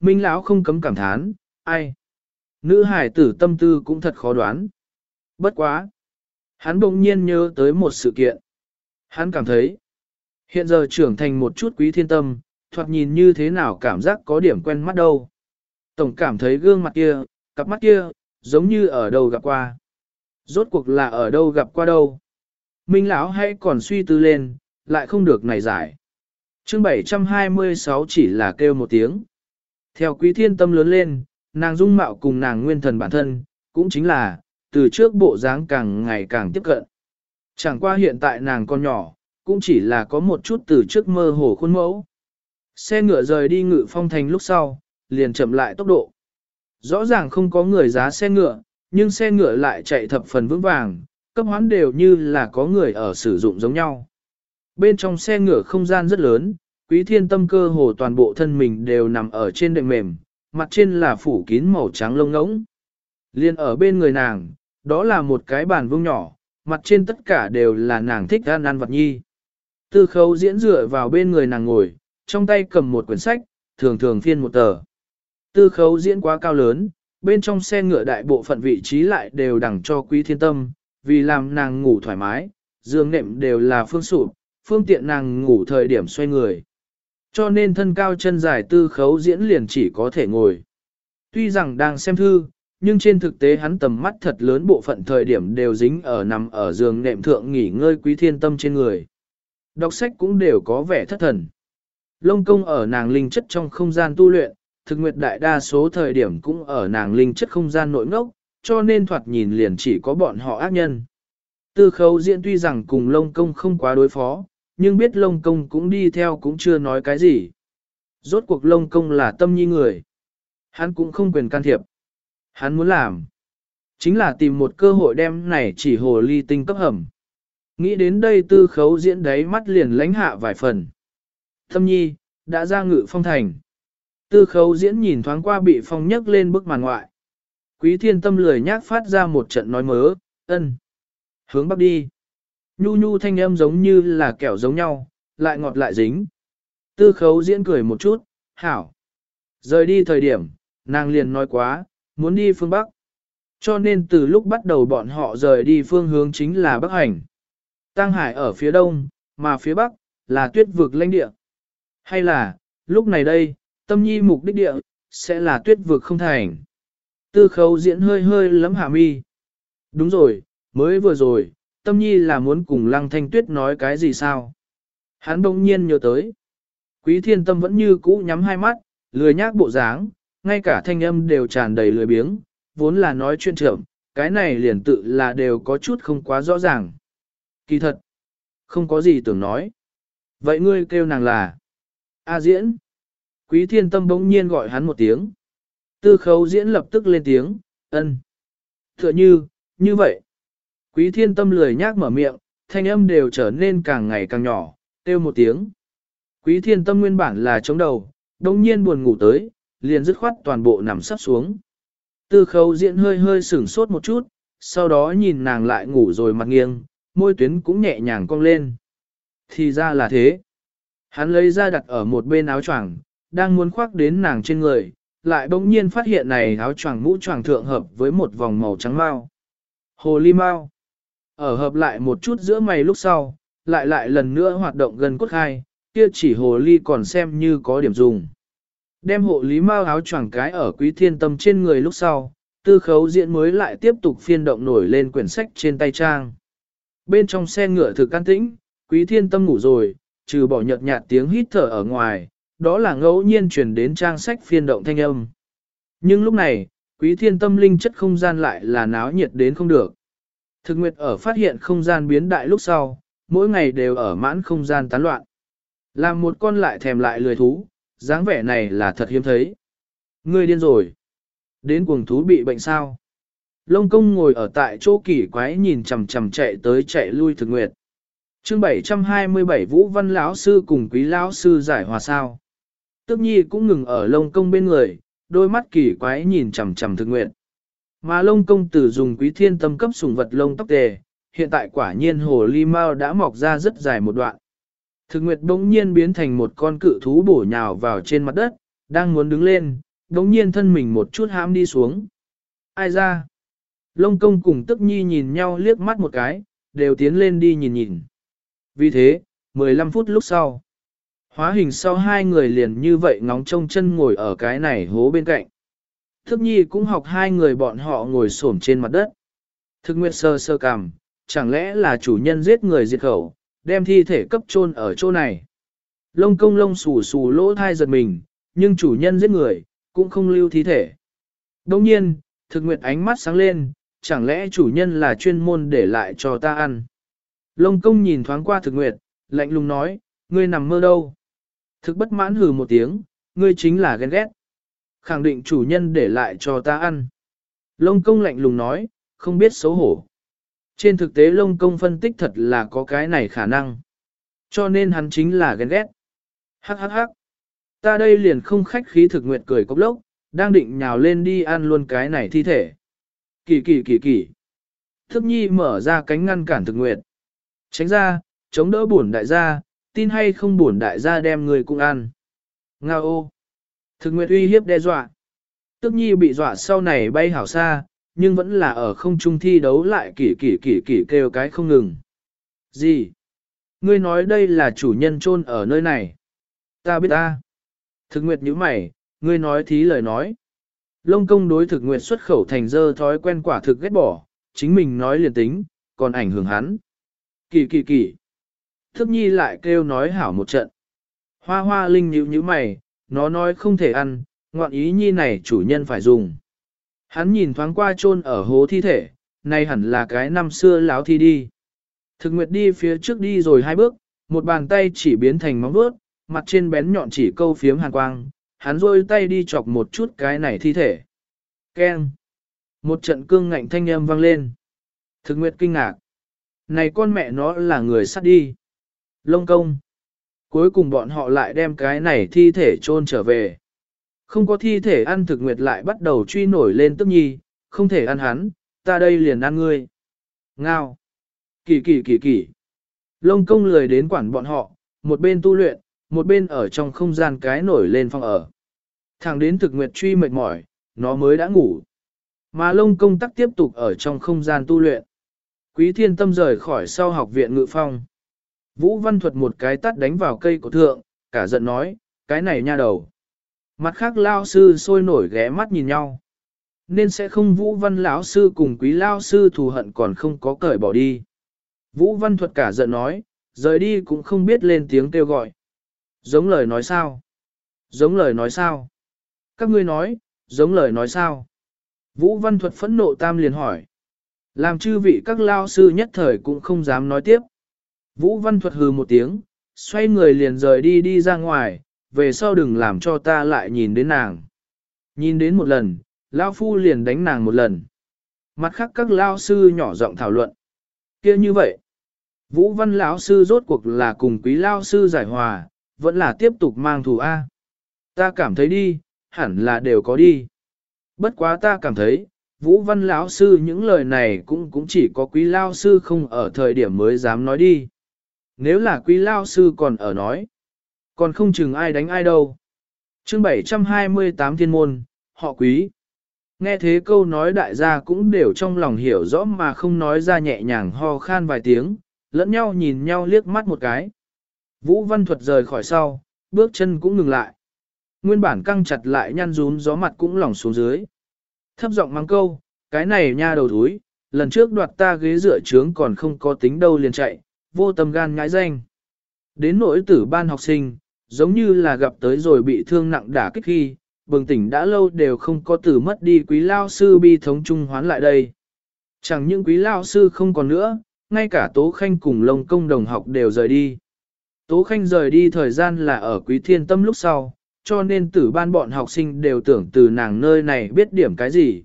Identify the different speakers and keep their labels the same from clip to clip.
Speaker 1: Minh lão không cấm cảm thán, ai? Nữ hải tử tâm tư cũng thật khó đoán. Bất quá. Hắn bỗng nhiên nhớ tới một sự kiện. Hắn cảm thấy, hiện giờ trưởng thành một chút quý thiên tâm, thoạt nhìn như thế nào cảm giác có điểm quen mắt đâu. Tổng cảm thấy gương mặt kia, cặp mắt kia, giống như ở đâu gặp qua. Rốt cuộc là ở đâu gặp qua đâu. Minh lão hay còn suy tư lên, lại không được này giải. chương 726 chỉ là kêu một tiếng. Theo quý thiên tâm lớn lên, nàng dung mạo cùng nàng nguyên thần bản thân, cũng chính là, từ trước bộ dáng càng ngày càng tiếp cận. Chẳng qua hiện tại nàng con nhỏ, cũng chỉ là có một chút từ trước mơ hồ khuôn mẫu. Xe ngựa rời đi ngự phong thành lúc sau, liền chậm lại tốc độ. Rõ ràng không có người giá xe ngựa, nhưng xe ngựa lại chạy thập phần vững vàng, cấp hoán đều như là có người ở sử dụng giống nhau. Bên trong xe ngựa không gian rất lớn, quý thiên tâm cơ hồ toàn bộ thân mình đều nằm ở trên đệm mềm, mặt trên là phủ kín màu trắng lông ngỗng. Liên ở bên người nàng, đó là một cái bàn vuông nhỏ, mặt trên tất cả đều là nàng thích ăn ăn vật nhi. Tư khấu diễn dựa vào bên người nàng ngồi, trong tay cầm một quyển sách, thường thường phiên một tờ. Tư khấu diễn quá cao lớn, bên trong xe ngựa đại bộ phận vị trí lại đều đẳng cho quý thiên tâm, vì làm nàng ngủ thoải mái, giường nệm đều là phương sụp, phương tiện nàng ngủ thời điểm xoay người. Cho nên thân cao chân dài tư khấu diễn liền chỉ có thể ngồi. Tuy rằng đang xem thư, nhưng trên thực tế hắn tầm mắt thật lớn bộ phận thời điểm đều dính ở nằm ở giường nệm thượng nghỉ ngơi quý thiên tâm trên người. Đọc sách cũng đều có vẻ thất thần. Lông công ở nàng linh chất trong không gian tu luyện, thực nguyệt đại đa số thời điểm cũng ở nàng linh chất không gian nội ngốc, cho nên thoạt nhìn liền chỉ có bọn họ ác nhân. Tư khấu diễn tuy rằng cùng lông công không quá đối phó, nhưng biết lông công cũng đi theo cũng chưa nói cái gì. Rốt cuộc lông công là tâm nhi người. Hắn cũng không quyền can thiệp. Hắn muốn làm. Chính là tìm một cơ hội đem này chỉ hồ ly tinh cấp hầm. Nghĩ đến đây tư khấu diễn đấy mắt liền lánh hạ vài phần. Tâm nhi, đã ra ngự phong thành. Tư khấu diễn nhìn thoáng qua bị phong nhấc lên bức màn ngoại. Quý thiên tâm lười nhác phát ra một trận nói mớ, ân. Hướng bắc đi. Nhu nhu thanh âm giống như là kẹo giống nhau, lại ngọt lại dính. Tư khấu diễn cười một chút, hảo. Rời đi thời điểm, nàng liền nói quá, muốn đi phương Bắc. Cho nên từ lúc bắt đầu bọn họ rời đi phương hướng chính là Bắc Hành. Tăng Hải ở phía đông, mà phía Bắc, là tuyết vực lãnh địa. Hay là, lúc này đây, tâm nhi mục đích địa, sẽ là tuyết vực không thành. Tư khấu diễn hơi hơi lấm hạ mi. Đúng rồi, mới vừa rồi, tâm nhi là muốn cùng lăng thanh tuyết nói cái gì sao? Hắn bỗng nhiên nhớ tới. Quý thiên tâm vẫn như cũ nhắm hai mắt, lười nhác bộ dáng, ngay cả thanh âm đều tràn đầy lười biếng, vốn là nói chuyện trưởng, cái này liền tự là đều có chút không quá rõ ràng. Kỳ thật, không có gì tưởng nói. Vậy ngươi kêu nàng là A diễn. Quý thiên tâm bỗng nhiên gọi hắn một tiếng. Tư khấu diễn lập tức lên tiếng, ân. Tựa như, như vậy. Quý thiên tâm lười nhác mở miệng, thanh âm đều trở nên càng ngày càng nhỏ, kêu một tiếng. Quý thiên tâm nguyên bản là chống đầu, đồng nhiên buồn ngủ tới, liền dứt khoát toàn bộ nằm sắp xuống. Tư khấu diễn hơi hơi sửng sốt một chút, sau đó nhìn nàng lại ngủ rồi mặt nghiêng, môi tuyến cũng nhẹ nhàng cong lên. Thì ra là thế. Hắn lấy ra đặt ở một bên áo choàng, đang muốn khoác đến nàng trên người, lại bỗng nhiên phát hiện này áo choàng mũ choàng thượng hợp với một vòng màu trắng mau, Hồ ly mau. Ở hợp lại một chút giữa mày lúc sau, lại lại lần nữa hoạt động gần cốt khai, kia chỉ hồ ly còn xem như có điểm dùng. Đem hộ lý mao áo choàng cái ở quý thiên tâm trên người lúc sau, tư khấu diễn mới lại tiếp tục phiên động nổi lên quyển sách trên tay trang. Bên trong xe ngựa thực can tĩnh, quý thiên tâm ngủ rồi, trừ bỏ nhợt nhạt tiếng hít thở ở ngoài, đó là ngẫu nhiên truyền đến trang sách phiên động thanh âm. Nhưng lúc này, quý thiên tâm linh chất không gian lại là náo nhiệt đến không được. Thực nguyệt ở phát hiện không gian biến đại lúc sau, mỗi ngày đều ở mãn không gian tán loạn. Làm một con lại thèm lại lười thú, dáng vẻ này là thật hiếm thấy. Ngươi điên rồi. Đến cuồng thú bị bệnh sao? Lông công ngồi ở tại chỗ kỳ quái nhìn chằm chằm chạy tới chạy lui thực nguyệt. Chương 727 Vũ Văn lão sư cùng Quý lão sư giải hòa sao? Tức Nhi cũng ngừng ở lông công bên người, đôi mắt kỳ quái nhìn chằm chằm thực nguyệt. Mà lông công tử dùng Quý Thiên Tâm cấp sủng vật lông tóc tề, hiện tại quả nhiên hồ ly mao đã mọc ra rất dài một đoạn. Thực nguyệt bỗng nhiên biến thành một con cự thú bổ nhào vào trên mặt đất, đang muốn đứng lên, đống nhiên thân mình một chút hãm đi xuống. Ai ra? Lông công cùng tức nhi nhìn nhau liếc mắt một cái, đều tiến lên đi nhìn nhìn. Vì thế, 15 phút lúc sau, hóa hình sau hai người liền như vậy ngóng trông chân ngồi ở cái này hố bên cạnh. Thức nhi cũng học hai người bọn họ ngồi xổm trên mặt đất. Thực nguyệt sơ sơ cằm, chẳng lẽ là chủ nhân giết người diệt khẩu, đem thi thể cấp chôn ở chỗ này. Lông công lông xù xù lỗ thai giật mình, nhưng chủ nhân giết người, cũng không lưu thi thể. Đồng nhiên, thực nguyệt ánh mắt sáng lên, chẳng lẽ chủ nhân là chuyên môn để lại cho ta ăn. Lông công nhìn thoáng qua thực nguyệt, lạnh lùng nói, ngươi nằm mơ đâu. Thực bất mãn hừ một tiếng, ngươi chính là ghen ghét. Khẳng định chủ nhân để lại cho ta ăn. Lông công lạnh lùng nói, không biết xấu hổ. Trên thực tế lông công phân tích thật là có cái này khả năng. Cho nên hắn chính là ghen ghét. Hắc hắc hắc. Ta đây liền không khách khí thực nguyệt cười cốc lốc, đang định nhào lên đi ăn luôn cái này thi thể. Kỳ kỳ kỳ kỳ. Thức nhi mở ra cánh ngăn cản thực nguyệt. Tránh ra, chống đỡ bổn đại gia, tin hay không bổn đại gia đem người cũng ăn. Nga ô. Thực nguyệt uy hiếp đe dọa. Tức nhi bị dọa sau này bay hảo xa, nhưng vẫn là ở không trung thi đấu lại kỳ kỳ kỳ kỳ kêu cái không ngừng. Gì? Ngươi nói đây là chủ nhân chôn ở nơi này. Ta biết ta. Thực nguyệt như mày, ngươi nói thí lời nói. Lông công đối thực nguyệt xuất khẩu thành dơ thói quen quả thực ghét bỏ, chính mình nói liền tính, còn ảnh hưởng hắn. Kỳ kỳ kỳ. Thức nhi lại kêu nói hảo một trận. Hoa hoa linh nhíu như mày, nó nói không thể ăn, ngoạn ý nhi này chủ nhân phải dùng. Hắn nhìn thoáng qua chôn ở hố thi thể, nay hẳn là cái năm xưa láo thi đi. Thực nguyệt đi phía trước đi rồi hai bước, một bàn tay chỉ biến thành móng vuốt, mặt trên bén nhọn chỉ câu phiếm hàn quang, hắn rôi tay đi chọc một chút cái này thi thể. Keng! Một trận cương ngạnh thanh âm vang lên. Thực nguyệt kinh ngạc. Này con mẹ nó là người sát đi. Lông công. Cuối cùng bọn họ lại đem cái này thi thể chôn trở về. Không có thi thể ăn thực nguyệt lại bắt đầu truy nổi lên tức nhi, không thể ăn hắn, ta đây liền ăn ngươi. Ngao. Kỳ kỳ kỳ kỳ. Lông công lười đến quản bọn họ, một bên tu luyện, một bên ở trong không gian cái nổi lên phòng ở. Thẳng đến thực nguyệt truy mệt mỏi, nó mới đã ngủ. Mà lông công tắc tiếp tục ở trong không gian tu luyện. Quý thiên tâm rời khỏi sau học viện ngự phong. Vũ văn thuật một cái tắt đánh vào cây của thượng, cả giận nói, cái này nha đầu. Mặt khác lao sư sôi nổi ghé mắt nhìn nhau. Nên sẽ không vũ văn lão sư cùng quý lao sư thù hận còn không có cởi bỏ đi. Vũ văn thuật cả giận nói, rời đi cũng không biết lên tiếng kêu gọi. Giống lời nói sao? Giống lời nói sao? Các ngươi nói, giống lời nói sao? Vũ văn thuật phẫn nộ tam liền hỏi. Làm chư vị các lao sư nhất thời cũng không dám nói tiếp. Vũ văn thuật hừ một tiếng, xoay người liền rời đi đi ra ngoài, về sau đừng làm cho ta lại nhìn đến nàng. Nhìn đến một lần, lao phu liền đánh nàng một lần. Mặt khác các lao sư nhỏ giọng thảo luận. kia như vậy, Vũ văn lão sư rốt cuộc là cùng quý lao sư giải hòa, vẫn là tiếp tục mang thù A. Ta cảm thấy đi, hẳn là đều có đi. Bất quá ta cảm thấy, Vũ Văn lão sư những lời này cũng cũng chỉ có quý lao sư không ở thời điểm mới dám nói đi. Nếu là quý lao sư còn ở nói, còn không chừng ai đánh ai đâu. chương 728 thiên môn, họ quý. Nghe thế câu nói đại gia cũng đều trong lòng hiểu rõ mà không nói ra nhẹ nhàng ho khan vài tiếng, lẫn nhau nhìn nhau liếc mắt một cái. Vũ Văn Thuật rời khỏi sau, bước chân cũng ngừng lại. Nguyên bản căng chặt lại nhăn rún gió mặt cũng lỏng xuống dưới. Thấp giọng mang câu, cái này nha đầu thúi, lần trước đoạt ta ghế dựa trướng còn không có tính đâu liền chạy, vô tâm gan ngãi danh. Đến nỗi tử ban học sinh, giống như là gặp tới rồi bị thương nặng đả kích khi, bừng tỉnh đã lâu đều không có tử mất đi quý lao sư bi thống trung hoán lại đây. Chẳng những quý lao sư không còn nữa, ngay cả Tố Khanh cùng lông công đồng học đều rời đi. Tố Khanh rời đi thời gian là ở quý thiên tâm lúc sau, cho nên tử ban bọn học sinh đều tưởng từ nàng nơi này biết điểm cái gì.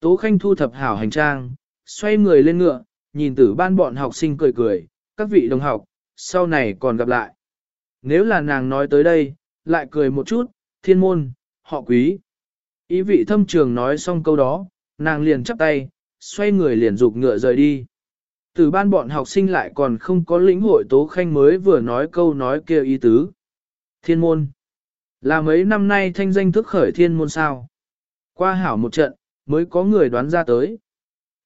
Speaker 1: Tố Khanh thu thập hảo hành trang, xoay người lên ngựa, nhìn tử ban bọn học sinh cười cười, các vị đồng học, sau này còn gặp lại. Nếu là nàng nói tới đây, lại cười một chút, thiên môn, họ quý. Ý vị thâm trường nói xong câu đó, nàng liền chắp tay, xoay người liền dục ngựa rời đi. Từ ban bọn học sinh lại còn không có lĩnh hội tố khanh mới vừa nói câu nói kia ý tứ. Thiên môn Là mấy năm nay thanh danh thức khởi thiên môn sao. Qua hảo một trận, mới có người đoán ra tới.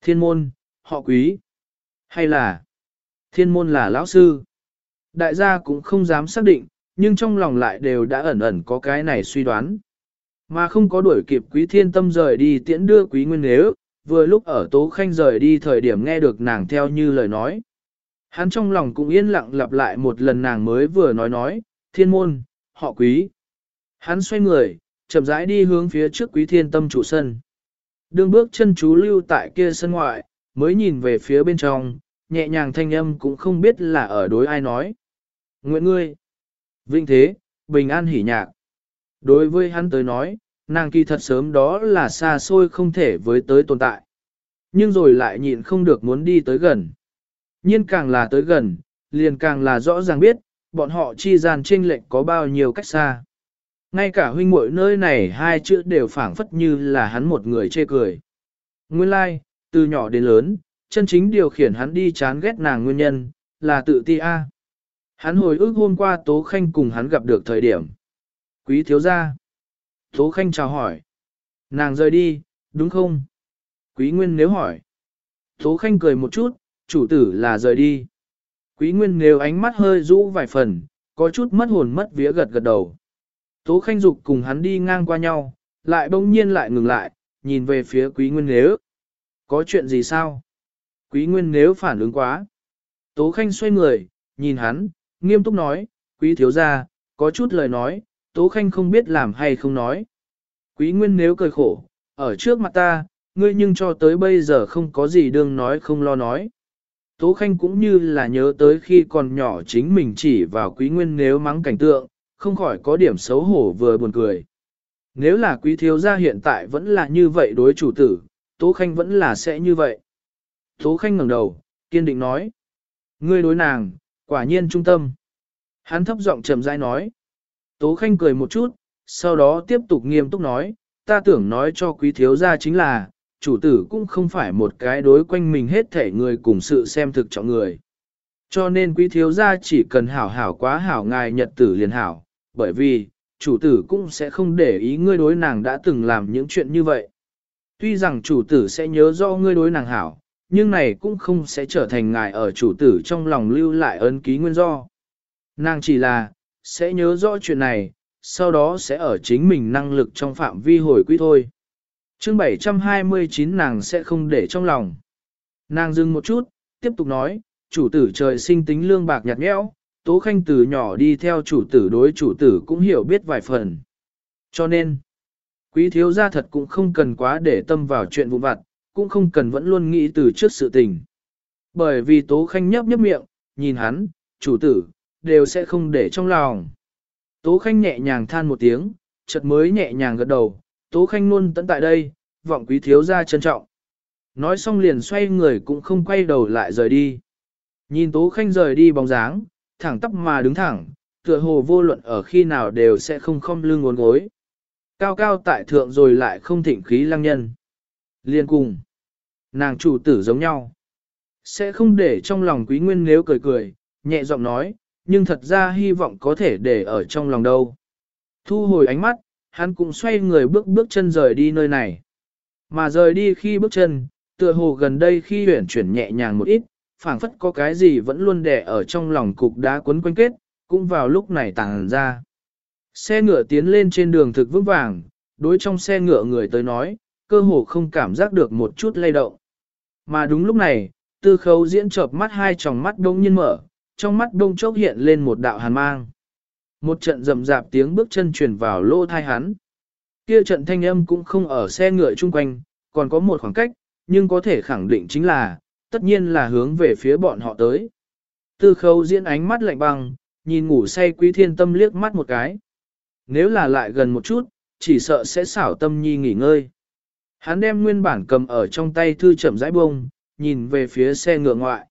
Speaker 1: Thiên môn, họ quý. Hay là thiên môn là lão sư. Đại gia cũng không dám xác định, nhưng trong lòng lại đều đã ẩn ẩn có cái này suy đoán. Mà không có đuổi kịp quý thiên tâm rời đi tiễn đưa quý nguyên nếu, vừa lúc ở tố khanh rời đi thời điểm nghe được nàng theo như lời nói. Hắn trong lòng cũng yên lặng lặp lại một lần nàng mới vừa nói nói, thiên môn, họ quý. Hắn xoay người, chậm rãi đi hướng phía trước quý thiên tâm chủ sân. Đường bước chân chú lưu tại kia sân ngoại, mới nhìn về phía bên trong, nhẹ nhàng thanh âm cũng không biết là ở đối ai nói. Nguyện ngươi, vinh thế, bình an hỉ nhạc. Đối với hắn tới nói, nàng kỳ thật sớm đó là xa xôi không thể với tới tồn tại. Nhưng rồi lại nhịn không được muốn đi tới gần. nhiên càng là tới gần, liền càng là rõ ràng biết, bọn họ chi gian chênh lệch có bao nhiêu cách xa. Ngay cả huynh muội nơi này hai chữ đều phảng phất như là hắn một người chê cười. Nguyên lai, like, từ nhỏ đến lớn, chân chính điều khiển hắn đi chán ghét nàng nguyên nhân, là tự ti a. Hắn hồi ức hôm qua Tố Khanh cùng hắn gặp được thời điểm. Quý thiếu gia. Tố Khanh chào hỏi. Nàng rời đi, đúng không? Quý Nguyên nếu hỏi. Tố Khanh cười một chút, chủ tử là rời đi. Quý Nguyên nếu ánh mắt hơi rũ vài phần, có chút mất hồn mất vía gật gật đầu. Tố Khanh Dục cùng hắn đi ngang qua nhau, lại bỗng nhiên lại ngừng lại, nhìn về phía Quý Nguyên nếu. Có chuyện gì sao? Quý Nguyên nếu phản ứng quá. Tố Khanh xoay người, nhìn hắn, nghiêm túc nói, Quý thiếu gia, có chút lời nói, Tố Khanh không biết làm hay không nói. Quý Nguyên nếu cười khổ, ở trước mặt ta, ngươi nhưng cho tới bây giờ không có gì đương nói không lo nói. Tố Khanh cũng như là nhớ tới khi còn nhỏ chính mình chỉ vào Quý Nguyên nếu mắng cảnh tượng, không khỏi có điểm xấu hổ vừa buồn cười. Nếu là quý thiếu gia hiện tại vẫn là như vậy đối chủ tử, Tố Khanh vẫn là sẽ như vậy. Tố Khanh ngẩng đầu, kiên định nói. Ngươi đối nàng, quả nhiên trung tâm. Hắn thấp giọng trầm rãi nói. Tố Khanh cười một chút, sau đó tiếp tục nghiêm túc nói, ta tưởng nói cho quý thiếu gia chính là, chủ tử cũng không phải một cái đối quanh mình hết thể người cùng sự xem thực trọng người. Cho nên quý thiếu gia chỉ cần hảo hảo quá hảo ngài nhật tử liền hảo, bởi vì, chủ tử cũng sẽ không để ý ngươi đối nàng đã từng làm những chuyện như vậy. Tuy rằng chủ tử sẽ nhớ do ngươi đối nàng hảo, nhưng này cũng không sẽ trở thành ngài ở chủ tử trong lòng lưu lại ấn ký nguyên do. Nàng chỉ là, sẽ nhớ rõ chuyện này, sau đó sẽ ở chính mình năng lực trong phạm vi hồi quy thôi. chương 729 nàng sẽ không để trong lòng. Nàng dừng một chút, tiếp tục nói, chủ tử trời sinh tính lương bạc nhạt nhẽo, Tố Khanh từ nhỏ đi theo chủ tử đối chủ tử cũng hiểu biết vài phần. Cho nên, quý thiếu gia thật cũng không cần quá để tâm vào chuyện vụn vặt, cũng không cần vẫn luôn nghĩ từ trước sự tình. Bởi vì Tố Khanh nhấp nhấp miệng, nhìn hắn, chủ tử, đều sẽ không để trong lòng. Tố Khanh nhẹ nhàng than một tiếng, chợt mới nhẹ nhàng gật đầu, Tố Khanh luôn tận tại đây, vọng quý thiếu gia trân trọng. Nói xong liền xoay người cũng không quay đầu lại rời đi. Nhìn Tố Khanh rời đi bóng dáng, thẳng tắp mà đứng thẳng, tựa hồ vô luận ở khi nào đều sẽ không không lưng ngốn gối. Cao cao tại thượng rồi lại không thịnh khí lăng nhân. Liên cùng, nàng chủ tử giống nhau. Sẽ không để trong lòng quý nguyên nếu cười cười, nhẹ giọng nói, nhưng thật ra hy vọng có thể để ở trong lòng đâu. Thu hồi ánh mắt, hắn cũng xoay người bước bước chân rời đi nơi này. Mà rời đi khi bước chân, tựa hồ gần đây khi huyển chuyển nhẹ nhàng một ít, phảng phất có cái gì vẫn luôn đè ở trong lòng cục đá quấn quanh kết, cũng vào lúc này tàng ra. Xe ngựa tiến lên trên đường thực vững vàng, đối trong xe ngựa người tới nói, cơ hồ không cảm giác được một chút lay động. Mà đúng lúc này, tư khấu diễn chợp mắt hai tròng mắt đông nhiên mở, trong mắt đông chốc hiện lên một đạo hàn mang. Một trận rầm rạp tiếng bước chân truyền vào lô thai hắn. Kia trận thanh âm cũng không ở xe ngựa chung quanh, còn có một khoảng cách, nhưng có thể khẳng định chính là, tất nhiên là hướng về phía bọn họ tới. Tư khấu diễn ánh mắt lạnh băng, nhìn ngủ say quý thiên tâm liếc mắt một cái. Nếu là lại gần một chút, chỉ sợ sẽ xảo tâm nhi nghỉ ngơi. Hắn đem nguyên bản cầm ở trong tay thư chậm rãi bông, nhìn về phía xe ngựa ngoại.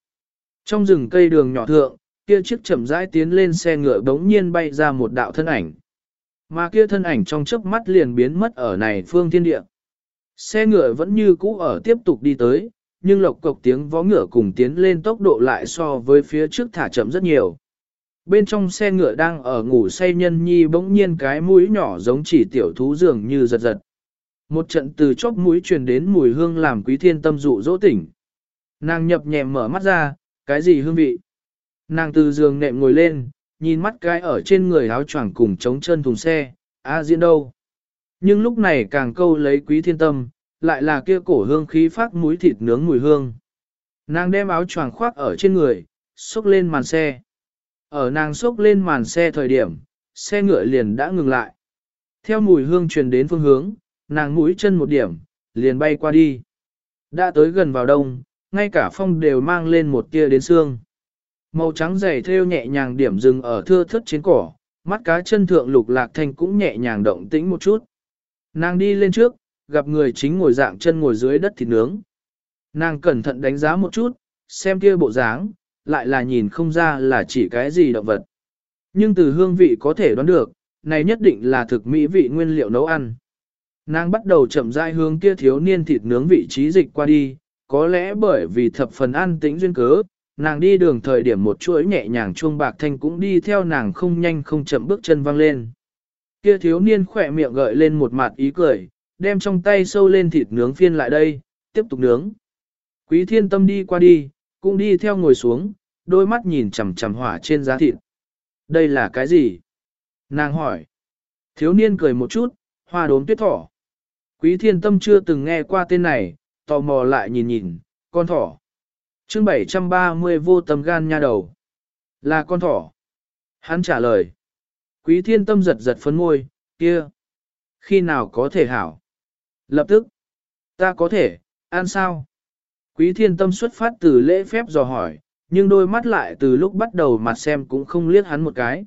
Speaker 1: Trong rừng cây đường nhỏ thượng, kia chiếc chậm rãi tiến lên xe ngựa bỗng nhiên bay ra một đạo thân ảnh. Mà kia thân ảnh trong chớp mắt liền biến mất ở này phương thiên địa. Xe ngựa vẫn như cũ ở tiếp tục đi tới, nhưng lộc cộc tiếng vó ngựa cùng tiến lên tốc độ lại so với phía trước thả chậm rất nhiều. bên trong xe ngựa đang ở ngủ say nhân nhi bỗng nhiên cái mũi nhỏ giống chỉ tiểu thú dường như giật giật. Một trận từ chóp mũi truyền đến mùi hương làm quý thiên tâm dụ dỗ tỉnh. Nàng nhập nhẹm mở mắt ra, cái gì hương vị? Nàng từ giường nệm ngồi lên, nhìn mắt cái ở trên người áo choàng cùng chống chân thùng xe, a diễn đâu? Nhưng lúc này càng câu lấy quý thiên tâm, lại là kia cổ hương khí phát mũi thịt nướng mùi hương. Nàng đem áo choàng khoác ở trên người, xúc lên màn xe. Ở nàng xúc lên màn xe thời điểm, xe ngựa liền đã ngừng lại. Theo mùi hương truyền đến phương hướng, nàng mũi chân một điểm, liền bay qua đi. Đã tới gần vào đông, ngay cả phong đều mang lên một tia đến xương. Màu trắng dày theo nhẹ nhàng điểm dừng ở thưa thất trên cỏ, mắt cá chân thượng lục lạc thanh cũng nhẹ nhàng động tĩnh một chút. Nàng đi lên trước, gặp người chính ngồi dạng chân ngồi dưới đất thịt nướng. Nàng cẩn thận đánh giá một chút, xem kia bộ dáng, lại là nhìn không ra là chỉ cái gì động vật. Nhưng từ hương vị có thể đoán được, này nhất định là thực mỹ vị nguyên liệu nấu ăn. Nàng bắt đầu chậm rãi hướng kia thiếu niên thịt nướng vị trí dịch qua đi, có lẽ bởi vì thập phần ăn tĩnh duyên cớ, nàng đi đường thời điểm một chuỗi nhẹ nhàng chuông bạc thanh cũng đi theo nàng không nhanh không chậm bước chân văng lên. Kia thiếu niên khỏe miệng gợi lên một mặt ý cười, đem trong tay sâu lên thịt nướng phiên lại đây, tiếp tục nướng. Quý thiên tâm đi qua đi, cũng đi theo ngồi xuống, đôi mắt nhìn chằm chằm hỏa trên giá thịt. Đây là cái gì? Nàng hỏi. Thiếu niên cười một chút, hoa đốm tuyết thỏ. Quý thiên tâm chưa từng nghe qua tên này, tò mò lại nhìn nhìn, con thỏ. chương 730 vô tâm gan nha đầu. Là con thỏ. Hắn trả lời. Quý thiên tâm giật giật phấn môi, kia. Khi nào có thể hảo? Lập tức. Ta có thể, ăn sao? Quý thiên tâm xuất phát từ lễ phép dò hỏi, nhưng đôi mắt lại từ lúc bắt đầu mặt xem cũng không liếc hắn một cái.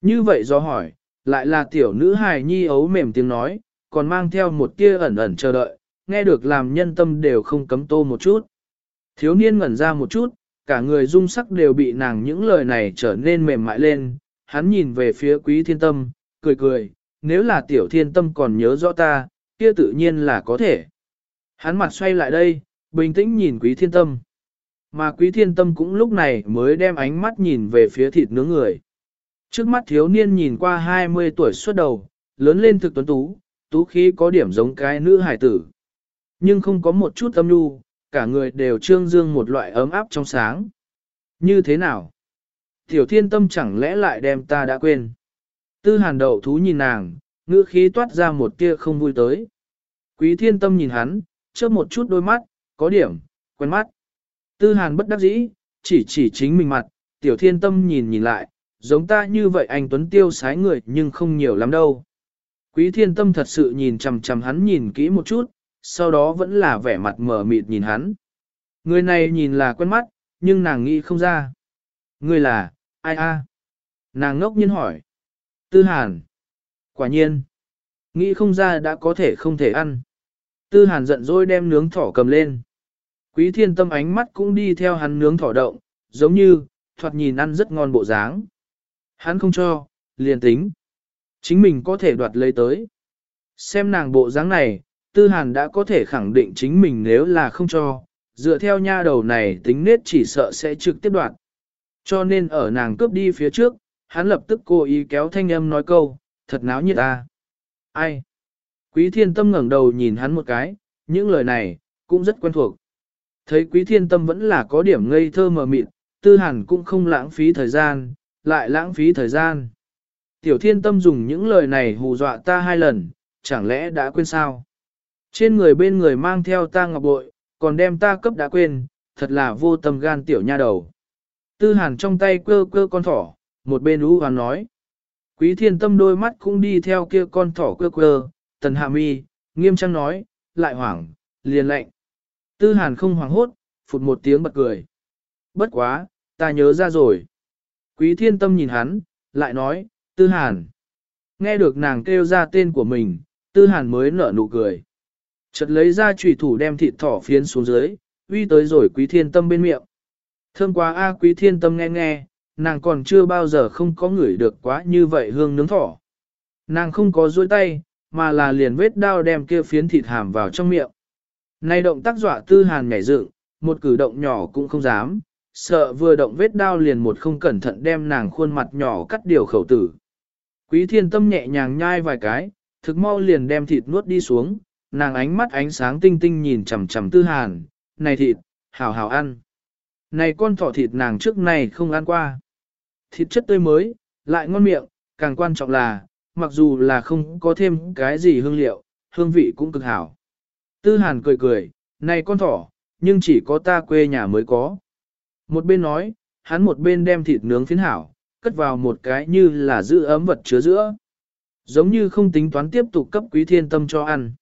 Speaker 1: Như vậy dò hỏi, lại là tiểu nữ hài nhi ấu mềm tiếng nói, còn mang theo một tia ẩn ẩn chờ đợi, nghe được làm nhân tâm đều không cấm tô một chút. Thiếu niên ngẩn ra một chút, cả người dung sắc đều bị nàng những lời này trở nên mềm mại lên, hắn nhìn về phía quý thiên tâm, cười cười, nếu là tiểu thiên tâm còn nhớ rõ ta, kia tự nhiên là có thể. Hắn mặt xoay lại đây, bình tĩnh nhìn quý thiên tâm. Mà quý thiên tâm cũng lúc này mới đem ánh mắt nhìn về phía thịt nướng người. Trước mắt thiếu niên nhìn qua 20 tuổi xuất đầu, lớn lên thực tuấn tú, tú khí có điểm giống cái nữ hải tử. Nhưng không có một chút tâm nhu, cả người đều trương dương một loại ấm áp trong sáng. Như thế nào? Tiểu thiên tâm chẳng lẽ lại đem ta đã quên? Tư hàn đậu thú nhìn nàng, ngữ khí toát ra một tia không vui tới. Quý thiên tâm nhìn hắn, chớp một chút đôi mắt, có điểm, quen mắt. Tư hàn bất đắc dĩ, chỉ chỉ chính mình mặt, tiểu thiên tâm nhìn nhìn lại, giống ta như vậy anh Tuấn tiêu sái người nhưng không nhiều lắm đâu. Quý thiên tâm thật sự nhìn chằm chằm hắn nhìn kỹ một chút, sau đó vẫn là vẻ mặt mở mịt nhìn hắn. Người này nhìn là quen mắt, nhưng nàng nghĩ không ra. Người là, ai a? Nàng ngốc nhiên hỏi. Tư hàn. Quả nhiên. Nghĩ không ra đã có thể không thể ăn. Tư hàn giận dỗi đem nướng thỏ cầm lên. Quý thiên tâm ánh mắt cũng đi theo hắn nướng thỏ động, giống như, thoạt nhìn ăn rất ngon bộ dáng. Hắn không cho, liền tính. Chính mình có thể đoạt lấy tới. Xem nàng bộ dáng này, tư hàn đã có thể khẳng định chính mình nếu là không cho, dựa theo nha đầu này tính nết chỉ sợ sẽ trực tiếp đoạt. Cho nên ở nàng cướp đi phía trước, hắn lập tức cố ý kéo thanh âm nói câu, thật náo nhiệt ta. Ai? Quý thiên tâm ngẩng đầu nhìn hắn một cái, những lời này, cũng rất quen thuộc. Thấy quý thiên tâm vẫn là có điểm ngây thơ mờ mịt, tư hàn cũng không lãng phí thời gian, lại lãng phí thời gian. Tiểu thiên tâm dùng những lời này hù dọa ta hai lần, chẳng lẽ đã quên sao? Trên người bên người mang theo ta ngọc bội, còn đem ta cấp đã quên, thật là vô tâm gan tiểu nha đầu. Tư hàn trong tay quơ quơ con thỏ, một bên ú hoàn nói. Quý thiên tâm đôi mắt cũng đi theo kia con thỏ quơ quơ, tần hạ mi, nghiêm trang nói, lại hoảng, liền lệnh. Tư hàn không hoảng hốt, phụt một tiếng bật cười. Bất quá, ta nhớ ra rồi. Quý thiên tâm nhìn hắn, lại nói, tư hàn. Nghe được nàng kêu ra tên của mình, tư hàn mới nở nụ cười. Chợt lấy ra trùy thủ đem thịt thỏ phiến xuống dưới, uy tới rồi quý thiên tâm bên miệng. Thơm quá a quý thiên tâm nghe nghe, nàng còn chưa bao giờ không có ngửi được quá như vậy hương nướng thỏ. Nàng không có duỗi tay, mà là liền vết đao đem kia phiến thịt hàm vào trong miệng. Này động tác dọa tư hàn nhảy dựng, một cử động nhỏ cũng không dám, sợ vừa động vết đao liền một không cẩn thận đem nàng khuôn mặt nhỏ cắt điều khẩu tử. Quý thiên tâm nhẹ nhàng nhai vài cái, thực mau liền đem thịt nuốt đi xuống, nàng ánh mắt ánh sáng tinh tinh nhìn chằm chằm tư hàn, này thịt, hảo hảo ăn. Này con thỏ thịt nàng trước này không ăn qua. Thịt chất tươi mới, lại ngon miệng, càng quan trọng là, mặc dù là không có thêm cái gì hương liệu, hương vị cũng cực hảo. Tư hàn cười cười, này con thỏ, nhưng chỉ có ta quê nhà mới có. Một bên nói, hắn một bên đem thịt nướng phiến hảo, cất vào một cái như là giữ ấm vật chứa giữa. Giống như không tính toán tiếp tục cấp quý thiên tâm cho ăn.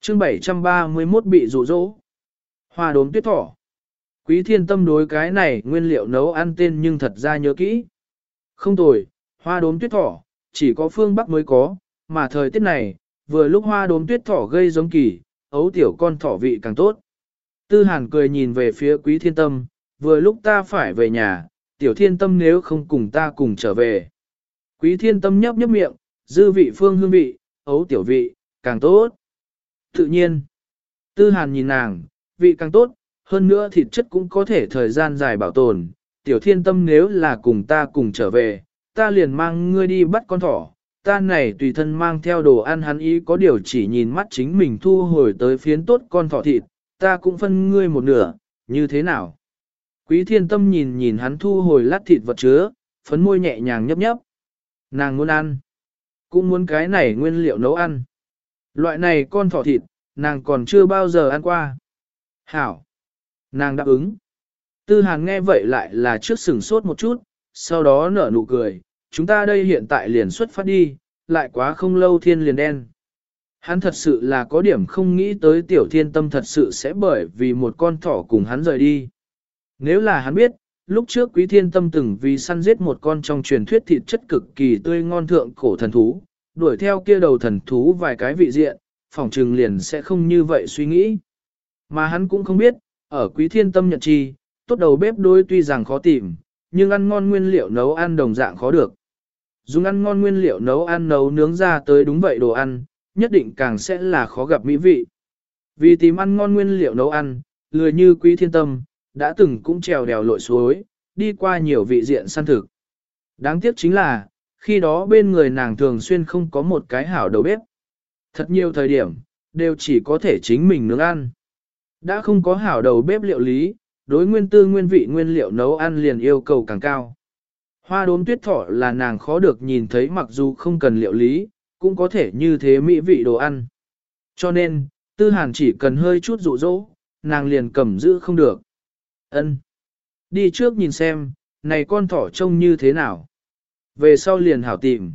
Speaker 1: chương 731 bị rụ rỗ. Hoa đốm tuyết thỏ. Quý thiên tâm đối cái này nguyên liệu nấu ăn tên nhưng thật ra nhớ kỹ. Không tồi, hoa đốm tuyết thỏ, chỉ có phương Bắc mới có, mà thời tiết này, vừa lúc hoa đốm tuyết thỏ gây giống kỳ, ấu tiểu con thỏ vị càng tốt. Tư hàn cười nhìn về phía quý thiên tâm, vừa lúc ta phải về nhà, tiểu thiên tâm nếu không cùng ta cùng trở về. Quý thiên tâm nhấp nhấp miệng, dư vị phương hương vị, ấu tiểu vị, càng tốt. Tự nhiên, tư hàn nhìn nàng, vị càng tốt, hơn nữa thịt chất cũng có thể thời gian dài bảo tồn. Tiểu thiên tâm nếu là cùng ta cùng trở về, ta liền mang ngươi đi bắt con thỏ. Ta này tùy thân mang theo đồ ăn hắn ý có điều chỉ nhìn mắt chính mình thu hồi tới phiến tốt con thỏ thịt, ta cũng phân ngươi một nửa, như thế nào? Quý thiên tâm nhìn nhìn hắn thu hồi lát thịt vật chứa, phấn môi nhẹ nhàng nhấp nhấp. Nàng muốn ăn. Cũng muốn cái này nguyên liệu nấu ăn. Loại này con thỏ thịt, nàng còn chưa bao giờ ăn qua. Hảo. Nàng đáp ứng. Tư hàng nghe vậy lại là trước sừng sốt một chút, sau đó nở nụ cười. Chúng ta đây hiện tại liền xuất phát đi, lại quá không lâu thiên liền đen. Hắn thật sự là có điểm không nghĩ tới tiểu thiên tâm thật sự sẽ bởi vì một con thỏ cùng hắn rời đi. Nếu là hắn biết, lúc trước quý thiên tâm từng vì săn giết một con trong truyền thuyết thịt chất cực kỳ tươi ngon thượng cổ thần thú, đuổi theo kia đầu thần thú vài cái vị diện, phỏng trừng liền sẽ không như vậy suy nghĩ. Mà hắn cũng không biết, ở quý thiên tâm nhận chi, tốt đầu bếp đôi tuy rằng khó tìm, nhưng ăn ngon nguyên liệu nấu ăn đồng dạng khó được. Dùng ăn ngon nguyên liệu nấu ăn nấu nướng ra tới đúng vậy đồ ăn, nhất định càng sẽ là khó gặp mỹ vị. Vì tìm ăn ngon nguyên liệu nấu ăn, lười như quý thiên tâm, đã từng cũng trèo đèo lội suối, đi qua nhiều vị diện săn thực. Đáng tiếc chính là, khi đó bên người nàng thường xuyên không có một cái hảo đầu bếp. Thật nhiều thời điểm, đều chỉ có thể chính mình nướng ăn. Đã không có hảo đầu bếp liệu lý, đối nguyên tư nguyên vị nguyên liệu nấu ăn liền yêu cầu càng cao. Hoa đốm tuyết thỏ là nàng khó được nhìn thấy mặc dù không cần liệu lý, cũng có thể như thế mỹ vị đồ ăn. Cho nên, tư hàn chỉ cần hơi chút dụ dỗ, nàng liền cầm giữ không được ân Đi trước nhìn xem, này con thỏ trông như thế nào. Về sau liền hảo tìm.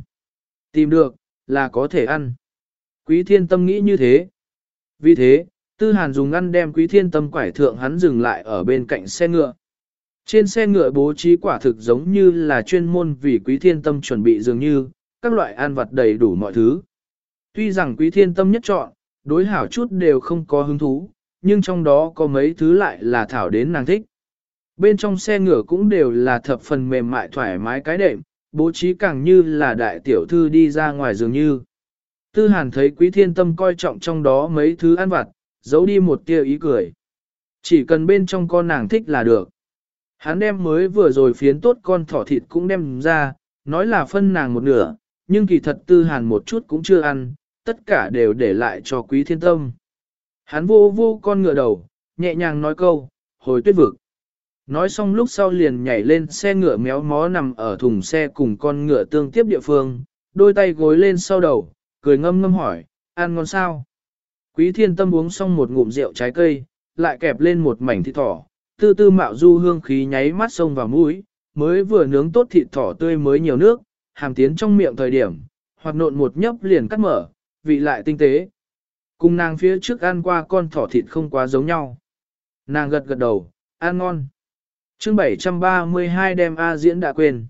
Speaker 1: Tìm được, là có thể ăn. Quý thiên tâm nghĩ như thế. Vì thế, tư hàn dùng ngăn đem quý thiên tâm quải thượng hắn dừng lại ở bên cạnh xe ngựa. Trên xe ngựa bố trí quả thực giống như là chuyên môn vì quý thiên tâm chuẩn bị dường như, các loại ăn vặt đầy đủ mọi thứ. Tuy rằng quý thiên tâm nhất chọn, đối hảo chút đều không có hứng thú, nhưng trong đó có mấy thứ lại là thảo đến nàng thích. Bên trong xe ngựa cũng đều là thập phần mềm mại thoải mái cái đệm, bố trí càng như là đại tiểu thư đi ra ngoài dường như. Tư hàn thấy quý thiên tâm coi trọng trong đó mấy thứ ăn vặt, giấu đi một tia ý cười. Chỉ cần bên trong con nàng thích là được. Hắn đem mới vừa rồi phiến tốt con thỏ thịt cũng đem ra, nói là phân nàng một nửa, nhưng kỳ thật tư hàn một chút cũng chưa ăn, tất cả đều để lại cho quý thiên tâm. Hắn vô vô con ngựa đầu, nhẹ nhàng nói câu, hồi tuyết vực. Nói xong lúc sau liền nhảy lên xe ngựa méo mó nằm ở thùng xe cùng con ngựa tương tiếp địa phương, đôi tay gối lên sau đầu, cười ngâm ngâm hỏi, ăn ngon sao? Quý thiên tâm uống xong một ngụm rượu trái cây, lại kẹp lên một mảnh thịt thỏ, tư tư mạo du hương khí nháy mắt sông vào mũi, mới vừa nướng tốt thịt thỏ tươi mới nhiều nước, hàm tiến trong miệng thời điểm, hoặc nộn một nhấp liền cắt mở, vị lại tinh tế. Cùng nàng phía trước ăn qua con thỏ thịt không quá giống nhau. Nàng gật gật đầu, ăn ngon. chương 732 đem A diễn đã quên.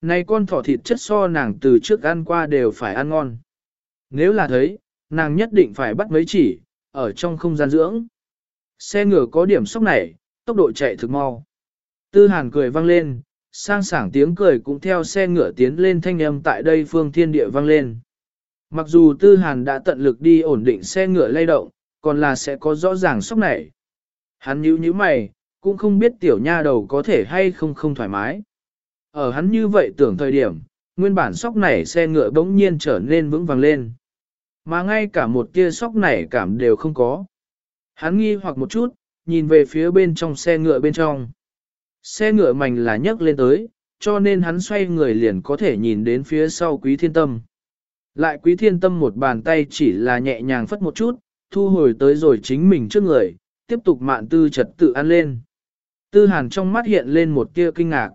Speaker 1: Này con thỏ thịt chất so nàng từ trước ăn qua đều phải ăn ngon. Nếu là thấy, nàng nhất định phải bắt mấy chỉ, ở trong không gian dưỡng. Xe ngựa có điểm sốc này, tốc độ chạy thực mau. Tư hàn cười vang lên, sang sảng tiếng cười cũng theo xe ngựa tiến lên thanh âm tại đây phương thiên địa vang lên. Mặc dù tư hàn đã tận lực đi ổn định xe ngựa lay động, còn là sẽ có rõ ràng sốc này. Hắn nhíu nhíu mày, cũng không biết tiểu nha đầu có thể hay không không thoải mái. Ở hắn như vậy tưởng thời điểm, nguyên bản sóc nảy xe ngựa bỗng nhiên trở nên vững vàng lên. Mà ngay cả một tia sóc nảy cảm đều không có. Hắn nghi hoặc một chút, nhìn về phía bên trong xe ngựa bên trong. Xe ngựa mảnh là nhấc lên tới, cho nên hắn xoay người liền có thể nhìn đến phía sau quý thiên tâm. Lại quý thiên tâm một bàn tay chỉ là nhẹ nhàng phất một chút, thu hồi tới rồi chính mình trước người, tiếp tục mạn tư trật tự ăn lên. Tư hàn trong mắt hiện lên một tia kinh ngạc.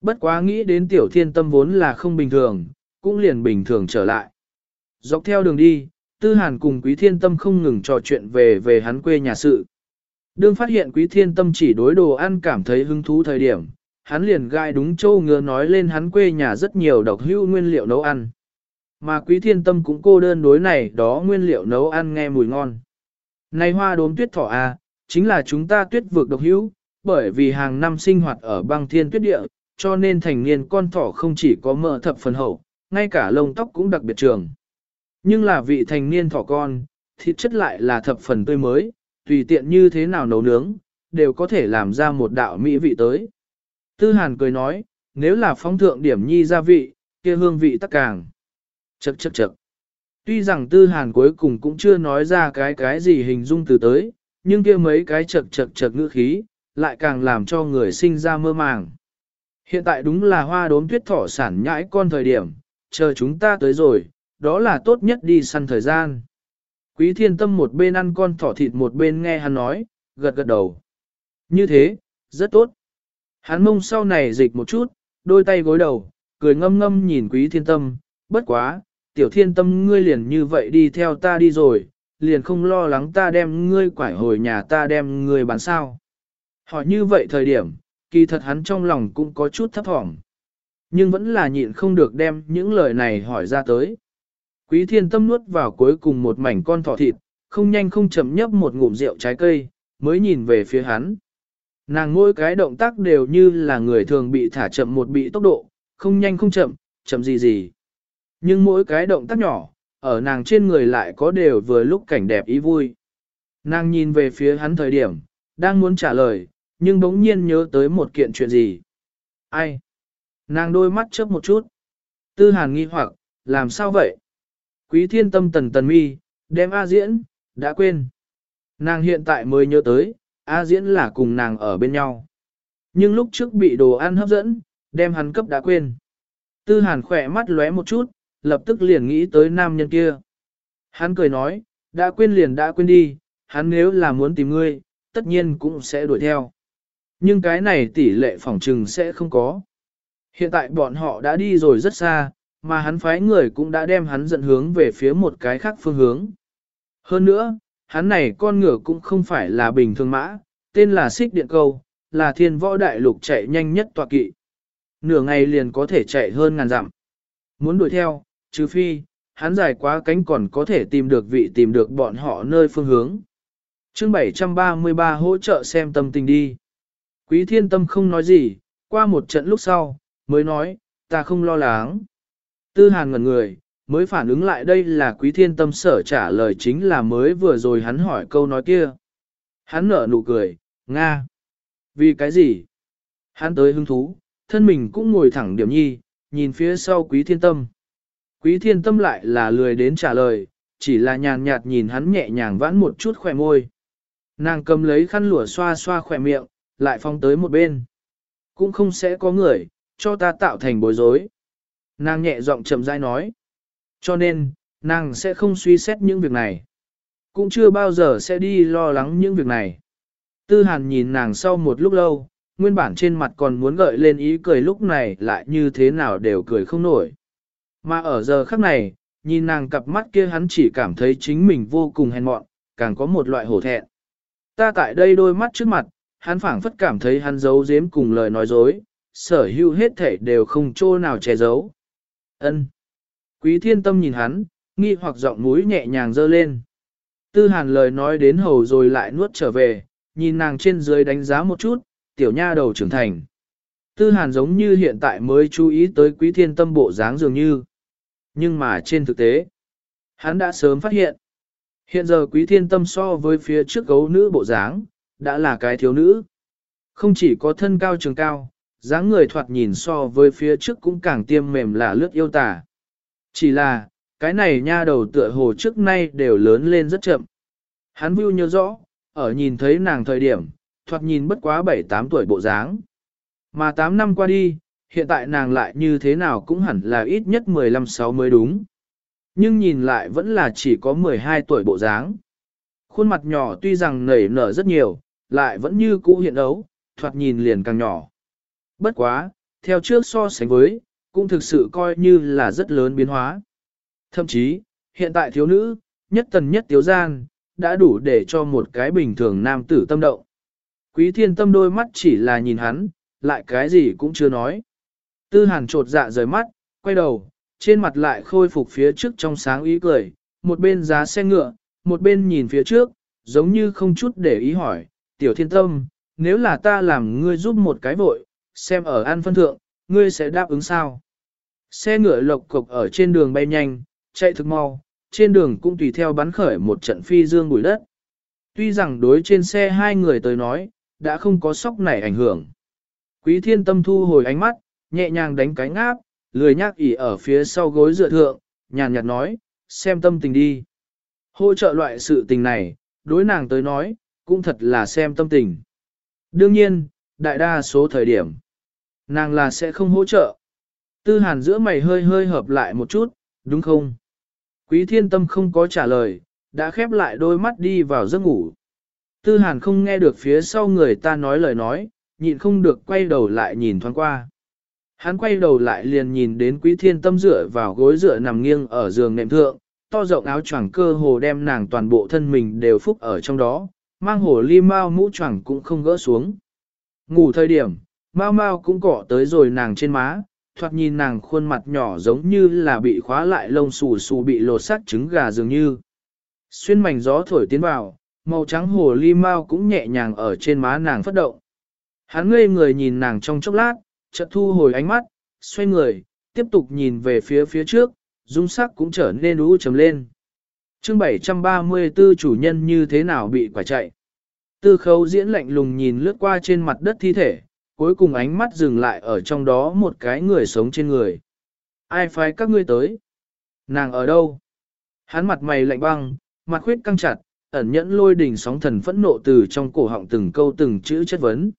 Speaker 1: Bất quá nghĩ đến tiểu thiên tâm vốn là không bình thường, cũng liền bình thường trở lại. Dọc theo đường đi, tư hàn cùng quý thiên tâm không ngừng trò chuyện về về hắn quê nhà sự. Đương phát hiện quý thiên tâm chỉ đối đồ ăn cảm thấy hứng thú thời điểm, hắn liền gai đúng châu ngứa nói lên hắn quê nhà rất nhiều độc hữu nguyên liệu nấu ăn. Mà quý thiên tâm cũng cô đơn đối này đó nguyên liệu nấu ăn nghe mùi ngon. Này hoa đốm tuyết thỏ à, chính là chúng ta tuyết vực độc hữu, bởi vì hàng năm sinh hoạt ở băng thiên tuyết địa, cho nên thành niên con thỏ không chỉ có mỡ thập phần hậu, ngay cả lông tóc cũng đặc biệt trường. Nhưng là vị thành niên thỏ con, thịt chất lại là thập phần tươi mới, tùy tiện như thế nào nấu nướng, đều có thể làm ra một đạo mỹ vị tới. Tư Hàn cười nói, nếu là phong thượng điểm nhi gia vị, kia hương vị tắc càng. Chậc chậc chậc. Tuy rằng Tư Hàn cuối cùng cũng chưa nói ra cái cái gì hình dung từ tới, nhưng kia mấy cái chậc chậc chậc ngữ khí, lại càng làm cho người sinh ra mơ màng. Hiện tại đúng là hoa đốm tuyết thỏ sản nhãi con thời điểm, chờ chúng ta tới rồi, đó là tốt nhất đi săn thời gian. Quý thiên tâm một bên ăn con thỏ thịt một bên nghe hắn nói, gật gật đầu. Như thế, rất tốt. Hắn mông sau này dịch một chút, đôi tay gối đầu, cười ngâm ngâm nhìn quý thiên tâm, bất quá, tiểu thiên tâm ngươi liền như vậy đi theo ta đi rồi, liền không lo lắng ta đem ngươi quải hồi nhà ta đem ngươi bán sao. Hỏi như vậy thời điểm, kỳ thật hắn trong lòng cũng có chút thấp thỏm. Nhưng vẫn là nhịn không được đem những lời này hỏi ra tới. Quý thiên tâm nuốt vào cuối cùng một mảnh con thỏ thịt, không nhanh không chậm nhấp một ngụm rượu trái cây, mới nhìn về phía hắn. Nàng mỗi cái động tác đều như là người thường bị thả chậm một bị tốc độ, không nhanh không chậm, chậm gì gì. Nhưng mỗi cái động tác nhỏ, ở nàng trên người lại có đều vừa lúc cảnh đẹp ý vui. Nàng nhìn về phía hắn thời điểm, đang muốn trả lời, nhưng bỗng nhiên nhớ tới một kiện chuyện gì. Ai? Nàng đôi mắt chớp một chút. Tư hàn nghi hoặc, làm sao vậy? Quý thiên tâm tần tần mi, đem A diễn, đã quên. Nàng hiện tại mới nhớ tới, A diễn là cùng nàng ở bên nhau. Nhưng lúc trước bị đồ ăn hấp dẫn, đem hắn cấp đã quên. Tư hàn khỏe mắt lóe một chút, lập tức liền nghĩ tới nam nhân kia. Hắn cười nói, đã quên liền đã quên đi, hắn nếu là muốn tìm ngươi, tất nhiên cũng sẽ đuổi theo. Nhưng cái này tỷ lệ phỏng trừng sẽ không có. Hiện tại bọn họ đã đi rồi rất xa, mà hắn phái người cũng đã đem hắn dẫn hướng về phía một cái khác phương hướng. Hơn nữa, hắn này con ngựa cũng không phải là bình thường mã, tên là xích điện câu, là thiên võ đại lục chạy nhanh nhất tọa kỵ. Nửa ngày liền có thể chạy hơn ngàn dặm. Muốn đuổi theo, trừ phi, hắn dài quá cánh còn có thể tìm được vị tìm được bọn họ nơi phương hướng. chương 733 hỗ trợ xem tâm tình đi. Quý thiên tâm không nói gì, qua một trận lúc sau, mới nói, ta không lo lắng. Tư hàn ngẩn người, mới phản ứng lại đây là quý thiên tâm sở trả lời chính là mới vừa rồi hắn hỏi câu nói kia. Hắn nở nụ cười, Nga. Vì cái gì? Hắn tới hứng thú, thân mình cũng ngồi thẳng điểm nhi, nhìn phía sau quý thiên tâm. Quý thiên tâm lại là lười đến trả lời, chỉ là nhàn nhạt nhìn hắn nhẹ nhàng vãn một chút khỏe môi. Nàng cầm lấy khăn lụa xoa xoa khỏe miệng, lại phong tới một bên. Cũng không sẽ có người, cho ta tạo thành bối rối. Nàng nhẹ giọng chậm rãi nói. Cho nên, nàng sẽ không suy xét những việc này. Cũng chưa bao giờ sẽ đi lo lắng những việc này. Tư hàn nhìn nàng sau một lúc lâu, nguyên bản trên mặt còn muốn gợi lên ý cười lúc này lại như thế nào đều cười không nổi. Mà ở giờ khắc này, nhìn nàng cặp mắt kia hắn chỉ cảm thấy chính mình vô cùng hèn mọn, càng có một loại hổ thẹn. Ta tại đây đôi mắt trước mặt, hắn phảng phất cảm thấy hắn giấu giếm cùng lời nói dối, sở hữu hết thể đều không chỗ nào che giấu. Ân. Quý thiên tâm nhìn hắn, nghi hoặc giọng mũi nhẹ nhàng dơ lên. Tư hàn lời nói đến hầu rồi lại nuốt trở về, nhìn nàng trên dưới đánh giá một chút, tiểu nha đầu trưởng thành. Tư hàn giống như hiện tại mới chú ý tới quý thiên tâm bộ dáng dường như. Nhưng mà trên thực tế, hắn đã sớm phát hiện. Hiện giờ quý thiên tâm so với phía trước gấu nữ bộ dáng, đã là cái thiếu nữ. Không chỉ có thân cao trường cao, dáng người thoạt nhìn so với phía trước cũng càng tiêm mềm là lướt yêu tả. Chỉ là, cái này nha đầu tựa hồ trước nay đều lớn lên rất chậm. Hắn view nhớ rõ, ở nhìn thấy nàng thời điểm, thoạt nhìn bất quá 7-8 tuổi bộ dáng. Mà 8 năm qua đi, hiện tại nàng lại như thế nào cũng hẳn là ít nhất 15-6 mới đúng. Nhưng nhìn lại vẫn là chỉ có 12 tuổi bộ dáng. Khuôn mặt nhỏ tuy rằng nảy nở rất nhiều, lại vẫn như cũ hiện ấu, thoạt nhìn liền càng nhỏ. Bất quá, theo trước so sánh với, cũng thực sự coi như là rất lớn biến hóa. Thậm chí, hiện tại thiếu nữ, nhất tần nhất tiếu gian, đã đủ để cho một cái bình thường nam tử tâm động. Quý thiên tâm đôi mắt chỉ là nhìn hắn, lại cái gì cũng chưa nói. Tư hàn trột dạ rời mắt, quay đầu, trên mặt lại khôi phục phía trước trong sáng ý cười, một bên giá xe ngựa, một bên nhìn phía trước, giống như không chút để ý hỏi, tiểu thiên tâm, nếu là ta làm ngươi giúp một cái vội, xem ở an phân thượng, ngươi sẽ đáp ứng sao? Xe ngựa lộc cục ở trên đường bay nhanh, chạy thực mau, trên đường cũng tùy theo bắn khởi một trận phi dương bụi đất. Tuy rằng đối trên xe hai người tới nói, đã không có sóc này ảnh hưởng. Quý thiên tâm thu hồi ánh mắt, nhẹ nhàng đánh cánh áp, lười nhác ỉ ở phía sau gối dựa thượng, nhàn nhạt nói, xem tâm tình đi. Hỗ trợ loại sự tình này, đối nàng tới nói, cũng thật là xem tâm tình. Đương nhiên, đại đa số thời điểm, nàng là sẽ không hỗ trợ. Tư hàn giữa mày hơi hơi hợp lại một chút, đúng không? Quý thiên tâm không có trả lời, đã khép lại đôi mắt đi vào giấc ngủ. Tư hàn không nghe được phía sau người ta nói lời nói, nhịn không được quay đầu lại nhìn thoáng qua. Hắn quay đầu lại liền nhìn đến quý thiên tâm dựa vào gối dựa nằm nghiêng ở giường nệm thượng, to rộng áo choàng cơ hồ đem nàng toàn bộ thân mình đều phúc ở trong đó, mang hồ ly mau mũ choàng cũng không gỡ xuống. Ngủ thời điểm, mau mau cũng cọ tới rồi nàng trên má, thoạt nhìn nàng khuôn mặt nhỏ giống như là bị khóa lại lông xù xù bị lột xác trứng gà dường như. Xuyên mảnh gió thổi tiến vào, màu trắng hồ ly mau cũng nhẹ nhàng ở trên má nàng phất động. Hắn ngây người nhìn nàng trong chốc lát, chợt thu hồi ánh mắt, xoay người, tiếp tục nhìn về phía phía trước, dung sắc cũng trở nên u trầm lên. chương 734 chủ nhân như thế nào bị quả chạy. Tư khấu diễn lạnh lùng nhìn lướt qua trên mặt đất thi thể, cuối cùng ánh mắt dừng lại ở trong đó một cái người sống trên người. Ai phái các ngươi tới? Nàng ở đâu? Hắn mặt mày lạnh băng, mặt khuyết căng chặt, ẩn nhẫn lôi đỉnh sóng thần phẫn nộ từ trong cổ họng từng câu từng chữ chất vấn.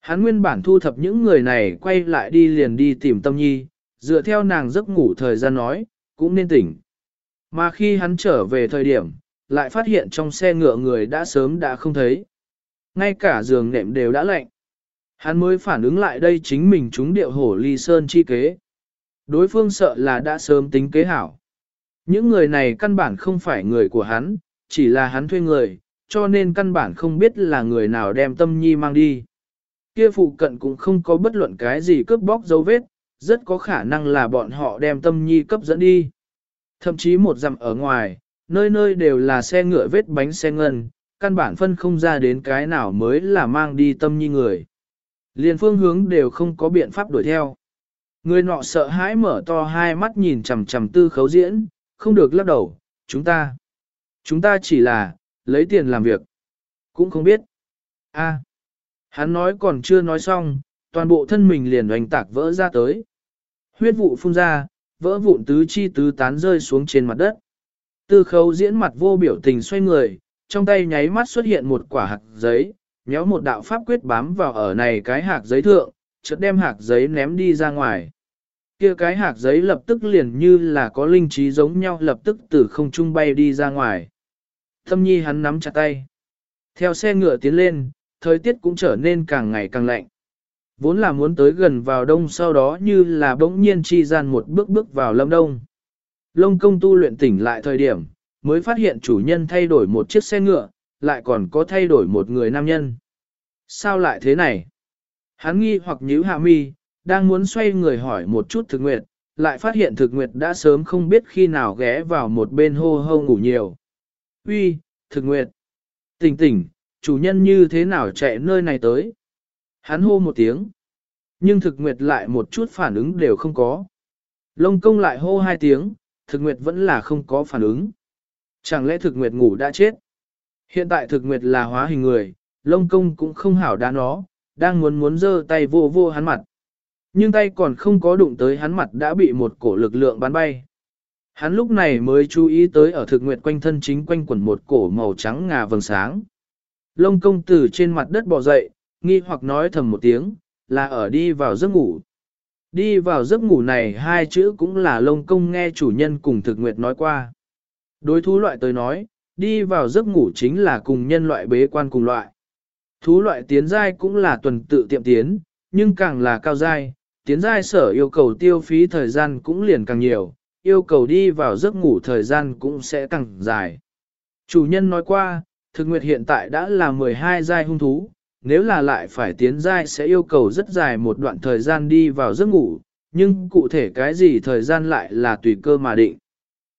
Speaker 1: Hắn nguyên bản thu thập những người này quay lại đi liền đi tìm tâm nhi, dựa theo nàng giấc ngủ thời gian nói, cũng nên tỉnh. Mà khi hắn trở về thời điểm, lại phát hiện trong xe ngựa người đã sớm đã không thấy. Ngay cả giường nệm đều đã lạnh. Hắn mới phản ứng lại đây chính mình chúng điệu hổ ly sơn chi kế. Đối phương sợ là đã sớm tính kế hảo. Những người này căn bản không phải người của hắn, chỉ là hắn thuê người, cho nên căn bản không biết là người nào đem tâm nhi mang đi. Kia phụ cận cũng không có bất luận cái gì cướp bóc dấu vết, rất có khả năng là bọn họ đem tâm nhi cấp dẫn đi. Thậm chí một dặm ở ngoài, nơi nơi đều là xe ngựa vết bánh xe ngân, căn bản phân không ra đến cái nào mới là mang đi tâm nhi người. Liền phương hướng đều không có biện pháp đuổi theo. Người nọ sợ hãi mở to hai mắt nhìn chằm chằm tư khấu diễn, không được lắc đầu, chúng ta. Chúng ta chỉ là, lấy tiền làm việc. Cũng không biết. a hắn nói còn chưa nói xong, toàn bộ thân mình liền hoành tạc vỡ ra tới. Huyết vụ phun ra, vỡ vụn tứ chi tứ tán rơi xuống trên mặt đất. Tư khấu diễn mặt vô biểu tình xoay người, trong tay nháy mắt xuất hiện một quả hạt giấy, nhéo một đạo pháp quyết bám vào ở này cái hạt giấy thượng, chợt đem hạt giấy ném đi ra ngoài. Kia cái hạt giấy lập tức liền như là có linh trí giống nhau lập tức từ không trung bay đi ra ngoài. Thâm nhi hắn nắm chặt tay. Theo xe ngựa tiến lên, thời tiết cũng trở nên càng ngày càng lạnh. Vốn là muốn tới gần vào đông sau đó như là bỗng nhiên chi gian một bước bước vào lâm đông. Lông công tu luyện tỉnh lại thời điểm, mới phát hiện chủ nhân thay đổi một chiếc xe ngựa, lại còn có thay đổi một người nam nhân. Sao lại thế này? Hắn nghi hoặc nhíu hạ mi, đang muốn xoay người hỏi một chút thực nguyệt, lại phát hiện thực nguyệt đã sớm không biết khi nào ghé vào một bên hô hô ngủ nhiều. Uy, thực nguyệt, tỉnh tỉnh, chủ nhân như thế nào chạy nơi này tới? Hắn hô một tiếng, nhưng thực nguyệt lại một chút phản ứng đều không có. Lông công lại hô hai tiếng, thực nguyệt vẫn là không có phản ứng. Chẳng lẽ thực nguyệt ngủ đã chết? Hiện tại thực nguyệt là hóa hình người, lông công cũng không hảo đá nó, đang muốn muốn giơ tay vô vô hắn mặt. Nhưng tay còn không có đụng tới hắn mặt đã bị một cổ lực lượng bắn bay. Hắn lúc này mới chú ý tới ở thực nguyệt quanh thân chính quanh quẩn một cổ màu trắng ngà vầng sáng. Lông công tử trên mặt đất bò dậy, nghi hoặc nói thầm một tiếng, là ở đi vào giấc ngủ. Đi vào giấc ngủ này hai chữ cũng là lông công nghe chủ nhân cùng thực nguyệt nói qua. Đối thú loại tới nói, đi vào giấc ngủ chính là cùng nhân loại bế quan cùng loại. Thú loại tiến giai cũng là tuần tự tiệm tiến, nhưng càng là cao giai, tiến giai sở yêu cầu tiêu phí thời gian cũng liền càng nhiều, yêu cầu đi vào giấc ngủ thời gian cũng sẽ càng dài. Chủ nhân nói qua, thực nguyệt hiện tại đã là 12 giai hung thú, nếu là lại phải tiến giai sẽ yêu cầu rất dài một đoạn thời gian đi vào giấc ngủ, nhưng cụ thể cái gì thời gian lại là tùy cơ mà định.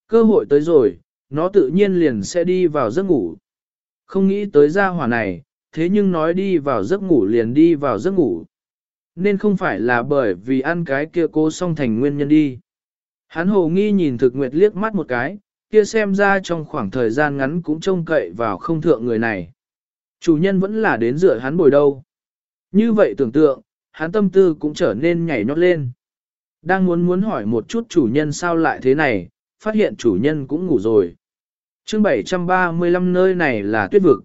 Speaker 1: Cơ hội tới rồi, nó tự nhiên liền sẽ đi vào giấc ngủ. Không nghĩ tới gia hỏa này, thế nhưng nói đi vào giấc ngủ liền đi vào giấc ngủ. Nên không phải là bởi vì ăn cái kia cố song thành nguyên nhân đi. Hắn hồ nghi nhìn thực nguyệt liếc mắt một cái, kia xem ra trong khoảng thời gian ngắn cũng trông cậy vào không thượng người này. Chủ nhân vẫn là đến dựa hắn bồi đâu. Như vậy tưởng tượng, hắn tâm tư cũng trở nên nhảy nhót lên. Đang muốn muốn hỏi một chút chủ nhân sao lại thế này, phát hiện chủ nhân cũng ngủ rồi. chương 735 nơi này là tuyết vực.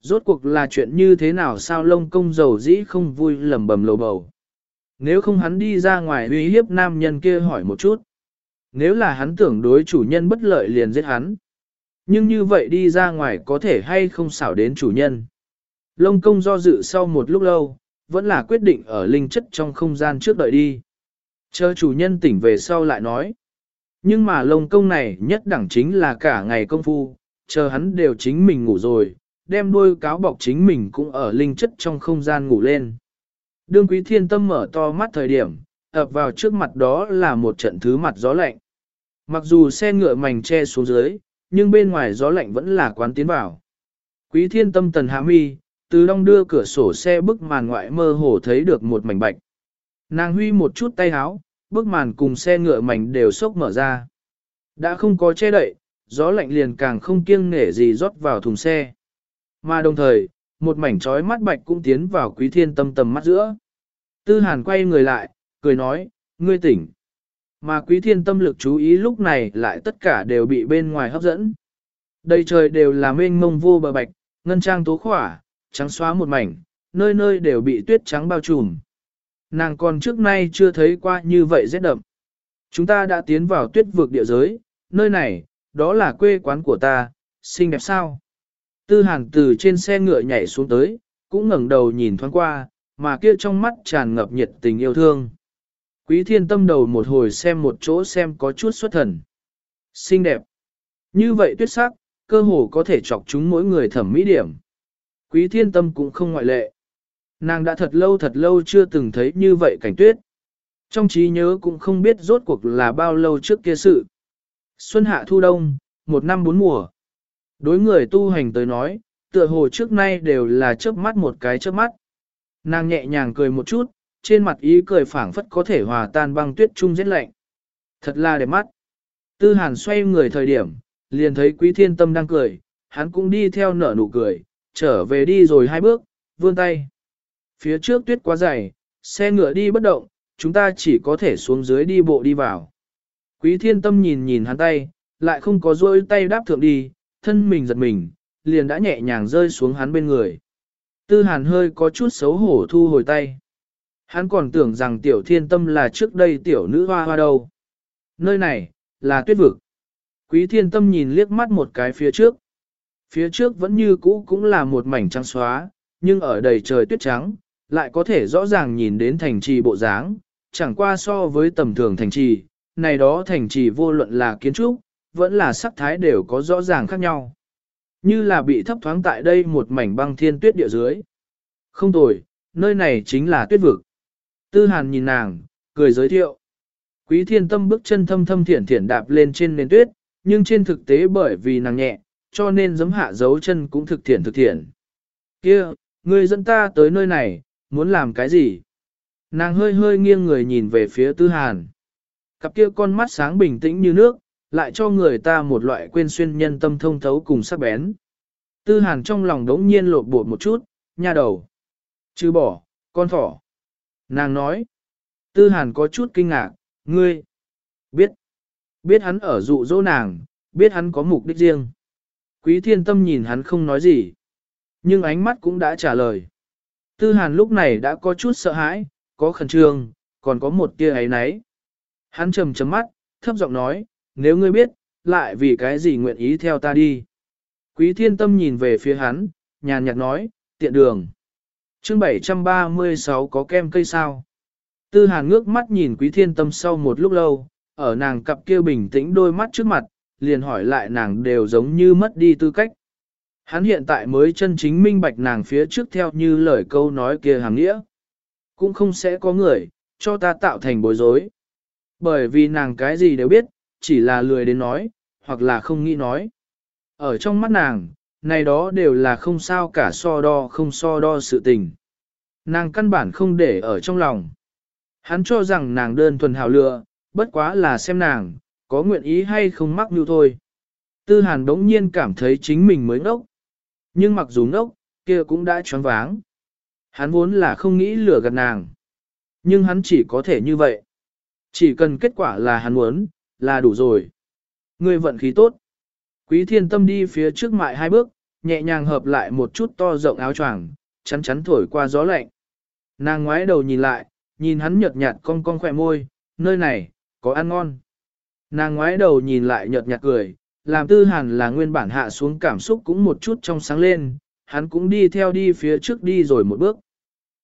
Speaker 1: Rốt cuộc là chuyện như thế nào sao lông công dầu dĩ không vui lầm bầm lầu bầu. Nếu không hắn đi ra ngoài uy hiếp nam nhân kia hỏi một chút. Nếu là hắn tưởng đối chủ nhân bất lợi liền giết hắn. Nhưng như vậy đi ra ngoài có thể hay không xảo đến chủ nhân. Lông công do dự sau một lúc lâu, vẫn là quyết định ở linh chất trong không gian trước đợi đi. Chờ chủ nhân tỉnh về sau lại nói. Nhưng mà lông công này nhất đẳng chính là cả ngày công phu, chờ hắn đều chính mình ngủ rồi, đem đuôi cáo bọc chính mình cũng ở linh chất trong không gian ngủ lên. Đương quý thiên tâm mở to mắt thời điểm, ập vào trước mặt đó là một trận thứ mặt gió lạnh. Mặc dù xe ngựa mảnh che xuống dưới, nhưng bên ngoài gió lạnh vẫn là quán tiến vào. Quý thiên tâm tần hạ mi, từ đông đưa cửa sổ xe bức màn ngoại mơ hồ thấy được một mảnh bạch. Nàng huy một chút tay háo, bức màn cùng xe ngựa mảnh đều sốc mở ra. Đã không có che đậy, gió lạnh liền càng không kiêng nể gì rót vào thùng xe. Mà đồng thời, một mảnh trói mắt bạch cũng tiến vào quý thiên tâm tầm mắt giữa. Tư hàn quay người lại, cười nói, ngươi tỉnh. Mà quý thiên tâm lực chú ý lúc này lại tất cả đều bị bên ngoài hấp dẫn. Đây trời đều là mênh mông vô bờ bạch, ngân trang tố khỏa, trắng xóa một mảnh, nơi nơi đều bị tuyết trắng bao trùm. Nàng còn trước nay chưa thấy qua như vậy rét đậm. Chúng ta đã tiến vào tuyết vực địa giới, nơi này, đó là quê quán của ta, xinh đẹp sao? Tư hàn từ trên xe ngựa nhảy xuống tới, cũng ngẩng đầu nhìn thoáng qua, mà kia trong mắt tràn ngập nhiệt tình yêu thương. Quý thiên tâm đầu một hồi xem một chỗ xem có chút xuất thần. Xinh đẹp. Như vậy tuyết sắc, cơ hồ có thể chọc chúng mỗi người thẩm mỹ điểm. Quý thiên tâm cũng không ngoại lệ. Nàng đã thật lâu thật lâu chưa từng thấy như vậy cảnh tuyết. Trong trí nhớ cũng không biết rốt cuộc là bao lâu trước kia sự. Xuân hạ thu đông, một năm bốn mùa. Đối người tu hành tới nói, tựa hồ trước nay đều là chớp mắt một cái chớp mắt. Nàng nhẹ nhàng cười một chút, trên mặt ý cười phảng phất có thể hòa tan băng tuyết trung rét lạnh. Thật là đẹp mắt. Tư hàn xoay người thời điểm, liền thấy quý thiên tâm đang cười, hắn cũng đi theo nở nụ cười, trở về đi rồi hai bước, vươn tay. Phía trước tuyết quá dày, xe ngựa đi bất động, chúng ta chỉ có thể xuống dưới đi bộ đi vào. Quý thiên tâm nhìn nhìn hắn tay, lại không có rôi tay đáp thượng đi, thân mình giật mình, liền đã nhẹ nhàng rơi xuống hắn bên người. Tư hàn hơi có chút xấu hổ thu hồi tay. Hắn còn tưởng rằng tiểu thiên tâm là trước đây tiểu nữ hoa hoa đâu. Nơi này, là tuyết vực. Quý thiên tâm nhìn liếc mắt một cái phía trước. Phía trước vẫn như cũ cũng là một mảnh trắng xóa, nhưng ở đầy trời tuyết trắng, lại có thể rõ ràng nhìn đến thành trì bộ dáng, chẳng qua so với tầm thường thành trì, này đó thành trì vô luận là kiến trúc, vẫn là sắc thái đều có rõ ràng khác nhau. Như là bị thấp thoáng tại đây một mảnh băng thiên tuyết địa dưới. Không tồi, nơi này chính là tuyết vực. Tư hàn nhìn nàng, cười giới thiệu. Quý thiên tâm bước chân thâm thâm thiển thiển đạp lên trên nền tuyết, nhưng trên thực tế bởi vì nàng nhẹ, cho nên giấm hạ dấu chân cũng thực thiển thực thiển. Kia, người dẫn ta tới nơi này, muốn làm cái gì? Nàng hơi hơi nghiêng người nhìn về phía tư hàn. Cặp kia con mắt sáng bình tĩnh như nước, lại cho người ta một loại quên xuyên nhân tâm thông thấu cùng sắc bén. Tư hàn trong lòng đống nhiên lột bột một chút, nha đầu. Chứ bỏ, Con thỏ. Nàng nói. Tư hàn có chút kinh ngạc, ngươi. Biết. Biết hắn ở dụ dỗ nàng, biết hắn có mục đích riêng. Quý thiên tâm nhìn hắn không nói gì. Nhưng ánh mắt cũng đã trả lời. Tư hàn lúc này đã có chút sợ hãi, có khẩn trương, còn có một tia ấy náy. Hắn trầm chấm mắt, thấp giọng nói, nếu ngươi biết, lại vì cái gì nguyện ý theo ta đi. Quý thiên tâm nhìn về phía hắn, nhàn nhạt nói, tiện đường chương 736 có kem cây sao. Tư hàn ngước mắt nhìn quý thiên tâm sau một lúc lâu, ở nàng cặp kia bình tĩnh đôi mắt trước mặt, liền hỏi lại nàng đều giống như mất đi tư cách. Hắn hiện tại mới chân chính minh bạch nàng phía trước theo như lời câu nói kia hàng nghĩa. Cũng không sẽ có người, cho ta tạo thành bối rối. Bởi vì nàng cái gì đều biết, chỉ là lười đến nói, hoặc là không nghĩ nói. Ở trong mắt nàng, này đó đều là không sao cả so đo không so đo sự tình. Nàng căn bản không để ở trong lòng. Hắn cho rằng nàng đơn thuần hào lựa, bất quá là xem nàng, có nguyện ý hay không mắc như thôi. Tư hàn đống nhiên cảm thấy chính mình mới ngốc. Nhưng mặc dù ngốc, kia cũng đã choáng váng. Hắn vốn là không nghĩ lừa gạt nàng. Nhưng hắn chỉ có thể như vậy. Chỉ cần kết quả là hắn muốn, là đủ rồi. Ngươi vận khí tốt. Quý thiên tâm đi phía trước mại hai bước, nhẹ nhàng hợp lại một chút to rộng áo choàng, chắn chắn thổi qua gió lạnh. Nàng ngoái đầu nhìn lại, nhìn hắn nhợt nhạt cong cong khỏe môi, nơi này, có ăn ngon. Nàng ngoái đầu nhìn lại nhợt nhạt cười, làm tư hàn là nguyên bản hạ xuống cảm xúc cũng một chút trong sáng lên, hắn cũng đi theo đi phía trước đi rồi một bước.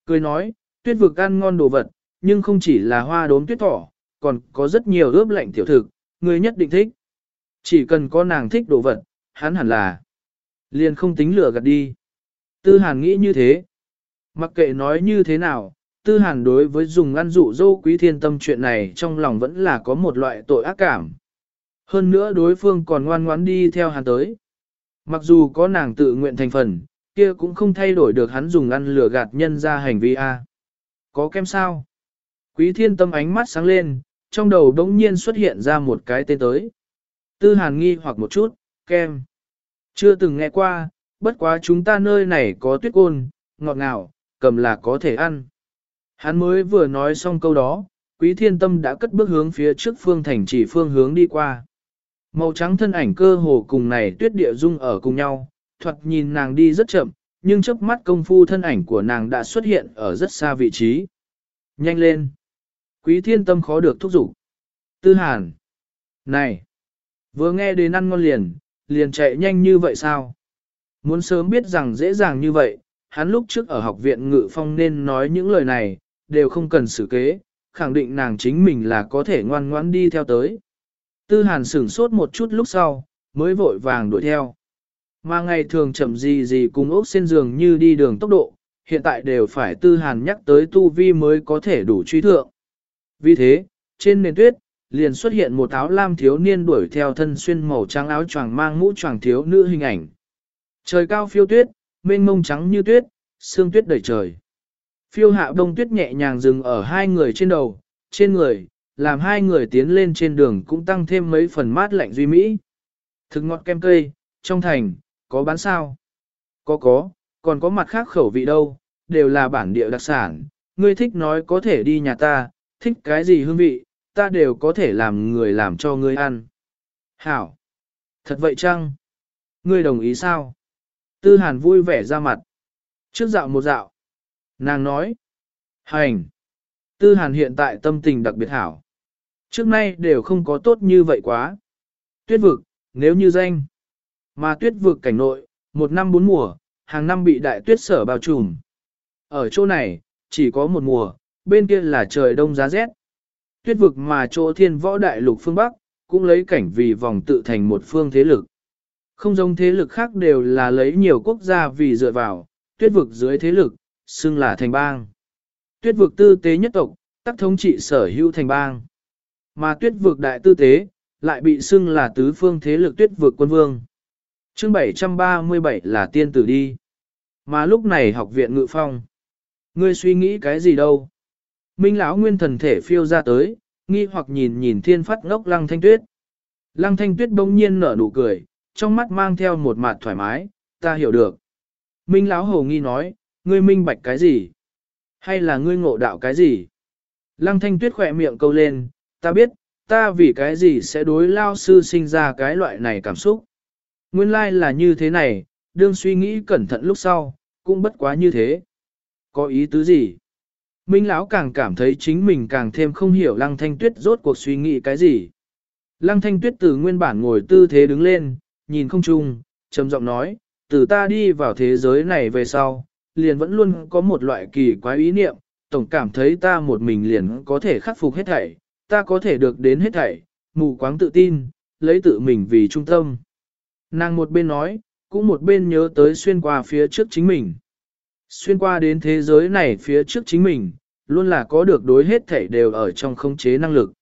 Speaker 1: Cười nói, tuyết vực ăn ngon đồ vật, nhưng không chỉ là hoa đốm tuyết thỏ, còn có rất nhiều ướp lạnh tiểu thực, người nhất định thích. Chỉ cần có nàng thích đồ vật, hắn hẳn là liền không tính lửa gạt đi. Tư hàn nghĩ như thế. Mặc kệ nói như thế nào, tư hàn đối với dùng ăn dụ dỗ quý thiên tâm chuyện này trong lòng vẫn là có một loại tội ác cảm. Hơn nữa đối phương còn ngoan ngoãn đi theo hắn tới. Mặc dù có nàng tự nguyện thành phần, kia cũng không thay đổi được hắn dùng ăn lừa gạt nhân ra hành vi A. Có kem sao? Quý thiên tâm ánh mắt sáng lên, trong đầu đống nhiên xuất hiện ra một cái tên tới. Tư hàn nghi hoặc một chút, kem. Chưa từng nghe qua, bất quá chúng ta nơi này có tuyết côn, ngọt ngào, cầm là có thể ăn. Hắn mới vừa nói xong câu đó, quý thiên tâm đã cất bước hướng phía trước phương thành chỉ phương hướng đi qua. Màu trắng thân ảnh cơ hồ cùng này tuyết địa dung ở cùng nhau, thoạt nhìn nàng đi rất chậm, nhưng chớp mắt công phu thân ảnh của nàng đã xuất hiện ở rất xa vị trí. Nhanh lên! Quý thiên tâm khó được thúc giục. Tư hàn! Này! Vừa nghe đến ăn ngon liền, liền chạy nhanh như vậy sao? Muốn sớm biết rằng dễ dàng như vậy, hắn lúc trước ở học viện ngự phong nên nói những lời này, đều không cần xử kế, khẳng định nàng chính mình là có thể ngoan ngoãn đi theo tới. Tư hàn sửng sốt một chút lúc sau, mới vội vàng đuổi theo. Mà ngày thường chậm gì gì cùng ốc sen giường như đi đường tốc độ, hiện tại đều phải tư hàn nhắc tới tu vi mới có thể đủ truy thượng. Vì thế, trên nền tuyết, liền xuất hiện một áo lam thiếu niên đuổi theo thân xuyên màu trắng áo choàng mang mũ choàng thiếu nữ hình ảnh. Trời cao phiêu tuyết, mênh mông trắng như tuyết, sương tuyết đầy trời. Phiêu hạ đông tuyết nhẹ nhàng dừng ở hai người trên đầu, trên người, làm hai người tiến lên trên đường cũng tăng thêm mấy phần mát lạnh duy mỹ. Thực ngọt kem cây, trong thành, có bán sao? Có có, còn có mặt khác khẩu vị đâu, đều là bản địa đặc sản, ngươi thích nói có thể đi nhà ta, thích cái gì hương vị, ta đều có thể làm người làm cho ngươi ăn. Hảo! Thật vậy chăng? Ngươi đồng ý sao? Tư hàn vui vẻ ra mặt. Trước dạo một dạo. Nàng nói. Hành! Tư hàn hiện tại tâm tình đặc biệt hảo. Trước nay đều không có tốt như vậy quá. Tuyết vực, nếu như danh. Mà tuyết vực cảnh nội, một năm bốn mùa, hàng năm bị đại tuyết sở bao trùm. Ở chỗ này, chỉ có một mùa, bên kia là trời đông giá rét. Tuyết vực mà chỗ thiên võ đại lục phương Bắc, cũng lấy cảnh vì vòng tự thành một phương thế lực. Không giống thế lực khác đều là lấy nhiều quốc gia vì dựa vào, tuyết vực dưới thế lực, xưng là thành bang. Tuyết vực tư tế nhất tộc, tắc thống trị sở hữu thành bang. Mà tuyết vực đại tư tế, lại bị xưng là tứ phương thế lực tuyết vực quân vương. chương 737 là tiên tử đi. Mà lúc này học viện ngự phong. Ngươi suy nghĩ cái gì đâu? Minh lão nguyên thần thể phiêu ra tới, nghi hoặc nhìn nhìn thiên phát ngốc lăng thanh tuyết. Lăng thanh tuyết bỗng nhiên nở nụ cười, trong mắt mang theo một mặt thoải mái, ta hiểu được. Minh lão hồ nghi nói, ngươi minh bạch cái gì? Hay là ngươi ngộ đạo cái gì? Lăng thanh tuyết khỏe miệng câu lên, ta biết, ta vì cái gì sẽ đối lao sư sinh ra cái loại này cảm xúc. Nguyên lai like là như thế này, đương suy nghĩ cẩn thận lúc sau, cũng bất quá như thế. Có ý tứ gì? Minh Lão càng cảm thấy chính mình càng thêm không hiểu Lăng Thanh Tuyết rốt cuộc suy nghĩ cái gì. Lăng Thanh Tuyết từ nguyên bản ngồi tư thế đứng lên, nhìn không chung, trầm giọng nói, từ ta đi vào thế giới này về sau, liền vẫn luôn có một loại kỳ quái ý niệm, tổng cảm thấy ta một mình liền có thể khắc phục hết thảy, ta có thể được đến hết thảy, mù quáng tự tin, lấy tự mình vì trung tâm. Nàng một bên nói, cũng một bên nhớ tới xuyên qua phía trước chính mình. Xuyên qua đến thế giới này phía trước chính mình, luôn là có được đối hết thảy đều ở trong khống chế năng lực.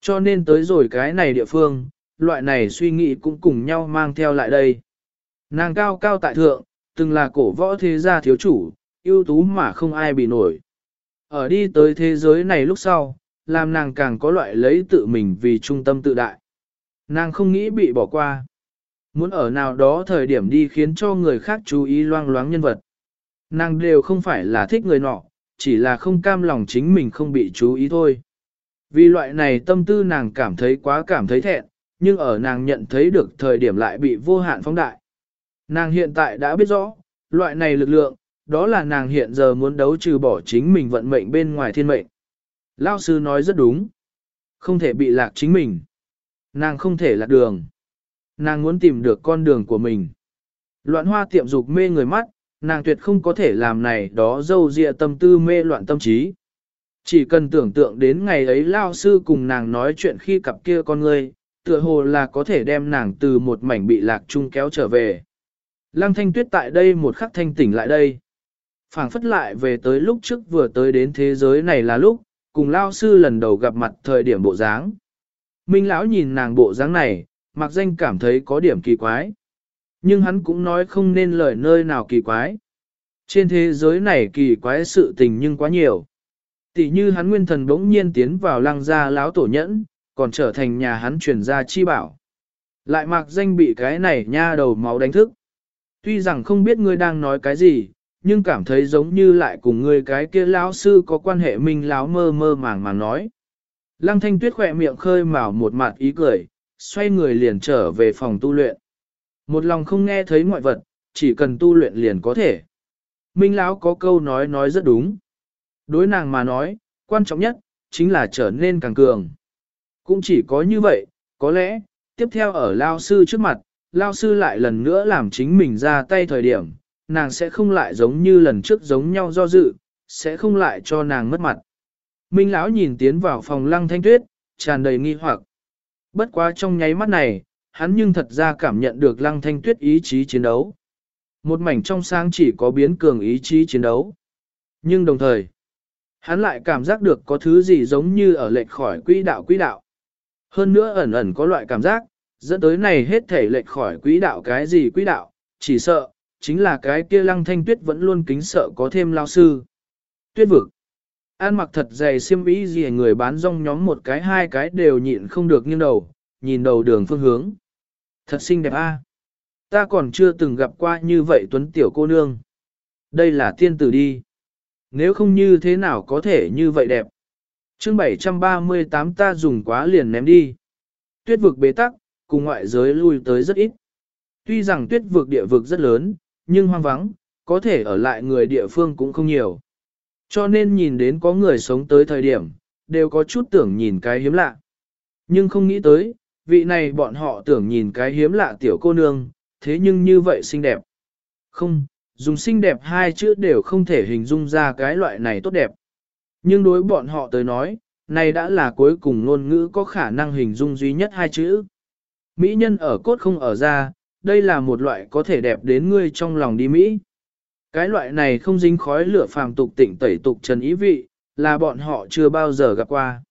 Speaker 1: Cho nên tới rồi cái này địa phương, loại này suy nghĩ cũng cùng nhau mang theo lại đây. Nàng cao cao tại thượng, từng là cổ võ thế gia thiếu chủ, ưu tú mà không ai bị nổi. Ở đi tới thế giới này lúc sau, làm nàng càng có loại lấy tự mình vì trung tâm tự đại. Nàng không nghĩ bị bỏ qua. Muốn ở nào đó thời điểm đi khiến cho người khác chú ý loang loáng nhân vật. Nàng đều không phải là thích người nọ, chỉ là không cam lòng chính mình không bị chú ý thôi. Vì loại này tâm tư nàng cảm thấy quá cảm thấy thẹn, nhưng ở nàng nhận thấy được thời điểm lại bị vô hạn phóng đại. Nàng hiện tại đã biết rõ, loại này lực lượng, đó là nàng hiện giờ muốn đấu trừ bỏ chính mình vận mệnh bên ngoài thiên mệnh. Lao sư nói rất đúng. Không thể bị lạc chính mình. Nàng không thể lạc đường. Nàng muốn tìm được con đường của mình. Loạn hoa tiệm dục mê người mắt, nàng tuyệt không có thể làm này đó dâu dịa tâm tư mê loạn tâm trí. Chỉ cần tưởng tượng đến ngày ấy lao sư cùng nàng nói chuyện khi cặp kia con người, tựa hồ là có thể đem nàng từ một mảnh bị lạc chung kéo trở về. Lăng thanh tuyết tại đây một khắc thanh tỉnh lại đây. phảng phất lại về tới lúc trước vừa tới đến thế giới này là lúc, cùng lao sư lần đầu gặp mặt thời điểm bộ dáng. Minh lão nhìn nàng bộ dáng này, mặc danh cảm thấy có điểm kỳ quái. Nhưng hắn cũng nói không nên lời nơi nào kỳ quái. Trên thế giới này kỳ quái sự tình nhưng quá nhiều. Tỷ như hắn nguyên thần bỗng nhiên tiến vào lăng gia lão tổ nhẫn, còn trở thành nhà hắn truyền gia chi bảo. Lại mặc danh bị cái này nha đầu máu đánh thức. Tuy rằng không biết ngươi đang nói cái gì, nhưng cảm thấy giống như lại cùng ngươi cái kia lão sư có quan hệ minh lão mơ mơ màng màng nói. Lăng thanh tuyết khỏe miệng khơi mào một mặt ý cười, xoay người liền trở về phòng tu luyện. Một lòng không nghe thấy ngoại vật, chỉ cần tu luyện liền có thể. Minh lão có câu nói nói rất đúng. Đối nàng mà nói, quan trọng nhất, chính là trở nên càng cường. Cũng chỉ có như vậy, có lẽ, tiếp theo ở lao sư trước mặt, lao sư lại lần nữa làm chính mình ra tay thời điểm, nàng sẽ không lại giống như lần trước giống nhau do dự, sẽ không lại cho nàng mất mặt. Minh lão nhìn tiến vào phòng lăng thanh tuyết, tràn đầy nghi hoặc. Bất quá trong nháy mắt này, hắn nhưng thật ra cảm nhận được lăng thanh tuyết ý chí chiến đấu. Một mảnh trong sáng chỉ có biến cường ý chí chiến đấu. Nhưng đồng thời, hắn lại cảm giác được có thứ gì giống như ở lệch khỏi quỹ đạo quỹ đạo. Hơn nữa ẩn ẩn có loại cảm giác, dẫn tới này hết thể lệch khỏi quỹ đạo cái gì quỹ đạo, chỉ sợ, chính là cái kia lăng thanh tuyết vẫn luôn kính sợ có thêm lao sư. Tuyết vực. An mặc thật dày xiêm ý gì người bán rong nhóm một cái hai cái đều nhịn không được nghiêng đầu, nhìn đầu đường phương hướng. Thật xinh đẹp a. Ta còn chưa từng gặp qua như vậy tuấn tiểu cô nương. Đây là tiên tử đi. Nếu không như thế nào có thể như vậy đẹp. chương 738 ta dùng quá liền ném đi. Tuyết vực bế tắc, cùng ngoại giới lui tới rất ít. Tuy rằng tuyết vực địa vực rất lớn, nhưng hoang vắng, có thể ở lại người địa phương cũng không nhiều. Cho nên nhìn đến có người sống tới thời điểm, đều có chút tưởng nhìn cái hiếm lạ. Nhưng không nghĩ tới, vị này bọn họ tưởng nhìn cái hiếm lạ tiểu cô nương, thế nhưng như vậy xinh đẹp. Không, dùng xinh đẹp hai chữ đều không thể hình dung ra cái loại này tốt đẹp. Nhưng đối bọn họ tới nói, này đã là cuối cùng ngôn ngữ có khả năng hình dung duy nhất hai chữ. Mỹ nhân ở cốt không ở ra, đây là một loại có thể đẹp đến ngươi trong lòng đi Mỹ. Cái loại này không dính khói lửa phàm tục tịnh tẩy tục trần ý vị, là bọn họ chưa bao giờ gặp qua.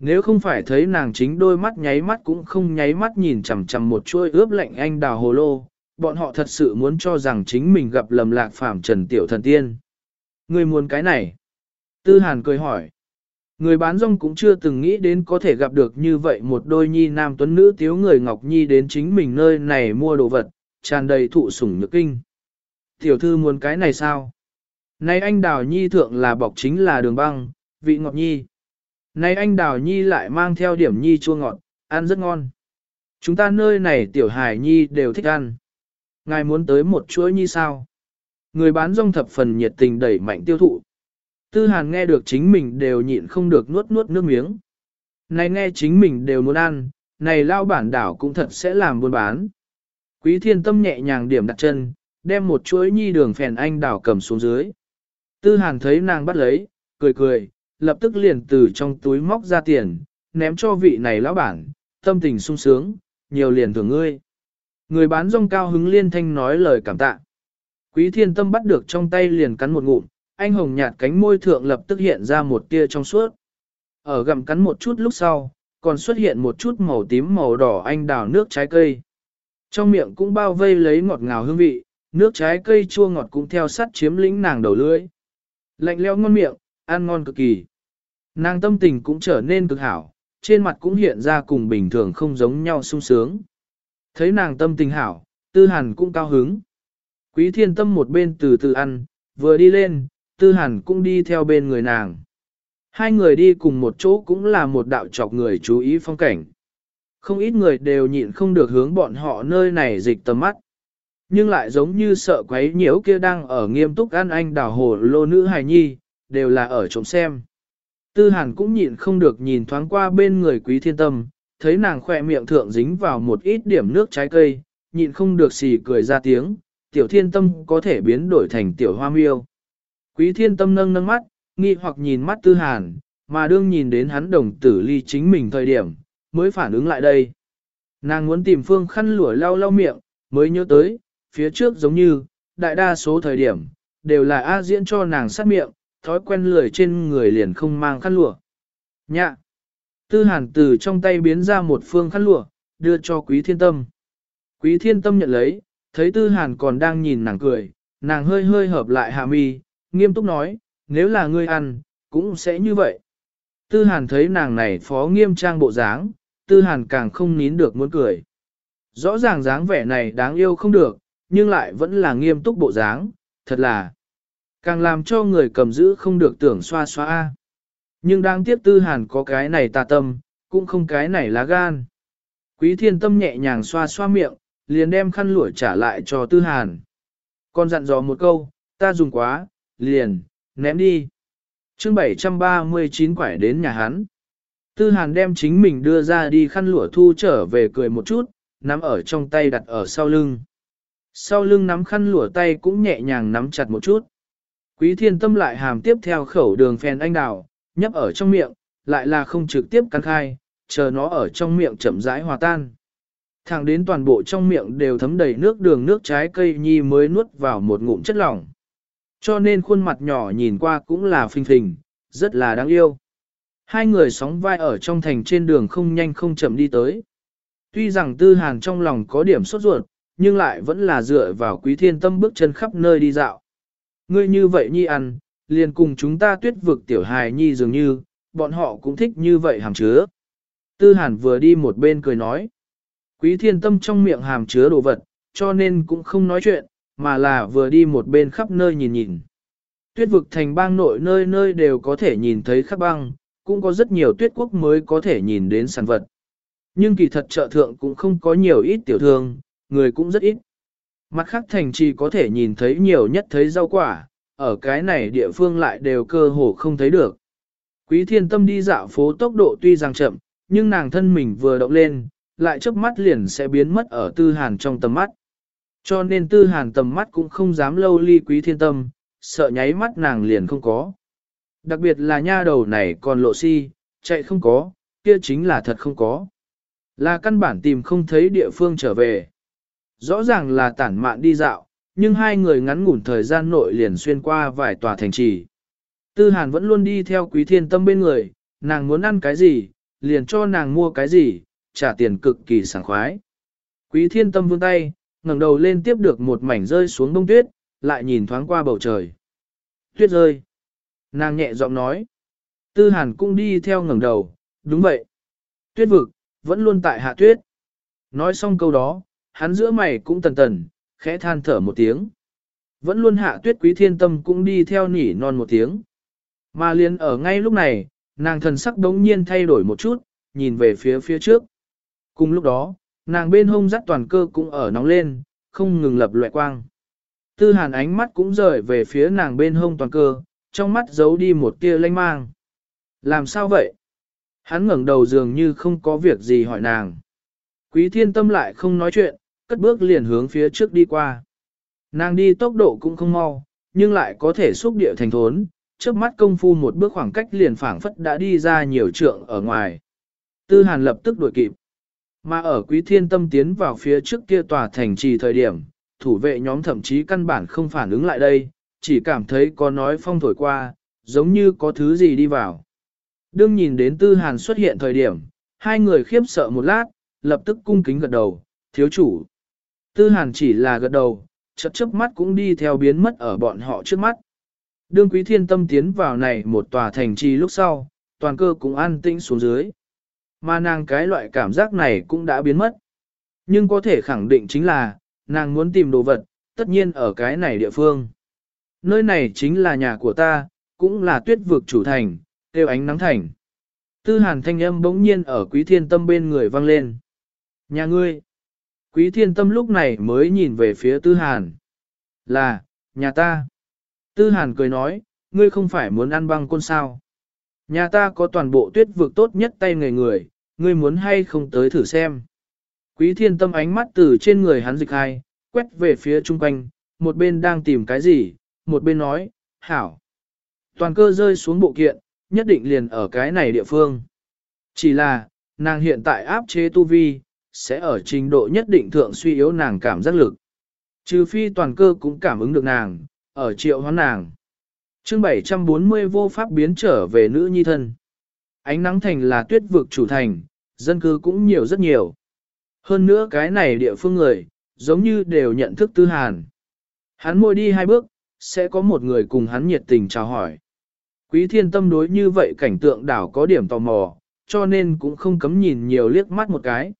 Speaker 1: Nếu không phải thấy nàng chính đôi mắt nháy mắt cũng không nháy mắt nhìn chằm chằm một chuôi ướp lạnh anh đào hồ lô, bọn họ thật sự muốn cho rằng chính mình gặp lầm lạc phàm trần tiểu thần tiên. Người muốn cái này? Tư Hàn cười hỏi. Người bán rong cũng chưa từng nghĩ đến có thể gặp được như vậy một đôi nhi nam tuấn nữ tiếu người Ngọc Nhi đến chính mình nơi này mua đồ vật, tràn đầy thụ sủng nhược kinh. Tiểu thư muốn cái này sao? Này anh đào nhi thượng là bọc chính là đường băng, vị ngọc nhi. Này anh đào nhi lại mang theo điểm nhi chua ngọt, ăn rất ngon. Chúng ta nơi này tiểu hải nhi đều thích ăn. Ngài muốn tới một chuỗi nhi sao? Người bán rong thập phần nhiệt tình đẩy mạnh tiêu thụ. Tư hàn nghe được chính mình đều nhịn không được nuốt nuốt nước miếng. Này nghe chính mình đều muốn ăn, này lao bản đảo cũng thật sẽ làm buôn bán. Quý thiên tâm nhẹ nhàng điểm đặt chân, đem một chuỗi nhi đường phèn anh đảo cầm xuống dưới. Tư hàn thấy nàng bắt lấy, cười cười, lập tức liền từ trong túi móc ra tiền, ném cho vị này lão bản, tâm tình sung sướng, nhiều liền thưởng ngươi. Người bán rong cao hứng liên thanh nói lời cảm tạ. Quý thiên tâm bắt được trong tay liền cắn một ngụm, anh hồng nhạt cánh môi thượng lập tức hiện ra một tia trong suốt. Ở gặm cắn một chút lúc sau, còn xuất hiện một chút màu tím màu đỏ anh đào nước trái cây. Trong miệng cũng bao vây lấy ngọt ngào hương vị, nước trái cây chua ngọt cũng theo sắt chiếm lĩnh nàng đầu lưỡi. Lạnh leo ngon miệng, ăn ngon cực kỳ. Nàng tâm tình cũng trở nên cực hảo, trên mặt cũng hiện ra cùng bình thường không giống nhau sung sướng. Thấy nàng tâm tình hảo, tư hàn cũng cao hứng. Quý thiên tâm một bên từ từ ăn, vừa đi lên, tư hàn cũng đi theo bên người nàng. Hai người đi cùng một chỗ cũng là một đạo chọc người chú ý phong cảnh. Không ít người đều nhịn không được hướng bọn họ nơi này dịch tầm mắt. Nhưng lại giống như sợ quấy nhiễu kia đang ở nghiêm túc ăn anh đào hồ lô nữ hài nhi, đều là ở trộm xem. Tư hàn cũng nhịn không được nhìn thoáng qua bên người quý thiên tâm, thấy nàng khỏe miệng thượng dính vào một ít điểm nước trái cây, nhịn không được xì cười ra tiếng, tiểu thiên tâm có thể biến đổi thành tiểu hoa miêu. Quý thiên tâm nâng nâng mắt, nghi hoặc nhìn mắt tư hàn, mà đương nhìn đến hắn đồng tử ly chính mình thời điểm, mới phản ứng lại đây. Nàng muốn tìm phương khăn lụa lau lau miệng, mới nhớ tới, phía trước giống như, đại đa số thời điểm, đều là A diễn cho nàng sát miệng, thói quen lười trên người liền không mang khăn lụa. Nhạ! Tư hàn từ trong tay biến ra một phương khăn lụa, đưa cho quý thiên tâm. Quý thiên tâm nhận lấy, thấy tư hàn còn đang nhìn nàng cười, nàng hơi hơi hợp lại hạ mi, nghiêm túc nói, nếu là ngươi ăn, cũng sẽ như vậy. Tư hàn thấy nàng này phó nghiêm trang bộ dáng, tư hàn càng không nín được muốn cười. Rõ ràng dáng vẻ này đáng yêu không được, nhưng lại vẫn là nghiêm túc bộ dáng, thật là càng làm cho người cầm giữ không được tưởng xoa xoa. a. Nhưng đang tiếp tư hàn có cái này tà tâm, cũng không cái này lá gan. Quý thiên tâm nhẹ nhàng xoa xoa miệng, liền đem khăn lụa trả lại cho tư hàn. Con dặn dò một câu, ta dùng quá, liền, ném đi. chương 739 quải đến nhà hắn. Tư hàn đem chính mình đưa ra đi khăn lụa thu trở về cười một chút, nắm ở trong tay đặt ở sau lưng. Sau lưng nắm khăn lụa tay cũng nhẹ nhàng nắm chặt một chút. Quý thiên tâm lại hàm tiếp theo khẩu đường phèn anh đào, nhấp ở trong miệng, lại là không trực tiếp cắn khai, chờ nó ở trong miệng chậm rãi hòa tan. Thẳng đến toàn bộ trong miệng đều thấm đầy nước đường nước trái cây nhi mới nuốt vào một ngụm chất lỏng. Cho nên khuôn mặt nhỏ nhìn qua cũng là phình phình, rất là đáng yêu. Hai người sóng vai ở trong thành trên đường không nhanh không chậm đi tới. Tuy rằng tư hàn trong lòng có điểm sốt ruột, nhưng lại vẫn là dựa vào quý thiên tâm bước chân khắp nơi đi dạo. Ngươi như vậy nhi ăn, liền cùng chúng ta tuyết vực tiểu hài nhi dường như, bọn họ cũng thích như vậy hàm chứa. Tư hàn vừa đi một bên cười nói. Quý thiên tâm trong miệng hàm chứa đồ vật, cho nên cũng không nói chuyện, mà là vừa đi một bên khắp nơi nhìn nhìn. Tuyết vực thành bang nội nơi nơi đều có thể nhìn thấy khắp băng, cũng có rất nhiều tuyết quốc mới có thể nhìn đến sản vật. Nhưng kỳ thật chợ thượng cũng không có nhiều ít tiểu thương, người cũng rất ít. Mặt khác thành trì có thể nhìn thấy nhiều nhất thấy rau quả, ở cái này địa phương lại đều cơ hồ không thấy được. Quý thiên tâm đi dạo phố tốc độ tuy rằng chậm, nhưng nàng thân mình vừa động lên, lại chớp mắt liền sẽ biến mất ở tư hàn trong tầm mắt. Cho nên tư hàn tầm mắt cũng không dám lâu ly quý thiên tâm, sợ nháy mắt nàng liền không có. Đặc biệt là nha đầu này còn lộ si, chạy không có, kia chính là thật không có. Là căn bản tìm không thấy địa phương trở về. Rõ ràng là tản mạn đi dạo, nhưng hai người ngắn ngủn thời gian nội liền xuyên qua vài tòa thành trì. Tư Hàn vẫn luôn đi theo quý thiên tâm bên người, nàng muốn ăn cái gì, liền cho nàng mua cái gì, trả tiền cực kỳ sảng khoái. Quý thiên tâm vươn tay, ngẩng đầu lên tiếp được một mảnh rơi xuống bông tuyết, lại nhìn thoáng qua bầu trời. Tuyết rơi. Nàng nhẹ giọng nói. Tư Hàn cũng đi theo ngẩng đầu, đúng vậy. Tuyết vực, vẫn luôn tại hạ tuyết. Nói xong câu đó, hắn giữa mày cũng tần tần, khẽ than thở một tiếng. Vẫn luôn hạ tuyết quý thiên tâm cũng đi theo nỉ non một tiếng. Mà liền ở ngay lúc này, nàng thần sắc đống nhiên thay đổi một chút, nhìn về phía phía trước. Cùng lúc đó, nàng bên hông dắt toàn cơ cũng ở nóng lên, không ngừng lập loại quang. Tư hàn ánh mắt cũng rời về phía nàng bên hông toàn cơ, trong mắt giấu đi một tia lanh mang. Làm sao vậy? Hắn ngẩng đầu dường như không có việc gì hỏi nàng. Quý thiên tâm lại không nói chuyện, cất bước liền hướng phía trước đi qua. Nàng đi tốc độ cũng không mau, nhưng lại có thể xúc địa thành thốn, trước mắt công phu một bước khoảng cách liền phảng phất đã đi ra nhiều trượng ở ngoài. Tư hàn lập tức đuổi kịp. Mà ở quý thiên tâm tiến vào phía trước kia tòa thành trì thời điểm, thủ vệ nhóm thậm chí căn bản không phản ứng lại đây, chỉ cảm thấy có nói phong thổi qua, giống như có thứ gì đi vào. Đương nhìn đến tư hàn xuất hiện thời điểm, hai người khiếp sợ một lát, lập tức cung kính gật đầu, thiếu chủ. Tư hàn chỉ là gật đầu, chớp chớp mắt cũng đi theo biến mất ở bọn họ trước mắt. Đương quý thiên tâm tiến vào này một tòa thành trì lúc sau, toàn cơ cũng an tĩnh xuống dưới. Mà nàng cái loại cảm giác này cũng đã biến mất. Nhưng có thể khẳng định chính là, nàng muốn tìm đồ vật, tất nhiên ở cái này địa phương. Nơi này chính là nhà của ta, cũng là tuyết vực chủ thành, tiêu ánh nắng thành. Tư hàn thanh âm bỗng nhiên ở quý thiên tâm bên người vang lên. Nhà ngươi. Quý thiên tâm lúc này mới nhìn về phía tư hàn. Là, nhà ta. Tư hàn cười nói, ngươi không phải muốn ăn băng côn sao. Nhà ta có toàn bộ tuyết vực tốt nhất tay người người, ngươi muốn hay không tới thử xem. Quý thiên tâm ánh mắt từ trên người hắn dịch hai, quét về phía chung quanh, một bên đang tìm cái gì, một bên nói, hảo. Toàn cơ rơi xuống bộ kiện, nhất định liền ở cái này địa phương. Chỉ là, nàng hiện tại áp chế tu vi, sẽ ở trình độ nhất định thượng suy yếu nàng cảm giác lực. Trừ phi toàn cơ cũng cảm ứng được nàng, ở triệu hoán nàng. chương 740 vô pháp biến trở về nữ nhi thân. Ánh nắng thành là tuyết vực chủ thành, dân cư cũng nhiều rất nhiều. Hơn nữa cái này địa phương người, giống như đều nhận thức tư hàn. Hắn môi đi hai bước, sẽ có một người cùng hắn nhiệt tình chào hỏi. Quý thiên tâm đối như vậy cảnh tượng đảo có điểm tò mò, cho nên cũng không cấm nhìn nhiều liếc mắt một cái.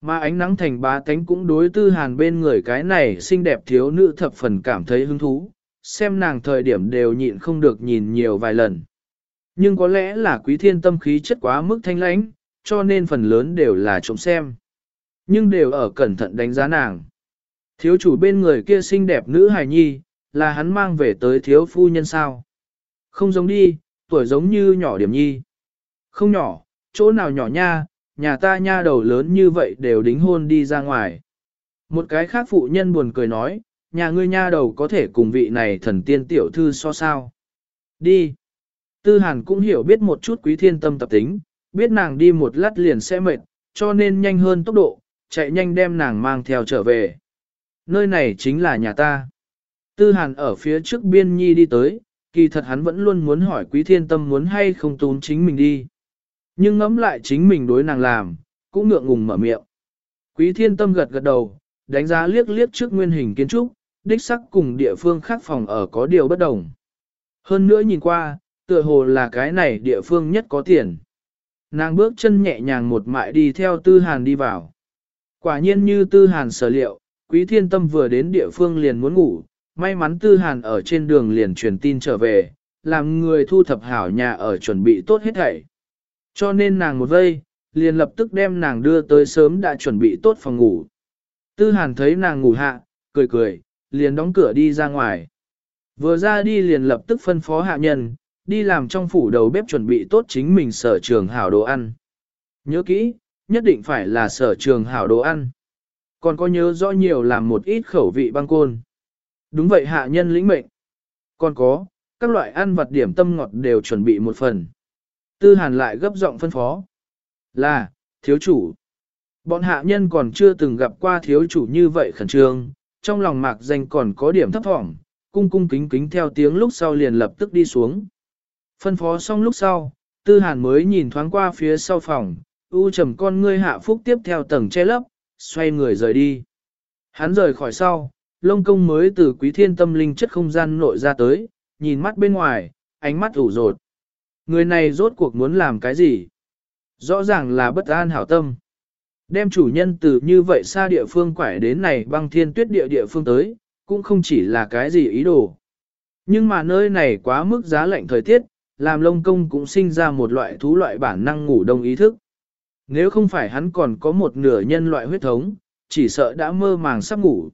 Speaker 1: Mà ánh nắng thành ba tánh cũng đối tư hàn bên người cái này xinh đẹp thiếu nữ thập phần cảm thấy hứng thú, xem nàng thời điểm đều nhịn không được nhìn nhiều vài lần. Nhưng có lẽ là quý thiên tâm khí chất quá mức thanh lãnh, cho nên phần lớn đều là trộm xem. Nhưng đều ở cẩn thận đánh giá nàng. Thiếu chủ bên người kia xinh đẹp nữ hài nhi, là hắn mang về tới thiếu phu nhân sao. Không giống đi, tuổi giống như nhỏ điểm nhi. Không nhỏ, chỗ nào nhỏ nha, nhà ta nha đầu lớn như vậy đều đính hôn đi ra ngoài. Một cái khác phụ nhân buồn cười nói, nhà ngươi nha đầu có thể cùng vị này thần tiên tiểu thư so sao. Đi. Tư Hàn cũng hiểu biết một chút quý thiên tâm tập tính, biết nàng đi một lát liền sẽ mệt, cho nên nhanh hơn tốc độ, chạy nhanh đem nàng mang theo trở về. Nơi này chính là nhà ta. Tư Hàn ở phía trước biên nhi đi tới, kỳ thật hắn vẫn luôn muốn hỏi quý thiên tâm muốn hay không tốn chính mình đi. Nhưng ngẫm lại chính mình đối nàng làm, cũng ngượng ngùng mở miệng. Quý thiên tâm gật gật đầu, đánh giá liếc liếc trước nguyên hình kiến trúc, đích sắc cùng địa phương khác phòng ở có điều bất đồng. Hơn nữa nhìn qua, tựa hồ là cái này địa phương nhất có tiền. Nàng bước chân nhẹ nhàng một mại đi theo tư hàn đi vào. Quả nhiên như tư hàn sở liệu, quý thiên tâm vừa đến địa phương liền muốn ngủ, may mắn tư hàn ở trên đường liền truyền tin trở về, làm người thu thập hảo nhà ở chuẩn bị tốt hết thảy. Cho nên nàng một vây, liền lập tức đem nàng đưa tới sớm đã chuẩn bị tốt phòng ngủ. Tư hàn thấy nàng ngủ hạ, cười cười, liền đóng cửa đi ra ngoài. Vừa ra đi liền lập tức phân phó hạ nhân, đi làm trong phủ đầu bếp chuẩn bị tốt chính mình sở trường hảo đồ ăn. Nhớ kỹ, nhất định phải là sở trường hảo đồ ăn. Còn có nhớ rõ nhiều làm một ít khẩu vị băng côn. Đúng vậy hạ nhân lĩnh mệnh. Còn có, các loại ăn vật điểm tâm ngọt đều chuẩn bị một phần. Tư hàn lại gấp giọng phân phó. Là, thiếu chủ. Bọn hạ nhân còn chưa từng gặp qua thiếu chủ như vậy khẩn trương, trong lòng mạc danh còn có điểm thấp thỏm, cung cung kính kính theo tiếng lúc sau liền lập tức đi xuống. Phân phó xong lúc sau, tư hàn mới nhìn thoáng qua phía sau phòng, u trầm con ngươi hạ phúc tiếp theo tầng che lấp, xoay người rời đi. Hắn rời khỏi sau, lông công mới từ quý thiên tâm linh chất không gian nội ra tới, nhìn mắt bên ngoài, ánh mắt ủ rột. Người này rốt cuộc muốn làm cái gì? Rõ ràng là bất an hảo tâm. Đem chủ nhân từ như vậy xa địa phương quải đến này băng thiên tuyết địa địa phương tới, cũng không chỉ là cái gì ý đồ. Nhưng mà nơi này quá mức giá lạnh thời tiết, làm lông công cũng sinh ra một loại thú loại bản năng ngủ đông ý thức. Nếu không phải hắn còn có một nửa nhân loại huyết thống, chỉ sợ đã mơ màng sắp ngủ.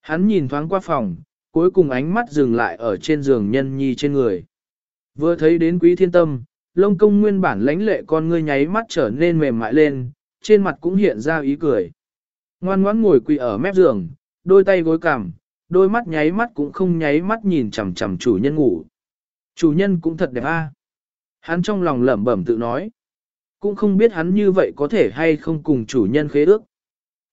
Speaker 1: Hắn nhìn thoáng qua phòng, cuối cùng ánh mắt dừng lại ở trên giường nhân nhi trên người. Vừa thấy đến quý thiên tâm, lông công nguyên bản lãnh lệ con ngươi nháy mắt trở nên mềm mại lên, trên mặt cũng hiện ra ý cười. Ngoan ngoãn ngồi quỳ ở mép giường, đôi tay gối cằm, đôi mắt nháy mắt cũng không nháy mắt nhìn chằm chằm chủ nhân ngủ. Chủ nhân cũng thật đẹp a. Hắn trong lòng lẩm bẩm tự nói. Cũng không biết hắn như vậy có thể hay không cùng chủ nhân khế ước.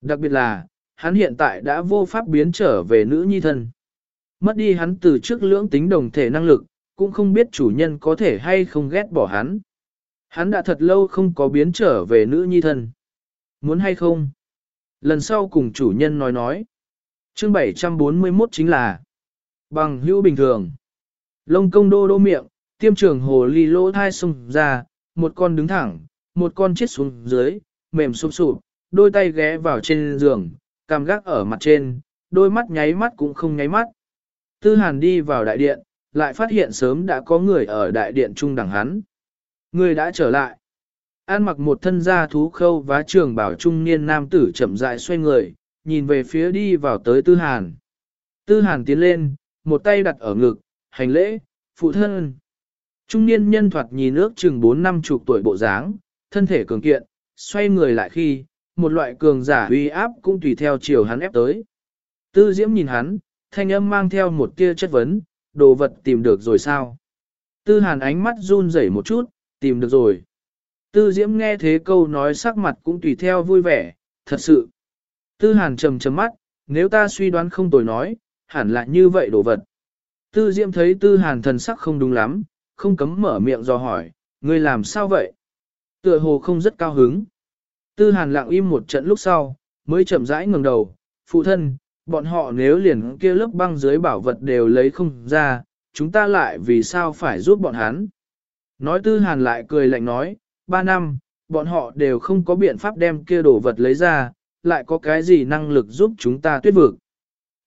Speaker 1: Đặc biệt là, hắn hiện tại đã vô pháp biến trở về nữ nhi thân. Mất đi hắn từ trước lưỡng tính đồng thể năng lực, cũng không biết chủ nhân có thể hay không ghét bỏ hắn. Hắn đã thật lâu không có biến trở về nữ nhi thân. Muốn hay không? Lần sau cùng chủ nhân nói nói. Chương 741 chính là bằng hữu bình thường. Lông công đô đô miệng, tiêm trường hồ ly lỗ thai sung ra, một con đứng thẳng, một con chết xuống dưới, mềm sụp sụp, đôi tay ghé vào trên giường, cằm gác ở mặt trên, đôi mắt nháy mắt cũng không nháy mắt. Tư Hàn đi vào đại điện, lại phát hiện sớm đã có người ở đại điện trung đẳng hắn. Người đã trở lại. An mặc một thân da thú khâu vá trường bảo trung niên nam tử chậm rãi xoay người, nhìn về phía đi vào tới Tư Hàn. Tư Hàn tiến lên, một tay đặt ở ngực, hành lễ, phụ thân. Trung niên nhân thoạt nhìn ước chừng 4 năm chục tuổi bộ dáng, thân thể cường kiện, xoay người lại khi, một loại cường giả uy áp cũng tùy theo chiều hắn ép tới. Tư Diễm nhìn hắn, thanh âm mang theo một tia chất vấn, đồ vật tìm được rồi sao? Tư Hàn ánh mắt run rẩy một chút, tìm được rồi. Tư Diễm nghe thế câu nói sắc mặt cũng tùy theo vui vẻ, thật sự. Tư Hàn trầm trầm mắt, nếu ta suy đoán không tồi nói, hẳn là như vậy đồ vật. Tư Diễm thấy Tư Hàn thần sắc không đúng lắm, không cấm mở miệng do hỏi, ngươi làm sao vậy? Tựa hồ không rất cao hứng. Tư Hàn lặng im một trận lúc sau, mới chậm rãi ngẩng đầu, phụ thân, bọn họ nếu liền kia lớp băng dưới bảo vật đều lấy không ra, chúng ta lại vì sao phải giúp bọn hắn? Nói Tư Hàn lại cười lạnh nói, ba năm, bọn họ đều không có biện pháp đem kia đồ vật lấy ra, lại có cái gì năng lực giúp chúng ta tuyết vực.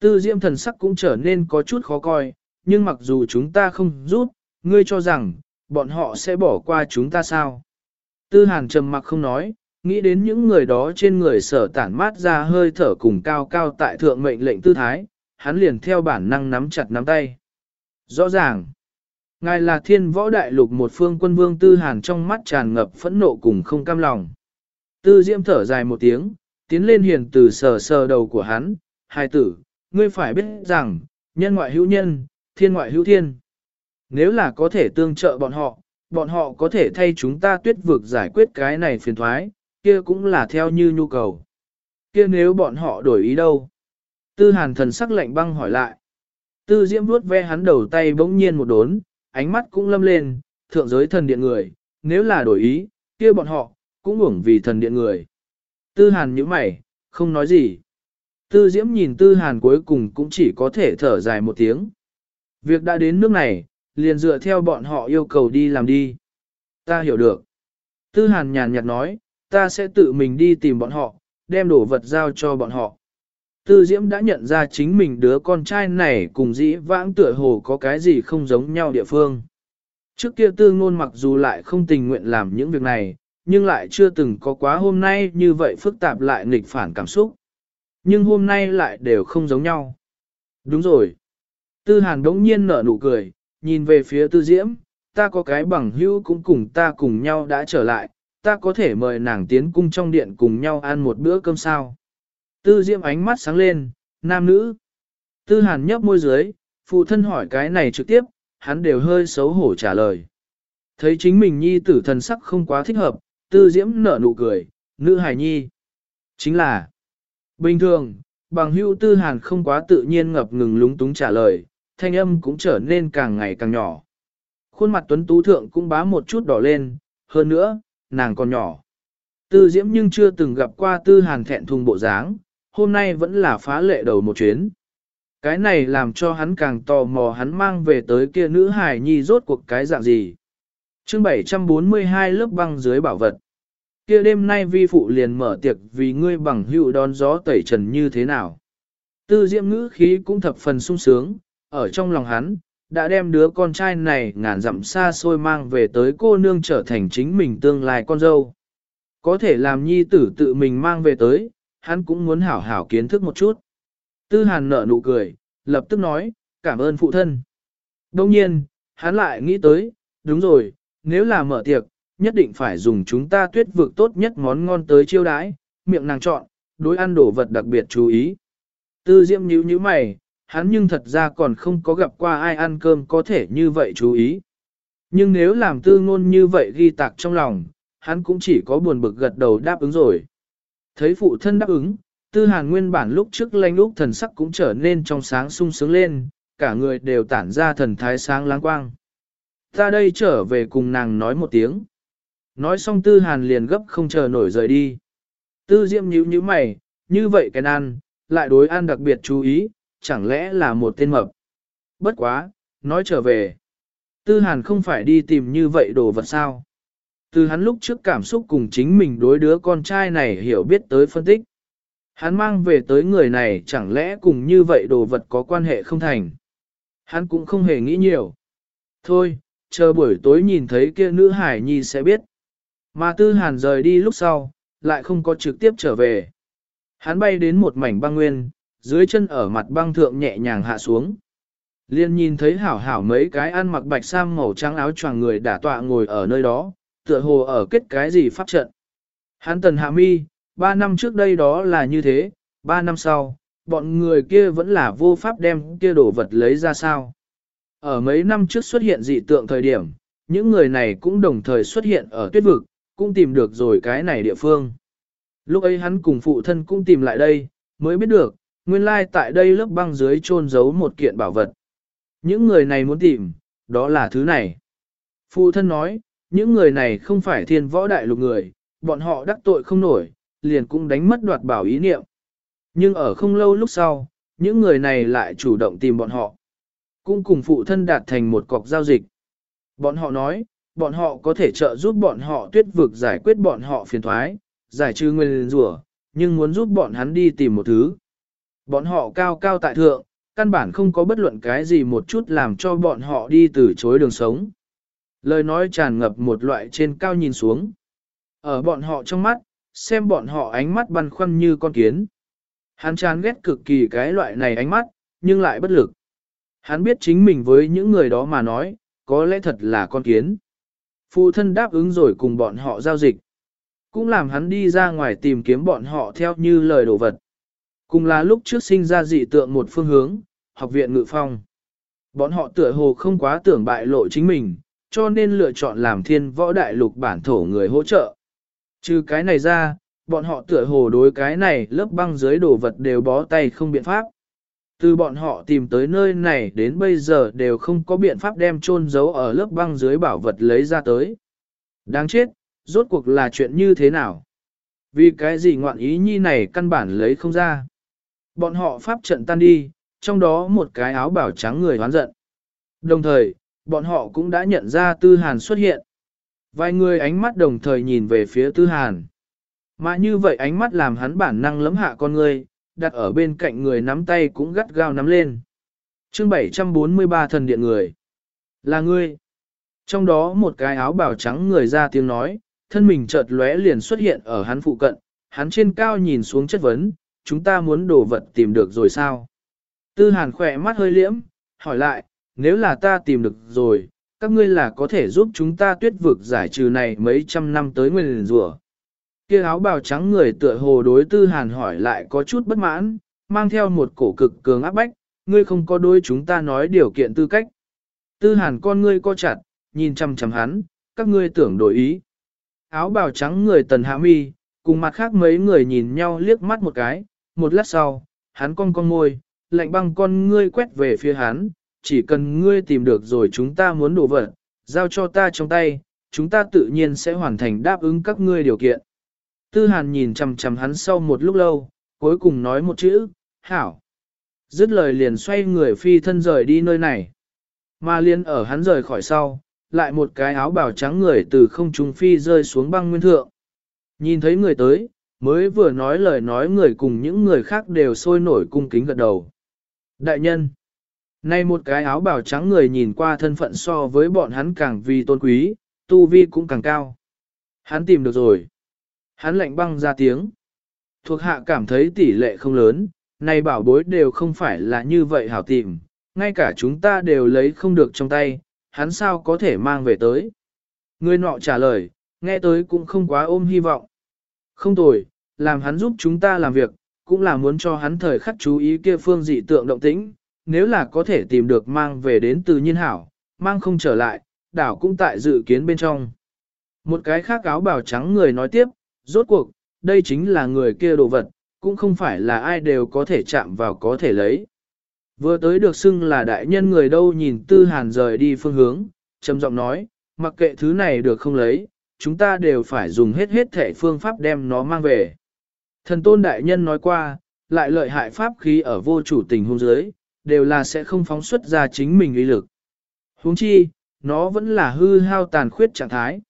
Speaker 1: Tư diễm thần sắc cũng trở nên có chút khó coi, nhưng mặc dù chúng ta không giúp, ngươi cho rằng, bọn họ sẽ bỏ qua chúng ta sao? Tư hàn trầm mặc không nói, nghĩ đến những người đó trên người sở tản mát ra hơi thở cùng cao cao tại thượng mệnh lệnh tư thái, hắn liền theo bản năng nắm chặt nắm tay. Rõ ràng, ngài là thiên võ đại lục một phương quân vương tư hàn trong mắt tràn ngập phẫn nộ cùng không cam lòng. Tư diễm thở dài một tiếng, tiến lên hiền từ sờ sờ đầu của hắn, hai tử, ngươi phải biết rằng, nhân ngoại hữu nhân, thiên ngoại hữu thiên. Nếu là có thể tương trợ bọn họ, bọn họ có thể thay chúng ta tuyết vực giải quyết cái này phiền thoái, kia cũng là theo như nhu cầu. Kia nếu bọn họ đổi ý đâu? Tư hàn thần sắc lạnh băng hỏi lại. Tư diễm vuốt ve hắn đầu tay bỗng nhiên một đốn, ánh mắt cũng lâm lên, thượng giới thần điện người, nếu là đổi ý, kia bọn họ, cũng uổng vì thần điện người. Tư hàn nhíu mày, không nói gì. Tư diễm nhìn tư hàn cuối cùng cũng chỉ có thể thở dài một tiếng. Việc đã đến nước này, liền dựa theo bọn họ yêu cầu đi làm đi. Ta hiểu được. Tư hàn nhàn nhạt nói, ta sẽ tự mình đi tìm bọn họ, đem đồ vật giao cho bọn họ. Tư Diễm đã nhận ra chính mình đứa con trai này cùng dĩ vãng tựa hồ có cái gì không giống nhau địa phương. Trước kia tư ngôn mặc dù lại không tình nguyện làm những việc này, nhưng lại chưa từng có quá hôm nay như vậy phức tạp lại nghịch phản cảm xúc. Nhưng hôm nay lại đều không giống nhau. Đúng rồi. Tư Hàn đống nhiên nở nụ cười, nhìn về phía tư diễm, ta có cái bằng hữu cũng cùng ta cùng nhau đã trở lại, ta có thể mời nàng tiến cung trong điện cùng nhau ăn một bữa cơm sao. Tư diễm ánh mắt sáng lên, nam nữ. Tư Hàn nhấp môi dưới, phụ thân hỏi cái này trực tiếp, hắn đều hơi xấu hổ trả lời. Thấy chính mình nhi tử thần sắc không quá thích hợp, tư diễm nở nụ cười, nữ hải nhi. Chính là, bình thường, bằng hưu tư hàn không quá tự nhiên ngập ngừng lúng túng trả lời, thanh âm cũng trở nên càng ngày càng nhỏ. Khuôn mặt tuấn tú thượng cũng bá một chút đỏ lên, hơn nữa, nàng còn nhỏ. Tư diễm nhưng chưa từng gặp qua tư hàn thẹn thùng bộ dáng, hôm nay vẫn là phá lệ đầu một chuyến. Cái này làm cho hắn càng tò mò hắn mang về tới kia nữ hài nhi rốt cuộc cái dạng gì. chương 742 lớp băng dưới bảo vật. Kia đêm nay vi phụ liền mở tiệc vì ngươi bằng hữu đón gió tẩy trần như thế nào. Tư diễm ngữ khí cũng thập phần sung sướng, ở trong lòng hắn, đã đem đứa con trai này ngàn dặm xa xôi mang về tới cô nương trở thành chính mình tương lai con dâu. Có thể làm nhi tử tự mình mang về tới, hắn cũng muốn hảo hảo kiến thức một chút. Tư hàn nở nụ cười, lập tức nói, cảm ơn phụ thân. Đông nhiên, hắn lại nghĩ tới, đúng rồi, nếu là mở tiệc, nhất định phải dùng chúng ta tuyết vực tốt nhất món ngon tới chiêu đãi, miệng nàng chọn, đối ăn đồ vật đặc biệt chú ý. Tư diễm nhíu nhíu mày, hắn nhưng thật ra còn không có gặp qua ai ăn cơm có thể như vậy chú ý. Nhưng nếu làm tư ngôn như vậy ghi tạc trong lòng, hắn cũng chỉ có buồn bực gật đầu đáp ứng rồi. Thấy phụ thân đáp ứng, tư hàn nguyên bản lúc trước lanh lúc thần sắc cũng trở nên trong sáng sung sướng lên, cả người đều tản ra thần thái sáng láng quang. Ta đây trở về cùng nàng nói một tiếng. Nói xong tư hàn liền gấp không chờ nổi rời đi. Tư diệm nhíu nhíu mày, như vậy cái ăn, lại đối ăn đặc biệt chú ý, chẳng lẽ là một tên mập. Bất quá, nói trở về. Tư hàn không phải đi tìm như vậy đồ vật sao. Từ hắn lúc trước cảm xúc cùng chính mình đối đứa con trai này hiểu biết tới phân tích. Hắn mang về tới người này chẳng lẽ cùng như vậy đồ vật có quan hệ không thành. Hắn cũng không hề nghĩ nhiều. Thôi, chờ buổi tối nhìn thấy kia nữ hải nhi sẽ biết. Mà tư hàn rời đi lúc sau, lại không có trực tiếp trở về. Hắn bay đến một mảnh băng nguyên, dưới chân ở mặt băng thượng nhẹ nhàng hạ xuống. Liên nhìn thấy hảo hảo mấy cái ăn mặc bạch sam màu trắng áo choàng người đã tọa ngồi ở nơi đó, tựa hồ ở kết cái gì pháp trận. Hắn tần hạ mi, ba năm trước đây đó là như thế, ba năm sau, bọn người kia vẫn là vô pháp đem kia đồ vật lấy ra sao. Ở mấy năm trước xuất hiện dị tượng thời điểm, những người này cũng đồng thời xuất hiện ở tuyết vực, cũng tìm được rồi cái này địa phương. Lúc ấy hắn cùng phụ thân cũng tìm lại đây, mới biết được, nguyên lai tại đây lớp băng dưới chôn giấu một kiện bảo vật. Những người này muốn tìm, đó là thứ này. Phụ thân nói, những người này không phải thiên võ đại lục người, bọn họ đắc tội không nổi, liền cũng đánh mất đoạt bảo ý niệm. Nhưng ở không lâu lúc sau, những người này lại chủ động tìm bọn họ. Cũng cùng phụ thân đạt thành một cọc giao dịch. Bọn họ nói, bọn họ có thể trợ giúp bọn họ tuyết vực giải quyết bọn họ phiền thoái, giải trừ nguyên rủa, nhưng muốn giúp bọn hắn đi tìm một thứ. Bọn họ cao cao tại thượng, căn bản không có bất luận cái gì một chút làm cho bọn họ đi từ chối đường sống. Lời nói tràn ngập một loại trên cao nhìn xuống. Ở bọn họ trong mắt, xem bọn họ ánh mắt băn khoăn như con kiến. Hắn chán ghét cực kỳ cái loại này ánh mắt, nhưng lại bất lực. Hắn biết chính mình với những người đó mà nói, có lẽ thật là con kiến. Phụ thân đáp ứng rồi cùng bọn họ giao dịch. Cũng làm hắn đi ra ngoài tìm kiếm bọn họ theo như lời đồ vật. Cùng là lúc trước sinh ra dị tượng một phương hướng, học viện ngự phong. Bọn họ tựa hồ không quá tưởng bại lộ chính mình, cho nên lựa chọn làm thiên võ đại lục bản thổ người hỗ trợ. Trừ cái này ra, bọn họ tựa hồ đối cái này lớp băng dưới đồ vật đều bó tay không biện pháp. Từ bọn họ tìm tới nơi này đến bây giờ đều không có biện pháp đem chôn giấu ở lớp băng dưới bảo vật lấy ra tới. Đáng chết, rốt cuộc là chuyện như thế nào? Vì cái gì ngoạn ý nhi này căn bản lấy không ra. Bọn họ pháp trận tan đi, trong đó một cái áo bảo trắng người hoán giận. Đồng thời, bọn họ cũng đã nhận ra Tư Hàn xuất hiện. Vài người ánh mắt đồng thời nhìn về phía Tư Hàn. Mà như vậy ánh mắt làm hắn bản năng lấm hạ con người, đặt ở bên cạnh người nắm tay cũng gắt gao nắm lên. chương 743 thần điện người. Là ngươi. Trong đó một cái áo bảo trắng người ra tiếng nói, thân mình chợt lóe liền xuất hiện ở hắn phụ cận, hắn trên cao nhìn xuống chất vấn, chúng ta muốn đồ vật tìm được rồi sao? Tư hàn khỏe mắt hơi liễm, hỏi lại, nếu là ta tìm được rồi, các ngươi là có thể giúp chúng ta tuyết vực giải trừ này mấy trăm năm tới nguyên rùa. Kia áo bào trắng người tựa hồ đối tư hàn hỏi lại có chút bất mãn, mang theo một cổ cực cường áp bách, ngươi không có đôi chúng ta nói điều kiện tư cách. Tư hàn con ngươi co chặt, nhìn chăm chăm hắn, các ngươi tưởng đổi ý. Áo bào trắng người tần hạ mi, cùng mặt khác mấy người nhìn nhau liếc mắt một cái, một lát sau, hắn cong con môi, lạnh băng con ngươi quét về phía hắn, chỉ cần ngươi tìm được rồi chúng ta muốn đổ vật, giao cho ta trong tay, chúng ta tự nhiên sẽ hoàn thành đáp ứng các ngươi điều kiện. Tư hàn nhìn chằm chằm hắn sau một lúc lâu, cuối cùng nói một chữ, hảo. Dứt lời liền xoay người phi thân rời đi nơi này. Mà liên ở hắn rời khỏi sau, lại một cái áo bào trắng người từ không trung phi rơi xuống băng nguyên thượng. Nhìn thấy người tới, mới vừa nói lời nói người cùng những người khác đều sôi nổi cung kính gật đầu. Đại nhân, nay một cái áo bào trắng người nhìn qua thân phận so với bọn hắn càng vì tôn quý, tu vi cũng càng cao. Hắn tìm được rồi. Hắn lạnh băng ra tiếng. Thuộc hạ cảm thấy tỷ lệ không lớn, này bảo bối đều không phải là như vậy hảo tìm, ngay cả chúng ta đều lấy không được trong tay, hắn sao có thể mang về tới. Người nọ trả lời, nghe tới cũng không quá ôm hy vọng. Không tồi, làm hắn giúp chúng ta làm việc, cũng là muốn cho hắn thời khắc chú ý kia phương dị tượng động tĩnh, nếu là có thể tìm được mang về đến từ nhiên hảo, mang không trở lại, đảo cũng tại dự kiến bên trong. Một cái khác áo bào trắng người nói tiếp, rốt cuộc, đây chính là người kia đồ vật, cũng không phải là ai đều có thể chạm vào có thể lấy. Vừa tới được xưng là đại nhân người đâu nhìn tư hàn rời đi phương hướng, trầm giọng nói, mặc kệ thứ này được không lấy, chúng ta đều phải dùng hết hết thể phương pháp đem nó mang về. Thần tôn đại nhân nói qua, lại lợi hại pháp khí ở vô chủ tình hôn giới, đều là sẽ không phóng xuất ra chính mình uy lực. huống chi, nó vẫn là hư hao tàn khuyết trạng thái.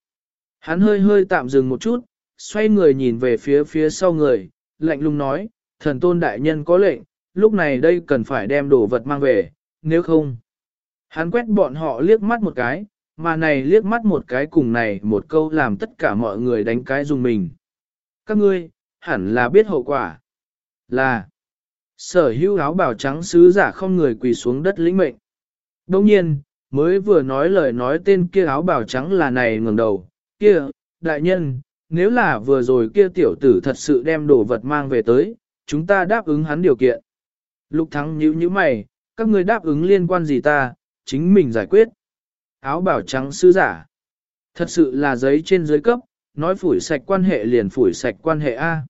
Speaker 1: Hắn hơi hơi tạm dừng một chút, xoay người nhìn về phía phía sau người, lạnh lùng nói, thần tôn đại nhân có lệnh, lúc này đây cần phải đem đồ vật mang về, nếu không. Hắn quét bọn họ liếc mắt một cái, mà này liếc mắt một cái cùng này một câu làm tất cả mọi người đánh cái dùng mình. Các ngươi, hẳn là biết hậu quả. Là, sở hữu áo bào trắng sứ giả không người quỳ xuống đất lĩnh mệnh. Đồng nhiên, mới vừa nói lời nói tên kia áo bào trắng là này ngẩng đầu, kia, đại nhân, nếu là vừa rồi kia tiểu tử thật sự đem đồ vật mang về tới, chúng ta đáp ứng hắn điều kiện. Lục thắng nhíu nhíu mày, các ngươi đáp ứng liên quan gì ta, chính mình giải quyết. Áo bảo trắng sứ giả. Thật sự là giấy trên dưới cấp, nói phủi sạch quan hệ liền phủi sạch quan hệ A.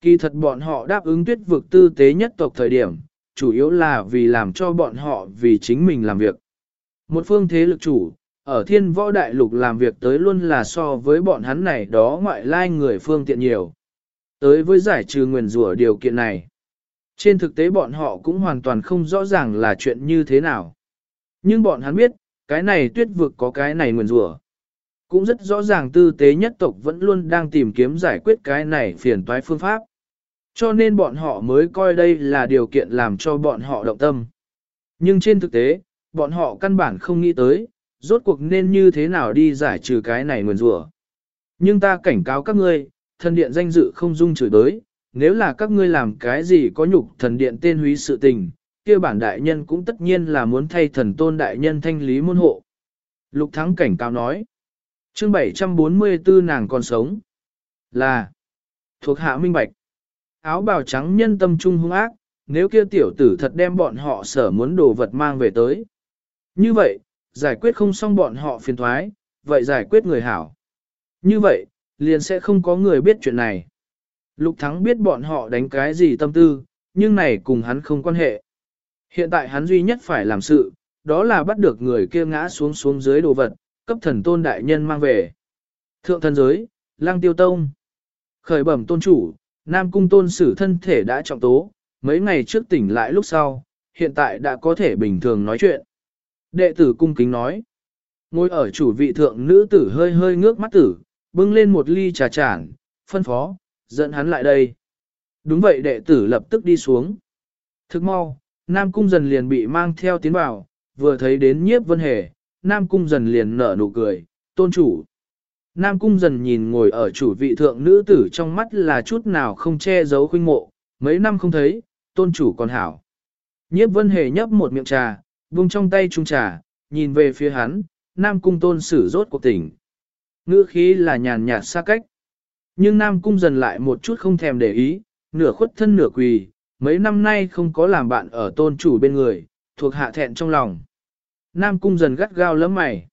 Speaker 1: Kỳ thật bọn họ đáp ứng tuyết vực tư tế nhất tộc thời điểm, chủ yếu là vì làm cho bọn họ vì chính mình làm việc. Một phương thế lực chủ, ở thiên võ đại lục làm việc tới luôn là so với bọn hắn này đó ngoại lai người phương tiện nhiều. Tới với giải trừ nguyền rủa điều kiện này. Trên thực tế bọn họ cũng hoàn toàn không rõ ràng là chuyện như thế nào. Nhưng bọn hắn biết, cái này tuyết vực có cái này nguyền rủa Cũng rất rõ ràng tư tế nhất tộc vẫn luôn đang tìm kiếm giải quyết cái này phiền toái phương pháp. Cho nên bọn họ mới coi đây là điều kiện làm cho bọn họ động tâm. Nhưng trên thực tế, bọn họ căn bản không nghĩ tới, rốt cuộc nên như thế nào đi giải trừ cái này nguyền rủa. Nhưng ta cảnh cáo các ngươi, thần điện danh dự không dung chửi tới, nếu là các ngươi làm cái gì có nhục thần điện tên húy sự tình, kia bản đại nhân cũng tất nhiên là muốn thay thần tôn đại nhân thanh lý môn hộ. Lục Thắng cảnh cáo nói, chương 744 nàng còn sống, là thuộc hạ minh bạch. Áo bào trắng nhân tâm trung hung ác, nếu kia tiểu tử thật đem bọn họ sở muốn đồ vật mang về tới. Như vậy, giải quyết không xong bọn họ phiền thoái, vậy giải quyết người hảo. Như vậy, liền sẽ không có người biết chuyện này. Lục Thắng biết bọn họ đánh cái gì tâm tư, nhưng này cùng hắn không quan hệ. Hiện tại hắn duy nhất phải làm sự, đó là bắt được người kia ngã xuống xuống dưới đồ vật, cấp thần tôn đại nhân mang về. Thượng thần giới, lang tiêu tông. Khởi bẩm tôn chủ, Nam cung tôn sử thân thể đã trọng tố, mấy ngày trước tỉnh lại lúc sau, hiện tại đã có thể bình thường nói chuyện. Đệ tử cung kính nói. Ngồi ở chủ vị thượng nữ tử hơi hơi ngước mắt tử, bưng lên một ly trà chản, phân phó, dẫn hắn lại đây. Đúng vậy đệ tử lập tức đi xuống. Thức mau, Nam Cung dần liền bị mang theo tiến vào, vừa thấy đến nhiếp vân hề, Nam Cung dần liền nở nụ cười, tôn chủ. Nam Cung dần nhìn ngồi ở chủ vị thượng nữ tử trong mắt là chút nào không che giấu khuynh mộ, mấy năm không thấy, tôn chủ còn hảo. Nhiếp vân hề nhấp một miệng trà, vung trong tay trung trà, nhìn về phía hắn, Nam Cung tôn sử rốt cuộc tỉnh. Ngữ khí là nhàn nhạt xa cách. Nhưng Nam Cung dần lại một chút không thèm để ý, nửa khuất thân nửa quỳ, mấy năm nay không có làm bạn ở tôn chủ bên người, thuộc hạ thẹn trong lòng. Nam Cung dần gắt gao lắm mày.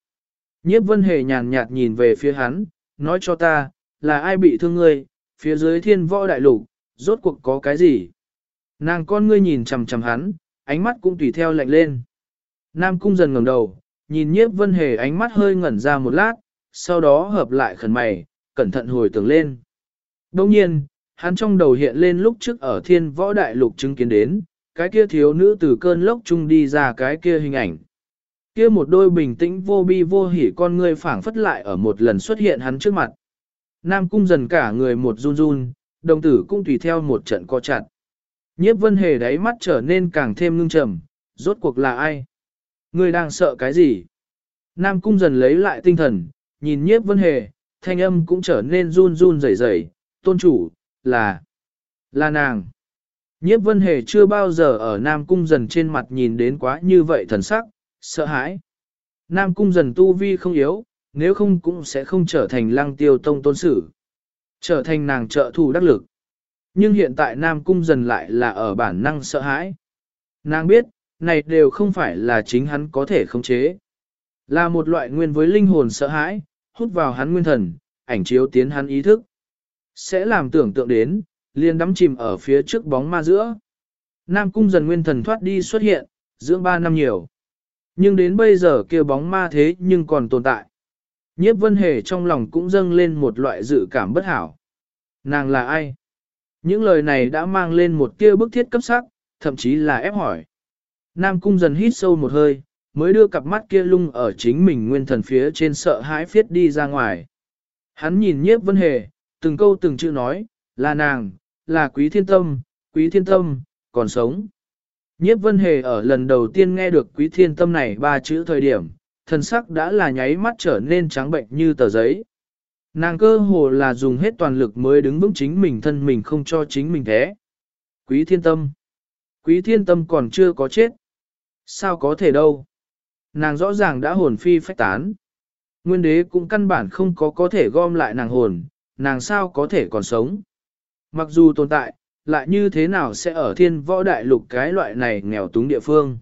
Speaker 1: Nhiếp vân hề nhàn nhạt nhìn về phía hắn, nói cho ta, là ai bị thương ngươi, phía dưới thiên võ đại lục, rốt cuộc có cái gì? Nàng con ngươi nhìn chằm chằm hắn, ánh mắt cũng tùy theo lạnh lên. Nam cung dần ngẩng đầu, nhìn nhiếp vân hề ánh mắt hơi ngẩn ra một lát, sau đó hợp lại khẩn mày, cẩn thận hồi tưởng lên. Đồng nhiên, hắn trong đầu hiện lên lúc trước ở thiên võ đại lục chứng kiến đến, cái kia thiếu nữ từ cơn lốc chung đi ra cái kia hình ảnh. Kia một đôi bình tĩnh vô bi vô hỉ con ngươi phảng phất lại ở một lần xuất hiện hắn trước mặt. Nam cung dần cả người một run run, đồng tử cũng tùy theo một trận co chặt. Nhiếp vân hề đáy mắt trở nên càng thêm ngưng trầm, rốt cuộc là ai? Người đang sợ cái gì? Nam cung dần lấy lại tinh thần, nhìn nhiếp vân hề, thanh âm cũng trở nên run run rẩy rẩy. tôn chủ, là, là nàng. Nhiếp vân hề chưa bao giờ ở Nam cung dần trên mặt nhìn đến quá như vậy thần sắc, sợ hãi. Nam cung dần tu vi không yếu, nếu không cũng sẽ không trở thành lăng tiêu tông tôn sử. Trở thành nàng trợ thủ đắc lực. Nhưng hiện tại Nam cung dần lại là ở bản năng sợ hãi. Nàng biết, này đều không phải là chính hắn có thể khống chế. Là một loại nguyên với linh hồn sợ hãi, hút vào hắn nguyên thần, ảnh chiếu tiến hắn ý thức. Sẽ làm tưởng tượng đến, liền đắm chìm ở phía trước bóng ma giữa. Nam cung dần nguyên thần thoát đi xuất hiện, dưỡng ba năm nhiều. Nhưng đến bây giờ kia bóng ma thế nhưng còn tồn tại. Nhiếp vân hề trong lòng cũng dâng lên một loại dự cảm bất hảo. Nàng là ai? Những lời này đã mang lên một tia bức thiết cấp sắc, thậm chí là ép hỏi. Nam cung dần hít sâu một hơi, mới đưa cặp mắt kia lung ở chính mình nguyên thần phía trên sợ hãi phiết đi ra ngoài. Hắn nhìn nhiếp vân hề, từng câu từng chữ nói, là nàng, là quý thiên tâm, quý thiên tâm, còn sống. Nhiếp vân hề ở lần đầu tiên nghe được quý thiên tâm này ba chữ thời điểm, thần sắc đã là nháy mắt trở nên trắng bệnh như tờ giấy. Nàng cơ hồ là dùng hết toàn lực mới đứng vững chính mình thân mình không cho chính mình thế. Quý thiên tâm. Quý thiên tâm còn chưa có chết. Sao có thể đâu. Nàng rõ ràng đã hồn phi phách tán. Nguyên đế cũng căn bản không có có thể gom lại nàng hồn, nàng sao có thể còn sống. Mặc dù tồn tại, lại như thế nào sẽ ở thiên võ đại lục cái loại này nghèo túng địa phương.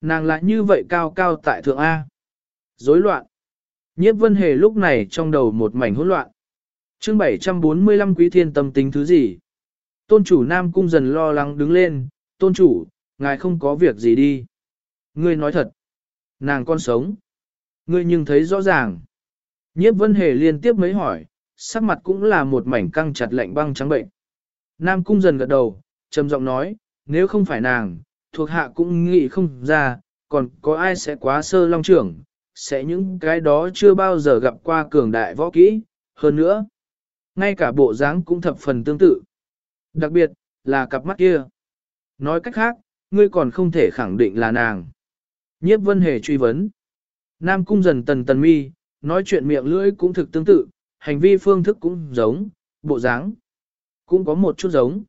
Speaker 1: Nàng lại như vậy cao cao tại thượng A. Rối loạn. Nhiếp vân hề lúc này trong đầu một mảnh hỗn loạn. chương 745 quý thiên tâm tính thứ gì? Tôn chủ Nam Cung dần lo lắng đứng lên, tôn chủ, ngài không có việc gì đi. Ngươi nói thật. Nàng con sống. Ngươi nhưng thấy rõ ràng. Nhiếp vân hề liên tiếp mấy hỏi, sắc mặt cũng là một mảnh căng chặt lạnh băng trắng bệnh. Nam cung dần gật đầu, trầm giọng nói, nếu không phải nàng, thuộc hạ cũng nghĩ không ra, còn có ai sẽ quá sơ long trưởng, sẽ những cái đó chưa bao giờ gặp qua cường đại võ kỹ, hơn nữa. Ngay cả bộ dáng cũng thập phần tương tự. Đặc biệt, là cặp mắt kia. Nói cách khác, ngươi còn không thể khẳng định là nàng. Nhiếp vân hề truy vấn. Nam cung dần tần tần mi, nói chuyện miệng lưỡi cũng thực tương tự, hành vi phương thức cũng giống, bộ dáng cũng có một chút giống.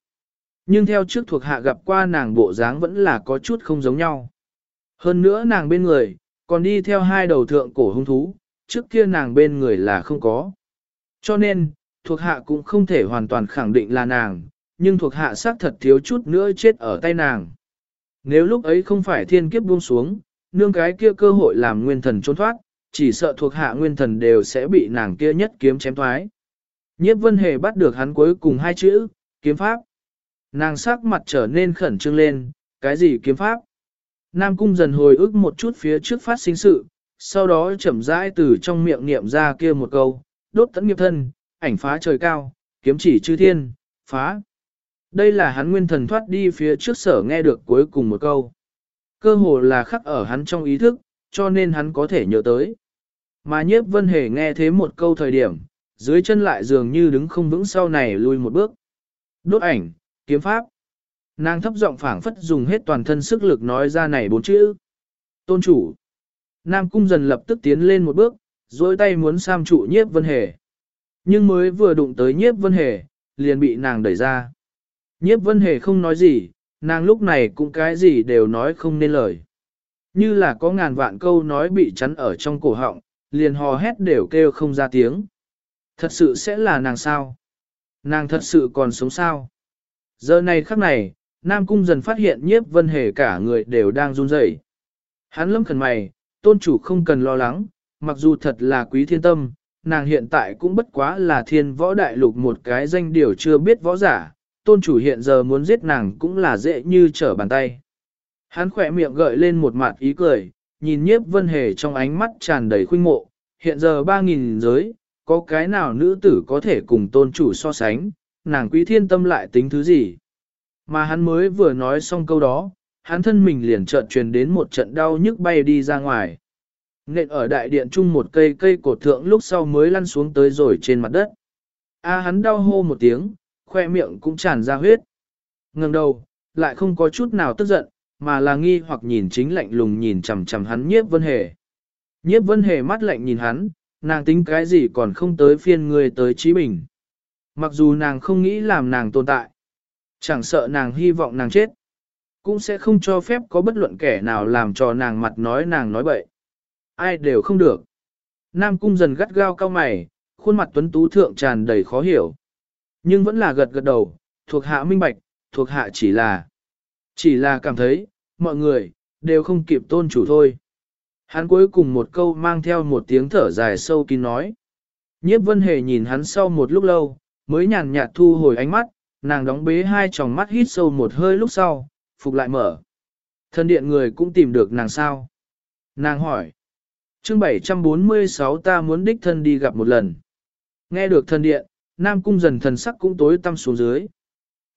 Speaker 1: Nhưng theo trước thuộc hạ gặp qua nàng bộ dáng vẫn là có chút không giống nhau. Hơn nữa nàng bên người, còn đi theo hai đầu thượng cổ hung thú, trước kia nàng bên người là không có. Cho nên, thuộc hạ cũng không thể hoàn toàn khẳng định là nàng, nhưng thuộc hạ xác thật thiếu chút nữa chết ở tay nàng. Nếu lúc ấy không phải thiên kiếp buông xuống, nương cái kia cơ hội làm nguyên thần trốn thoát, chỉ sợ thuộc hạ nguyên thần đều sẽ bị nàng kia nhất kiếm chém thoái. Nhiếp vân hề bắt được hắn cuối cùng hai chữ, kiếm pháp. Nàng sắc mặt trở nên khẩn trương lên, cái gì kiếm pháp? Nam cung dần hồi ức một chút phía trước phát sinh sự, sau đó chậm rãi từ trong miệng niệm ra kia một câu, đốt tấn nghiệp thân, ảnh phá trời cao, kiếm chỉ chư thiên, phá. Đây là hắn nguyên thần thoát đi phía trước sở nghe được cuối cùng một câu. Cơ hồ là khắc ở hắn trong ý thức, cho nên hắn có thể nhớ tới. Mà nhiếp vân hề nghe thế một câu thời điểm, dưới chân lại dường như đứng không vững sau này lui một bước. Đốt ảnh, kiếm pháp. Nàng thấp giọng phảng phất dùng hết toàn thân sức lực nói ra này bốn chữ. Tôn chủ. Nam cung dần lập tức tiến lên một bước, dối tay muốn sam trụ nhiếp vân hề. Nhưng mới vừa đụng tới nhiếp vân hề, liền bị nàng đẩy ra. Nhiếp vân hề không nói gì, nàng lúc này cũng cái gì đều nói không nên lời. Như là có ngàn vạn câu nói bị chắn ở trong cổ họng, liền hò hét đều kêu không ra tiếng. Thật sự sẽ là nàng sao? Nàng thật sự còn sống sao? Giờ này khắc này, Nam Cung dần phát hiện nhiếp vân hề cả người đều đang run rẩy. Hắn lâm khẩn mày, tôn chủ không cần lo lắng, mặc dù thật là quý thiên tâm, nàng hiện tại cũng bất quá là thiên võ đại lục một cái danh điều chưa biết võ giả, tôn chủ hiện giờ muốn giết nàng cũng là dễ như trở bàn tay. Hắn khỏe miệng gợi lên một mặt ý cười, nhìn nhiếp vân hề trong ánh mắt tràn đầy khuynh mộ, hiện giờ ba nghìn giới, có cái nào nữ tử có thể cùng tôn chủ so sánh, nàng quý thiên tâm lại tính thứ gì. Mà hắn mới vừa nói xong câu đó, hắn thân mình liền chợt truyền đến một trận đau nhức bay đi ra ngoài. Nện ở đại điện chung một cây cây cột thượng lúc sau mới lăn xuống tới rồi trên mặt đất. A hắn đau hô một tiếng, khoe miệng cũng tràn ra huyết. ngẩng đầu, lại không có chút nào tức giận, mà là nghi hoặc nhìn chính lạnh lùng nhìn chằm chằm hắn nhiếp vân hề. Nhiếp vân hề mắt lạnh nhìn hắn, nàng tính cái gì còn không tới phiên người tới trí bình. Mặc dù nàng không nghĩ làm nàng tồn tại, chẳng sợ nàng hy vọng nàng chết, cũng sẽ không cho phép có bất luận kẻ nào làm cho nàng mặt nói nàng nói bậy. Ai đều không được. Nam cung dần gắt gao cao mày, khuôn mặt tuấn tú thượng tràn đầy khó hiểu. Nhưng vẫn là gật gật đầu, thuộc hạ minh bạch, thuộc hạ chỉ là, chỉ là cảm thấy, mọi người, đều không kịp tôn chủ thôi. Hắn cuối cùng một câu mang theo một tiếng thở dài sâu kín nói. Nhiếp vân hề nhìn hắn sau một lúc lâu, mới nhàn nhạt thu hồi ánh mắt, nàng đóng bế hai tròng mắt hít sâu một hơi lúc sau, phục lại mở. Thân điện người cũng tìm được nàng sao. Nàng hỏi. chương 746 ta muốn đích thân đi gặp một lần. Nghe được thần điện, Nam cung dần thần sắc cũng tối tăm xuống dưới.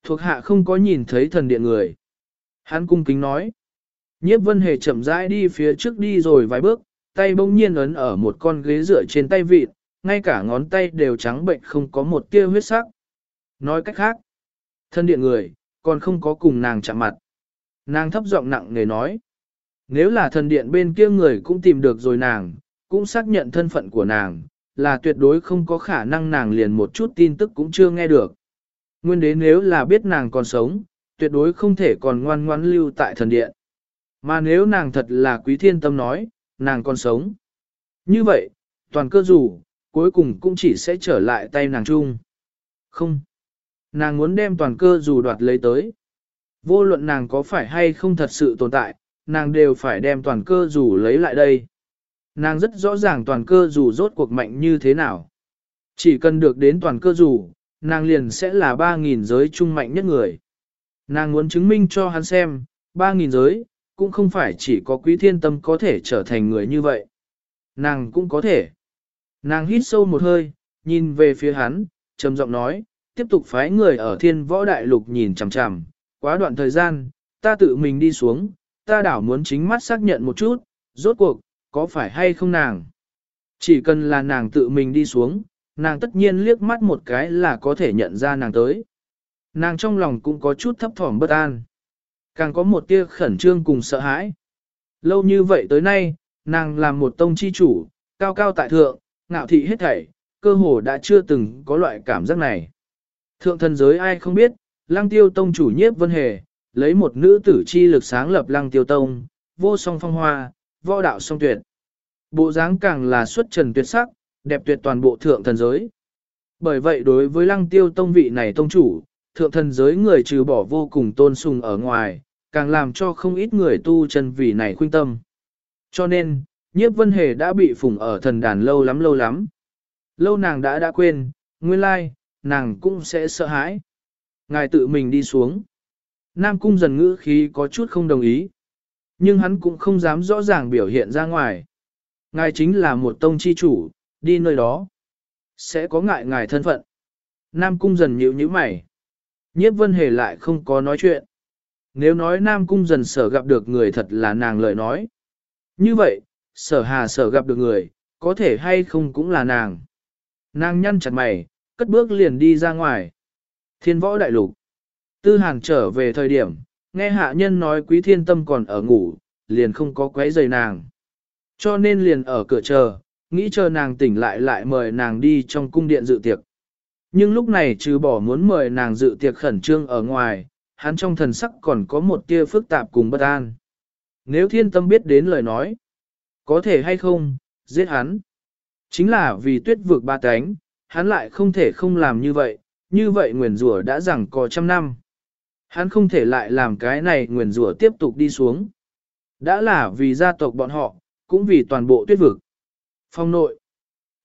Speaker 1: Thuộc hạ không có nhìn thấy thần điện người. Hắn cung kính nói. Nhiếp vân hề chậm rãi đi phía trước đi rồi vài bước, tay bỗng nhiên ấn ở một con ghế dựa trên tay vịt, ngay cả ngón tay đều trắng bệnh không có một tia huyết sắc. Nói cách khác, thân điện người, còn không có cùng nàng chạm mặt. Nàng thấp giọng nặng nề nói. Nếu là thần điện bên kia người cũng tìm được rồi nàng, cũng xác nhận thân phận của nàng, là tuyệt đối không có khả năng nàng liền một chút tin tức cũng chưa nghe được. Nguyên đế nếu là biết nàng còn sống, tuyệt đối không thể còn ngoan ngoãn lưu tại thần điện. Mà nếu nàng thật là quý thiên tâm nói, nàng còn sống. Như vậy, toàn cơ dù, cuối cùng cũng chỉ sẽ trở lại tay nàng chung. Không. Nàng muốn đem toàn cơ dù đoạt lấy tới. Vô luận nàng có phải hay không thật sự tồn tại, nàng đều phải đem toàn cơ dù lấy lại đây. Nàng rất rõ ràng toàn cơ dù rốt cuộc mạnh như thế nào. Chỉ cần được đến toàn cơ dù, nàng liền sẽ là 3.000 giới trung mạnh nhất người. Nàng muốn chứng minh cho hắn xem, 3.000 giới, cũng không phải chỉ có quý thiên tâm có thể trở thành người như vậy. Nàng cũng có thể. Nàng hít sâu một hơi, nhìn về phía hắn, trầm giọng nói, tiếp tục phái người ở thiên võ đại lục nhìn chằm chằm. Quá đoạn thời gian, ta tự mình đi xuống, ta đảo muốn chính mắt xác nhận một chút, rốt cuộc, có phải hay không nàng? Chỉ cần là nàng tự mình đi xuống, nàng tất nhiên liếc mắt một cái là có thể nhận ra nàng tới. Nàng trong lòng cũng có chút thấp thỏm bất an. Càng có một tia khẩn trương cùng sợ hãi. Lâu như vậy tới nay, nàng làm một tông chi chủ, cao cao tại thượng, ngạo thị hết thảy, cơ hồ đã chưa từng có loại cảm giác này. Thượng thần giới ai không biết, lăng tiêu tông chủ nhiếp vân hề, lấy một nữ tử chi lực sáng lập lăng tiêu tông, vô song phong hoa, võ đạo song tuyệt. Bộ dáng càng là xuất trần tuyệt sắc, đẹp tuyệt toàn bộ thượng thần giới. Bởi vậy đối với lăng tiêu tông vị này tông chủ, thượng thần giới người trừ bỏ vô cùng tôn sùng ở ngoài, càng làm cho không ít người tu chân vì này khuyên tâm. Cho nên, nhiếp vân hề đã bị phủng ở thần đàn lâu lắm lâu lắm. Lâu nàng đã đã quên, nguyên lai, nàng cũng sẽ sợ hãi. Ngài tự mình đi xuống. Nam cung dần ngữ khí có chút không đồng ý. Nhưng hắn cũng không dám rõ ràng biểu hiện ra ngoài. Ngài chính là một tông chi chủ, đi nơi đó. Sẽ có ngại ngài thân phận. Nam cung dần nhíu nhíu mày. Nhiếp vân hề lại không có nói chuyện. Nếu nói Nam cung dần sở gặp được người thật là nàng lời nói. Như vậy, sở hà sở gặp được người, có thể hay không cũng là nàng. Nàng nhăn chặt mày, cất bước liền đi ra ngoài. Thiên võ đại lục. Tư hàng trở về thời điểm, nghe hạ nhân nói quý thiên tâm còn ở ngủ, liền không có quấy giày nàng. Cho nên liền ở cửa chờ, nghĩ chờ nàng tỉnh lại lại mời nàng đi trong cung điện dự tiệc. Nhưng lúc này trừ bỏ muốn mời nàng dự tiệc khẩn trương ở ngoài, hắn trong thần sắc còn có một tia phức tạp cùng bất an. Nếu thiên tâm biết đến lời nói, có thể hay không, giết hắn. Chính là vì tuyết vực ba cánh, hắn lại không thể không làm như vậy, như vậy nguyền rủa đã rằng có trăm năm. Hắn không thể lại làm cái này nguyền rủa tiếp tục đi xuống. Đã là vì gia tộc bọn họ, cũng vì toàn bộ tuyết vực. Phong nội,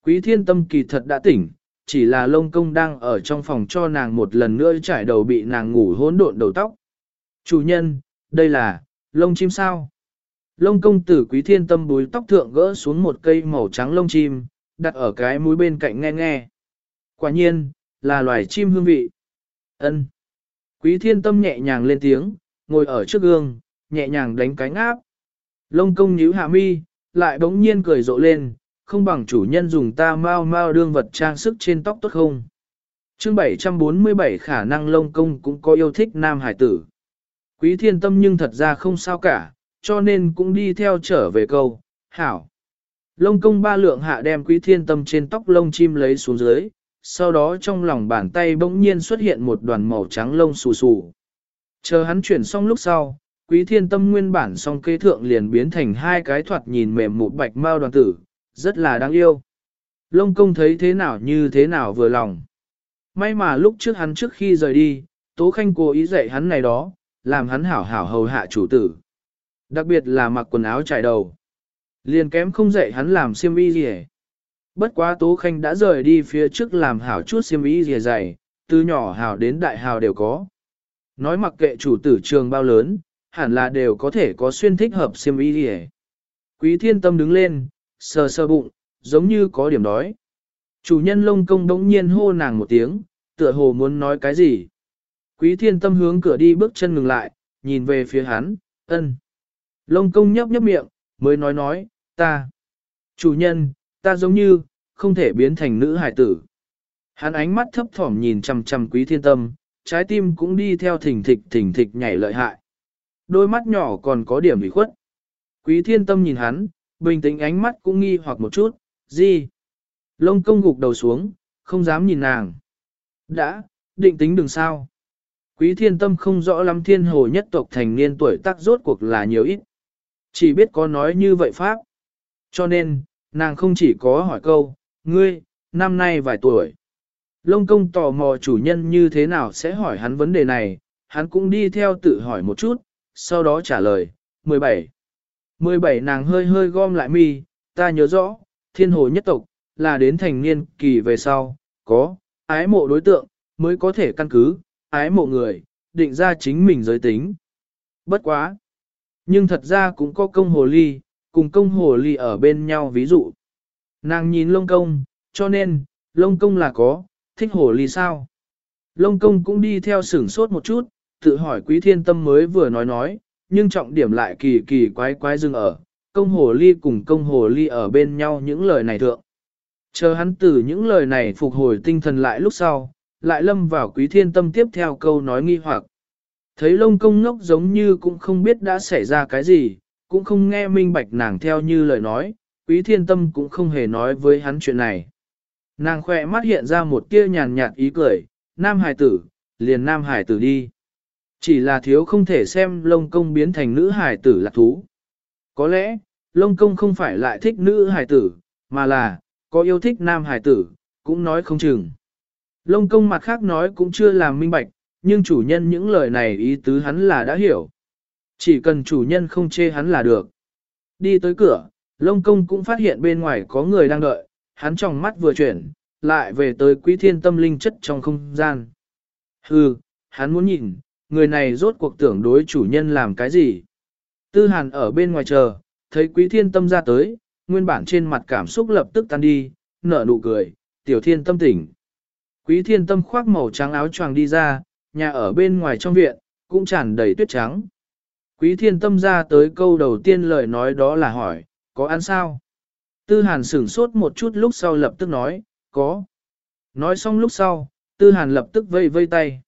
Speaker 1: quý thiên tâm kỳ thật đã tỉnh, chỉ là lông công đang ở trong phòng cho nàng một lần nữa trải đầu bị nàng ngủ hỗn độn đầu tóc. Chủ nhân, đây là, lông chim sao? Lông công tử quý thiên tâm búi tóc thượng gỡ xuống một cây màu trắng lông chim, đặt ở cái mũi bên cạnh nghe nghe. Quả nhiên, là loài chim hương vị. ân Quý thiên tâm nhẹ nhàng lên tiếng, ngồi ở trước gương, nhẹ nhàng đánh cánh áp. Lông công nhíu hạ mi, lại bỗng nhiên cười rộ lên, không bằng chủ nhân dùng ta mau mau đương vật trang sức trên tóc tốt không. chương 747 khả năng lông công cũng có yêu thích nam hải tử. Quý thiên tâm nhưng thật ra không sao cả, cho nên cũng đi theo trở về câu, hảo. Lông công ba lượng hạ đem quý thiên tâm trên tóc lông chim lấy xuống dưới, sau đó trong lòng bàn tay bỗng nhiên xuất hiện một đoàn màu trắng lông xù xù. Chờ hắn chuyển xong lúc sau, quý thiên tâm nguyên bản song kế thượng liền biến thành hai cái thoạt nhìn mềm một bạch mao đoàn tử, rất là đáng yêu. Lông công thấy thế nào như thế nào vừa lòng. May mà lúc trước hắn trước khi rời đi, Tố Khanh cố ý dạy hắn này đó, làm hắn hảo hảo hầu hạ chủ tử. Đặc biệt là mặc quần áo trải đầu. Liền kém không dạy hắn làm xiêm y gì Bất quá Tố Khanh đã rời đi phía trước làm hảo chút xiêm y gì dày, từ nhỏ hảo đến đại hảo đều có. Nói mặc kệ chủ tử trường bao lớn, hẳn là đều có thể có xuyên thích hợp xiêm y gì Quý thiên tâm đứng lên, sờ sờ bụng, giống như có điểm đói. Chủ nhân lông công đống nhiên hô nàng một tiếng, tựa hồ muốn nói cái gì. Quý thiên tâm hướng cửa đi bước chân ngừng lại, nhìn về phía hắn, ân. Lông công nhấp nhấp miệng, mới nói nói, ta. Chủ nhân, ta giống như, không thể biến thành nữ hải tử. Hắn ánh mắt thấp thỏm nhìn chằm chằm quý thiên tâm, trái tim cũng đi theo thỉnh thịch thỉnh thịch nhảy lợi hại. Đôi mắt nhỏ còn có điểm bị khuất. Quý thiên tâm nhìn hắn, bình tĩnh ánh mắt cũng nghi hoặc một chút, gì? Lông công gục đầu xuống, không dám nhìn nàng. Đã, định tính đừng sao. Quý thiên tâm không rõ lắm thiên hồ nhất tộc thành niên tuổi tác rốt cuộc là nhiều ít. Chỉ biết có nói như vậy Pháp. Cho nên, nàng không chỉ có hỏi câu, ngươi, năm nay vài tuổi. Lông công tò mò chủ nhân như thế nào sẽ hỏi hắn vấn đề này, hắn cũng đi theo tự hỏi một chút, sau đó trả lời, 17. 17 nàng hơi hơi gom lại mi, ta nhớ rõ, thiên hồ nhất tộc, là đến thành niên kỳ về sau, có, ái mộ đối tượng, mới có thể căn cứ, ái mộ người, định ra chính mình giới tính. Bất quá. Nhưng thật ra cũng có công hồ ly, cùng công hồ ly ở bên nhau ví dụ. Nàng nhìn lông công, cho nên, lông công là có, thích hồ ly sao? Lông công cũng đi theo sửng sốt một chút, tự hỏi quý thiên tâm mới vừa nói nói, nhưng trọng điểm lại kỳ kỳ quái quái dừng ở, công hồ ly cùng công hồ ly ở bên nhau những lời này thượng. Chờ hắn từ những lời này phục hồi tinh thần lại lúc sau, lại lâm vào quý thiên tâm tiếp theo câu nói nghi hoặc. Thấy lông công ngốc giống như cũng không biết đã xảy ra cái gì, cũng không nghe minh bạch nàng theo như lời nói, quý thiên tâm cũng không hề nói với hắn chuyện này. Nàng khỏe mắt hiện ra một tia nhàn nhạt ý cười, nam hải tử, liền nam hải tử đi. Chỉ là thiếu không thể xem lông công biến thành nữ hải tử là thú. Có lẽ, lông công không phải lại thích nữ hải tử, mà là, có yêu thích nam hải tử, cũng nói không chừng. Lông công mặt khác nói cũng chưa làm minh bạch, nhưng chủ nhân những lời này ý tứ hắn là đã hiểu. Chỉ cần chủ nhân không chê hắn là được. Đi tới cửa, lông công cũng phát hiện bên ngoài có người đang đợi, hắn trong mắt vừa chuyển, lại về tới quý thiên tâm linh chất trong không gian. Hừ, hắn muốn nhìn, người này rốt cuộc tưởng đối chủ nhân làm cái gì. Tư hàn ở bên ngoài chờ, thấy quý thiên tâm ra tới, nguyên bản trên mặt cảm xúc lập tức tan đi, nở nụ cười, tiểu thiên tâm tỉnh. Quý thiên tâm khoác màu trắng áo choàng đi ra, nhà ở bên ngoài trong viện, cũng tràn đầy tuyết trắng. Quý thiên tâm ra tới câu đầu tiên lời nói đó là hỏi, có ăn sao? Tư hàn sửng sốt một chút lúc sau lập tức nói, có. Nói xong lúc sau, tư hàn lập tức vây vây tay.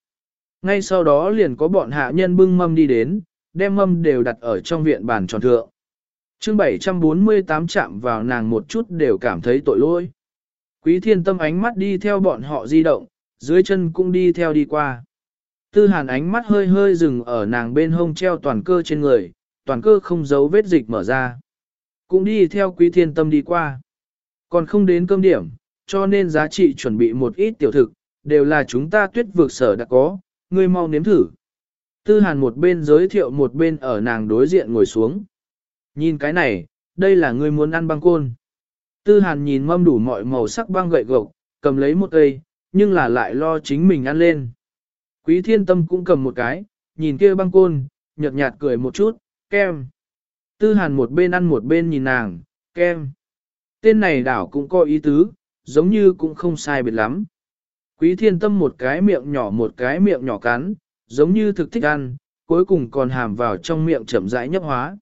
Speaker 1: Ngay sau đó liền có bọn hạ nhân bưng mâm đi đến, đem mâm đều đặt ở trong viện bàn tròn thượng. chương 748 chạm vào nàng một chút đều cảm thấy tội lỗi. Quý thiên tâm ánh mắt đi theo bọn họ di động, dưới chân cũng đi theo đi qua. Tư hàn ánh mắt hơi hơi dừng ở nàng bên hông treo toàn cơ trên người, toàn cơ không giấu vết dịch mở ra. Cũng đi theo quý thiên tâm đi qua. Còn không đến cơm điểm, cho nên giá trị chuẩn bị một ít tiểu thực, đều là chúng ta tuyết vượt sở đã có, ngươi mau nếm thử. Tư hàn một bên giới thiệu một bên ở nàng đối diện ngồi xuống. Nhìn cái này, đây là ngươi muốn ăn băng côn. Tư hàn nhìn mâm đủ mọi màu sắc băng gậy gộc, cầm lấy một cây, nhưng là lại lo chính mình ăn lên. Quý thiên tâm cũng cầm một cái, nhìn kia băng côn, nhợt nhạt cười một chút, kem. Tư hàn một bên ăn một bên nhìn nàng, kem. Tên này đảo cũng có ý tứ, giống như cũng không sai biệt lắm. Quý thiên tâm một cái miệng nhỏ một cái miệng nhỏ cắn, giống như thực thích ăn, cuối cùng còn hàm vào trong miệng chậm rãi nhấp hóa.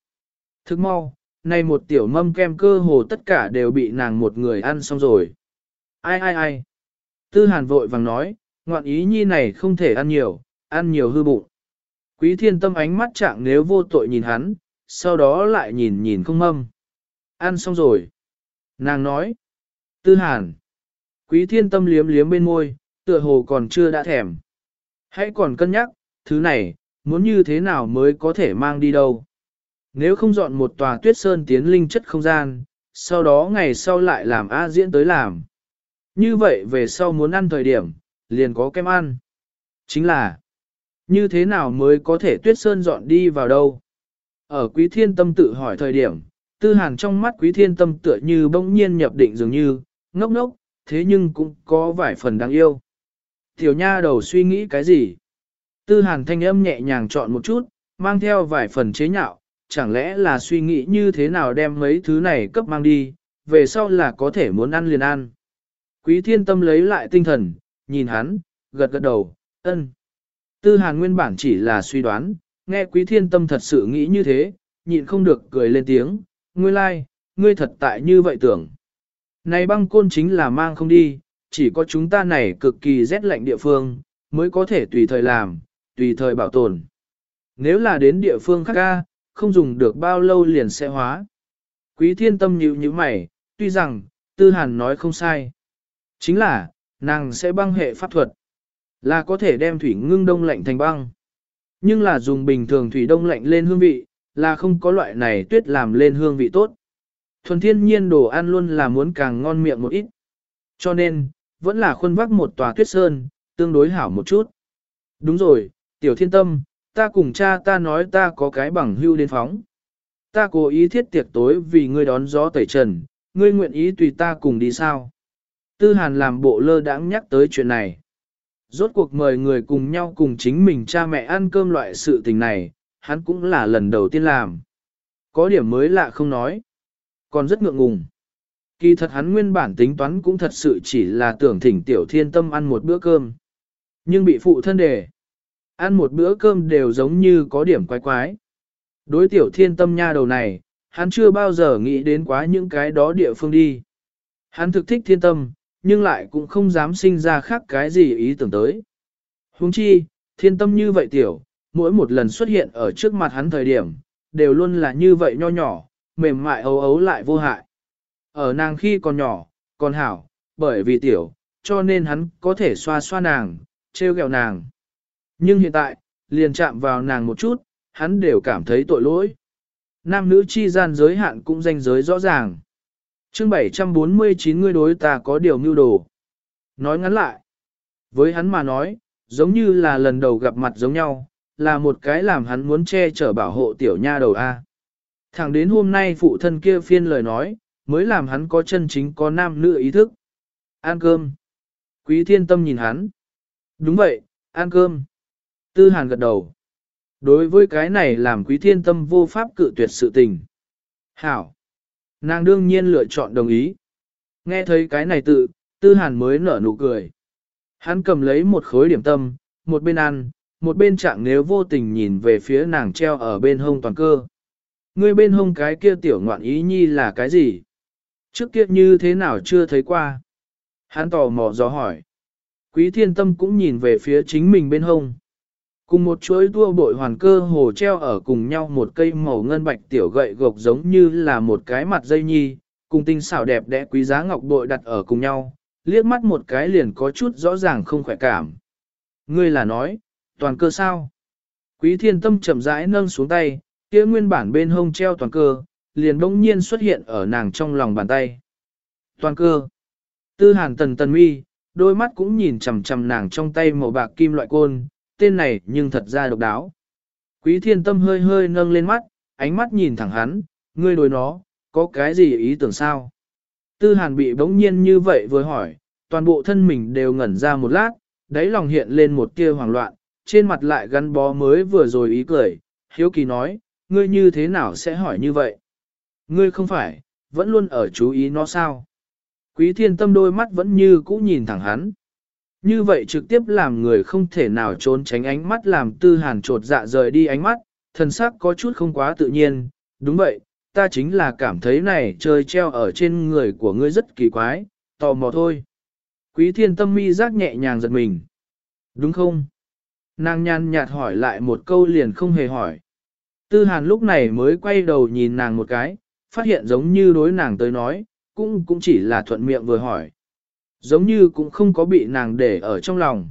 Speaker 1: Thức mau, nay một tiểu mâm kem cơ hồ tất cả đều bị nàng một người ăn xong rồi. Ai ai ai. Tư hàn vội vàng nói, ngoạn ý nhi này không thể ăn nhiều, ăn nhiều hư bụng. Quý thiên tâm ánh mắt trạng nếu vô tội nhìn hắn, sau đó lại nhìn nhìn không mâm. Ăn xong rồi. Nàng nói. Tư hàn. Quý thiên tâm liếm liếm bên môi, tựa hồ còn chưa đã thèm. Hãy còn cân nhắc, thứ này, muốn như thế nào mới có thể mang đi đâu. Nếu không dọn một tòa tuyết sơn tiến linh chất không gian, sau đó ngày sau lại làm A diễn tới làm. Như vậy về sau muốn ăn thời điểm, liền có kem ăn. Chính là, như thế nào mới có thể tuyết sơn dọn đi vào đâu? Ở quý thiên tâm tự hỏi thời điểm, tư hàn trong mắt quý thiên tâm tựa như bỗng nhiên nhập định dường như, ngốc ngốc, thế nhưng cũng có vài phần đáng yêu. Tiểu nha đầu suy nghĩ cái gì? Tư hàn thanh âm nhẹ nhàng chọn một chút, mang theo vài phần chế nhạo, chẳng lẽ là suy nghĩ như thế nào đem mấy thứ này cấp mang đi, về sau là có thể muốn ăn liền ăn. Quý thiên tâm lấy lại tinh thần, nhìn hắn, gật gật đầu, ân. Tư hàn nguyên bản chỉ là suy đoán, nghe quý thiên tâm thật sự nghĩ như thế, nhịn không được cười lên tiếng, ngươi lai, like, ngươi thật tại như vậy tưởng. Này băng côn chính là mang không đi, chỉ có chúng ta này cực kỳ rét lạnh địa phương, mới có thể tùy thời làm, tùy thời bảo tồn. Nếu là đến địa phương khác ca, không dùng được bao lâu liền sẽ hóa. Quý thiên tâm nhíu như mày, tuy rằng, tư hàn nói không sai. Chính là, nàng sẽ băng hệ pháp thuật. Là có thể đem thủy ngưng đông lạnh thành băng. Nhưng là dùng bình thường thủy đông lạnh lên hương vị, là không có loại này tuyết làm lên hương vị tốt. Thuần thiên nhiên đồ ăn luôn là muốn càng ngon miệng một ít. Cho nên, vẫn là khuôn vác một tòa tuyết sơn, tương đối hảo một chút. Đúng rồi, tiểu thiên tâm, ta cùng cha ta nói ta có cái bằng hưu đến phóng. Ta cố ý thiết tiệc tối vì ngươi đón gió tẩy trần, ngươi nguyện ý tùy ta cùng đi sao. Tư hàn làm bộ lơ đãng nhắc tới chuyện này. Rốt cuộc mời người cùng nhau cùng chính mình cha mẹ ăn cơm loại sự tình này, hắn cũng là lần đầu tiên làm. Có điểm mới lạ không nói. Còn rất ngượng ngùng. Kỳ thật hắn nguyên bản tính toán cũng thật sự chỉ là tưởng thỉnh tiểu thiên tâm ăn một bữa cơm. Nhưng bị phụ thân đề. Ăn một bữa cơm đều giống như có điểm quái quái. Đối tiểu thiên tâm nha đầu này, hắn chưa bao giờ nghĩ đến quá những cái đó địa phương đi. Hắn thực thích thiên tâm, nhưng lại cũng không dám sinh ra khác cái gì ý tưởng tới. Huống chi, thiên tâm như vậy tiểu, mỗi một lần xuất hiện ở trước mặt hắn thời điểm, đều luôn là như vậy nho nhỏ, mềm mại ấu ấu lại vô hại. Ở nàng khi còn nhỏ, còn hảo, bởi vì tiểu, cho nên hắn có thể xoa xoa nàng, treo ghẹo nàng. Nhưng hiện tại, liền chạm vào nàng một chút, hắn đều cảm thấy tội lỗi. Nam nữ chi gian giới hạn cũng danh giới rõ ràng. chương 749 ngươi đối ta có điều mưu đồ. Nói ngắn lại, với hắn mà nói, giống như là lần đầu gặp mặt giống nhau, là một cái làm hắn muốn che chở bảo hộ tiểu nha đầu A. Thẳng đến hôm nay phụ thân kia phiên lời nói, mới làm hắn có chân chính có nam nữ ý thức. Ăn cơm. Quý thiên tâm nhìn hắn. Đúng vậy, ăn cơm. Tư hàn gật đầu. Đối với cái này làm quý thiên tâm vô pháp cự tuyệt sự tình. Hảo. Nàng đương nhiên lựa chọn đồng ý. Nghe thấy cái này tự, tư hàn mới nở nụ cười. Hắn cầm lấy một khối điểm tâm, một bên ăn, một bên trạng nếu vô tình nhìn về phía nàng treo ở bên hông toàn cơ. Ngươi bên hông cái kia tiểu ngoạn ý nhi là cái gì? Trước kia như thế nào chưa thấy qua? Hắn tò mò gió hỏi. Quý thiên tâm cũng nhìn về phía chính mình bên hông. Cùng một chuỗi tua bội hoàn cơ hồ treo ở cùng nhau một cây màu ngân bạch tiểu gậy gộc giống như là một cái mặt dây nhi, cùng tinh xảo đẹp đẽ quý giá ngọc bội đặt ở cùng nhau, liếc mắt một cái liền có chút rõ ràng không khỏe cảm. Ngươi là nói, toàn cơ sao? Quý thiên tâm chậm rãi nâng xuống tay, kia nguyên bản bên hông treo toàn cơ, liền bỗng nhiên xuất hiện ở nàng trong lòng bàn tay. Toàn cơ. Tư hàn tần tần mi, đôi mắt cũng nhìn chằm chằm nàng trong tay màu bạc kim loại côn, tên này nhưng thật ra độc đáo. Quý thiên tâm hơi hơi nâng lên mắt, ánh mắt nhìn thẳng hắn, ngươi đối nó, có cái gì ý tưởng sao? Tư hàn bị bỗng nhiên như vậy vừa hỏi, toàn bộ thân mình đều ngẩn ra một lát, đáy lòng hiện lên một tia hoảng loạn, trên mặt lại gắn bó mới vừa rồi ý cười, hiếu kỳ nói, ngươi như thế nào sẽ hỏi như vậy? Ngươi không phải, vẫn luôn ở chú ý nó sao? Quý thiên tâm đôi mắt vẫn như cũ nhìn thẳng hắn. Như vậy trực tiếp làm người không thể nào trốn tránh ánh mắt làm tư hàn trột dạ rời đi ánh mắt, thần sắc có chút không quá tự nhiên. Đúng vậy, ta chính là cảm thấy này chơi treo ở trên người của ngươi rất kỳ quái, tò mò thôi. Quý thiên tâm mi giác nhẹ nhàng giật mình. Đúng không? Nàng nhàn nhạt hỏi lại một câu liền không hề hỏi. Tư hàn lúc này mới quay đầu nhìn nàng một cái, phát hiện giống như đối nàng tới nói, cũng cũng chỉ là thuận miệng vừa hỏi. Giống như cũng không có bị nàng để ở trong lòng.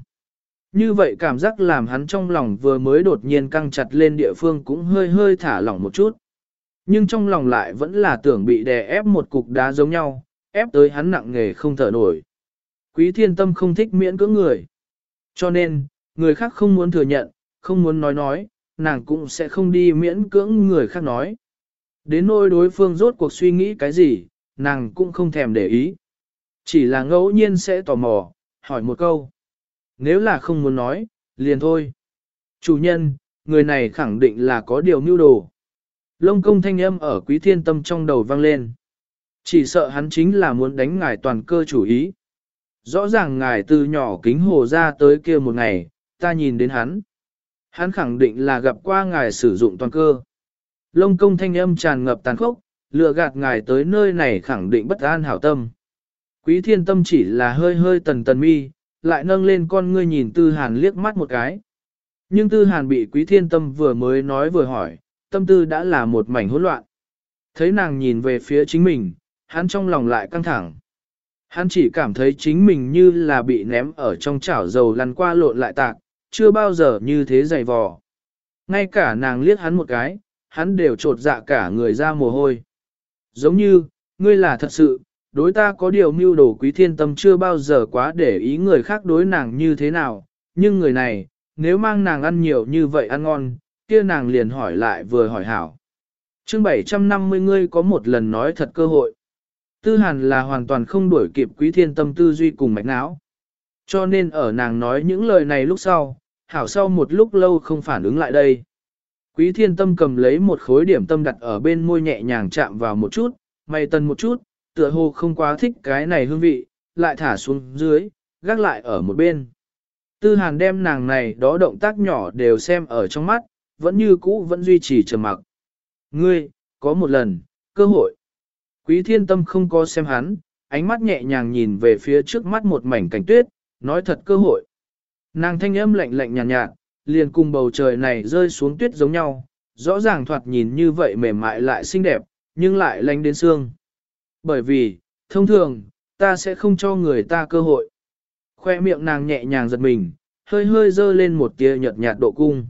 Speaker 1: Như vậy cảm giác làm hắn trong lòng vừa mới đột nhiên căng chặt lên địa phương cũng hơi hơi thả lỏng một chút. Nhưng trong lòng lại vẫn là tưởng bị đè ép một cục đá giống nhau, ép tới hắn nặng nghề không thở nổi. Quý thiên tâm không thích miễn cưỡng người. Cho nên, người khác không muốn thừa nhận, không muốn nói nói, nàng cũng sẽ không đi miễn cưỡng người khác nói. Đến nỗi đối phương rốt cuộc suy nghĩ cái gì, nàng cũng không thèm để ý. Chỉ là ngẫu nhiên sẽ tò mò, hỏi một câu. Nếu là không muốn nói, liền thôi. Chủ nhân, người này khẳng định là có điều mưu đồ. Lông công thanh âm ở quý thiên tâm trong đầu vang lên. Chỉ sợ hắn chính là muốn đánh ngài toàn cơ chủ ý. Rõ ràng ngài từ nhỏ kính hồ ra tới kia một ngày, ta nhìn đến hắn. Hắn khẳng định là gặp qua ngài sử dụng toàn cơ. Lông công thanh âm tràn ngập tàn khốc, lừa gạt ngài tới nơi này khẳng định bất an hảo tâm. Quý thiên tâm chỉ là hơi hơi tần tần mi, lại nâng lên con ngươi nhìn tư hàn liếc mắt một cái. Nhưng tư hàn bị quý thiên tâm vừa mới nói vừa hỏi, tâm tư đã là một mảnh hỗn loạn. Thấy nàng nhìn về phía chính mình, hắn trong lòng lại căng thẳng. Hắn chỉ cảm thấy chính mình như là bị ném ở trong chảo dầu lăn qua lộn lại tạc, chưa bao giờ như thế dày vò. Ngay cả nàng liếc hắn một cái, hắn đều trột dạ cả người ra mồ hôi. Giống như, ngươi là thật sự, đối ta có điều mưu đồ quý thiên tâm chưa bao giờ quá để ý người khác đối nàng như thế nào, nhưng người này, nếu mang nàng ăn nhiều như vậy ăn ngon, kia nàng liền hỏi lại vừa hỏi hảo. chương 750 ngươi có một lần nói thật cơ hội. Tư hàn là hoàn toàn không đuổi kịp quý thiên tâm tư duy cùng mạch não. Cho nên ở nàng nói những lời này lúc sau, hảo sau một lúc lâu không phản ứng lại đây. Quý thiên tâm cầm lấy một khối điểm tâm đặt ở bên môi nhẹ nhàng chạm vào một chút, mày tần một chút, tựa hồ không quá thích cái này hương vị, lại thả xuống dưới, gác lại ở một bên. Tư hàn đem nàng này đó động tác nhỏ đều xem ở trong mắt, vẫn như cũ vẫn duy trì trầm mặc. Ngươi, có một lần, cơ hội. Quý thiên tâm không có xem hắn, ánh mắt nhẹ nhàng nhìn về phía trước mắt một mảnh cảnh tuyết, nói thật cơ hội. Nàng thanh âm lạnh lạnh nhàn nhạt, nhạt, liền cùng bầu trời này rơi xuống tuyết giống nhau, rõ ràng thoạt nhìn như vậy mềm mại lại xinh đẹp, nhưng lại lạnh đến xương. Bởi vì, thông thường, ta sẽ không cho người ta cơ hội. Khoe miệng nàng nhẹ nhàng giật mình, hơi hơi dơ lên một tia nhợt nhạt độ cung.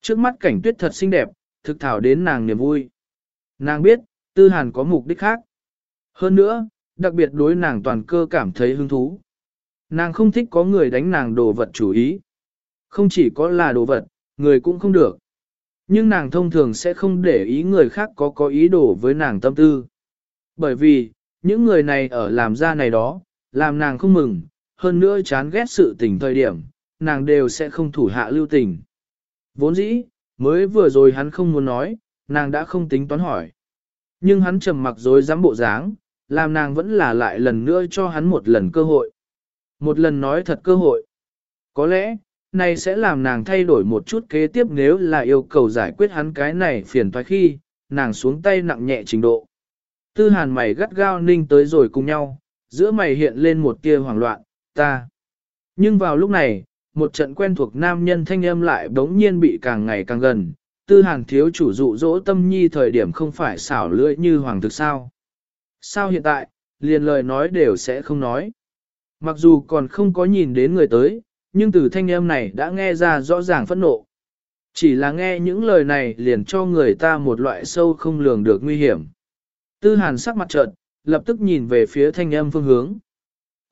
Speaker 1: Trước mắt cảnh tuyết thật xinh đẹp, thực thảo đến nàng niềm vui. Nàng biết, tư hàn có mục đích khác. Hơn nữa, đặc biệt đối nàng toàn cơ cảm thấy hứng thú. Nàng không thích có người đánh nàng đồ vật chủ ý. Không chỉ có là đồ vật, người cũng không được. Nhưng nàng thông thường sẽ không để ý người khác có có ý đồ với nàng tâm tư. Bởi vì, những người này ở làm ra này đó, làm nàng không mừng, hơn nữa chán ghét sự tình thời điểm, nàng đều sẽ không thủ hạ lưu tình. Vốn dĩ, mới vừa rồi hắn không muốn nói, nàng đã không tính toán hỏi. Nhưng hắn trầm mặc dối dám bộ dáng, làm nàng vẫn là lại lần nữa cho hắn một lần cơ hội. Một lần nói thật cơ hội. Có lẽ, này sẽ làm nàng thay đổi một chút kế tiếp nếu là yêu cầu giải quyết hắn cái này phiền thoái khi, nàng xuống tay nặng nhẹ trình độ. Tư hàn mày gắt gao ninh tới rồi cùng nhau, giữa mày hiện lên một tia hoảng loạn, ta. Nhưng vào lúc này, một trận quen thuộc nam nhân thanh âm lại đống nhiên bị càng ngày càng gần, tư hàn thiếu chủ dụ dỗ tâm nhi thời điểm không phải xảo lưỡi như hoàng thực sao. Sao hiện tại, liền lời nói đều sẽ không nói. Mặc dù còn không có nhìn đến người tới, nhưng từ thanh âm này đã nghe ra rõ ràng phẫn nộ. Chỉ là nghe những lời này liền cho người ta một loại sâu không lường được nguy hiểm. Tư hàn sắc mặt trợn, lập tức nhìn về phía thanh âm phương hướng.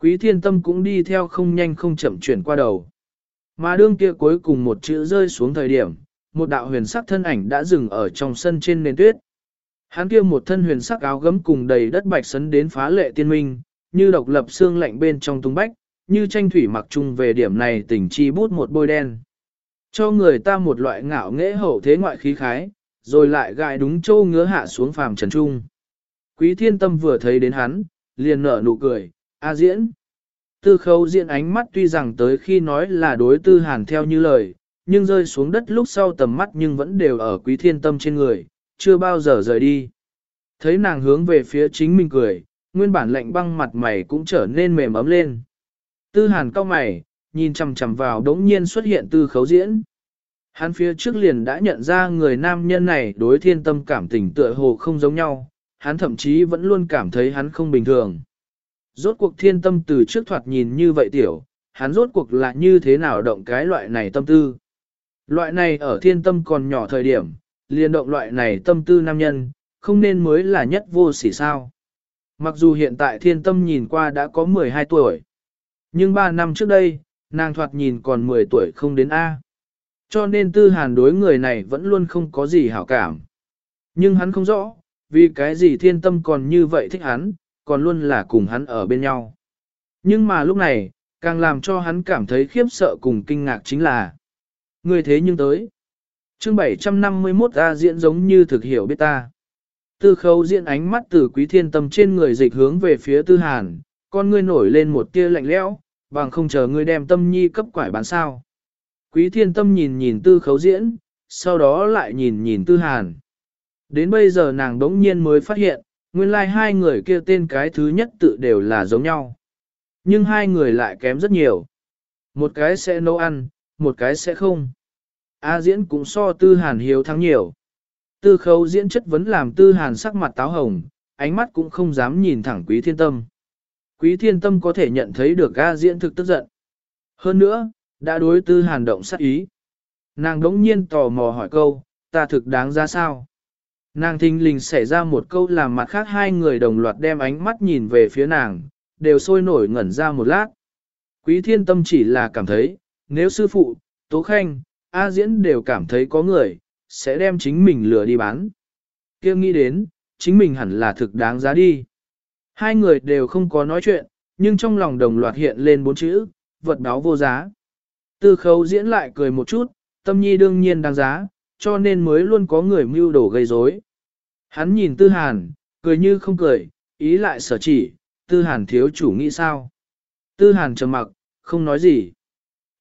Speaker 1: Quý thiên tâm cũng đi theo không nhanh không chậm chuyển qua đầu. Mà đương kia cuối cùng một chữ rơi xuống thời điểm, một đạo huyền sắc thân ảnh đã dừng ở trong sân trên nền tuyết. Hắn kia một thân huyền sắc áo gấm cùng đầy đất bạch sấn đến phá lệ tiên minh, như độc lập xương lạnh bên trong tung bách, như tranh thủy mặc chung về điểm này tình chi bút một bôi đen. Cho người ta một loại ngạo nghễ hậu thế ngoại khí khái, rồi lại gại đúng châu ngứa hạ xuống phàm trần trung. Quý thiên tâm vừa thấy đến hắn, liền nở nụ cười, a diễn. Tư Khâu diễn ánh mắt tuy rằng tới khi nói là đối tư hàn theo như lời, nhưng rơi xuống đất lúc sau tầm mắt nhưng vẫn đều ở quý thiên tâm trên người, chưa bao giờ rời đi. Thấy nàng hướng về phía chính mình cười, nguyên bản lạnh băng mặt mày cũng trở nên mềm ấm lên. Tư hàn cao mày, nhìn chằm chằm vào đống nhiên xuất hiện tư khấu diễn. Hắn phía trước liền đã nhận ra người nam nhân này đối thiên tâm cảm tình tựa hồ không giống nhau, hắn thậm chí vẫn luôn cảm thấy hắn không bình thường. Rốt cuộc thiên tâm từ trước thoạt nhìn như vậy tiểu, hắn rốt cuộc là như thế nào động cái loại này tâm tư. Loại này ở thiên tâm còn nhỏ thời điểm, liền động loại này tâm tư nam nhân, không nên mới là nhất vô sỉ sao. Mặc dù hiện tại thiên tâm nhìn qua đã có 12 tuổi, nhưng 3 năm trước đây, nàng thoạt nhìn còn 10 tuổi không đến A. Cho nên tư hàn đối người này vẫn luôn không có gì hảo cảm. Nhưng hắn không rõ, vì cái gì thiên tâm còn như vậy thích hắn, còn luôn là cùng hắn ở bên nhau. Nhưng mà lúc này, càng làm cho hắn cảm thấy khiếp sợ cùng kinh ngạc chính là Người thế nhưng tới. chương 751 A diễn giống như thực hiểu biết ta. Tư khấu diễn ánh mắt từ quý thiên tâm trên người dịch hướng về phía tư hàn, con ngươi nổi lên một tia lạnh lẽo, bằng không chờ ngươi đem tâm nhi cấp quải bán sao. Quý thiên tâm nhìn nhìn tư khấu diễn, sau đó lại nhìn nhìn tư hàn. Đến bây giờ nàng đống nhiên mới phát hiện, nguyên lai like hai người kia tên cái thứ nhất tự đều là giống nhau. Nhưng hai người lại kém rất nhiều. Một cái sẽ nấu ăn, một cái sẽ không. A diễn cũng so tư hàn hiếu thắng nhiều. Tư khấu diễn chất vấn làm tư hàn sắc mặt táo hồng, ánh mắt cũng không dám nhìn thẳng quý thiên tâm. Quý thiên tâm có thể nhận thấy được A diễn thực tức giận. Hơn nữa, đã đối tư hàn động sát ý. Nàng đống nhiên tò mò hỏi câu, ta thực đáng ra sao? Nàng thình lình xảy ra một câu làm mặt khác hai người đồng loạt đem ánh mắt nhìn về phía nàng, đều sôi nổi ngẩn ra một lát. Quý thiên tâm chỉ là cảm thấy, nếu sư phụ, Tố Khanh, A Diễn đều cảm thấy có người, sẽ đem chính mình lừa đi bán. kia nghĩ đến, chính mình hẳn là thực đáng giá đi. Hai người đều không có nói chuyện, nhưng trong lòng đồng loạt hiện lên bốn chữ, vật đáo vô giá. Tư khấu diễn lại cười một chút, tâm nhi đương nhiên đáng giá, cho nên mới luôn có người mưu đồ gây rối. Hắn nhìn tư hàn, cười như không cười, ý lại sở chỉ, tư hàn thiếu chủ nghĩ sao. Tư hàn trầm mặc, không nói gì.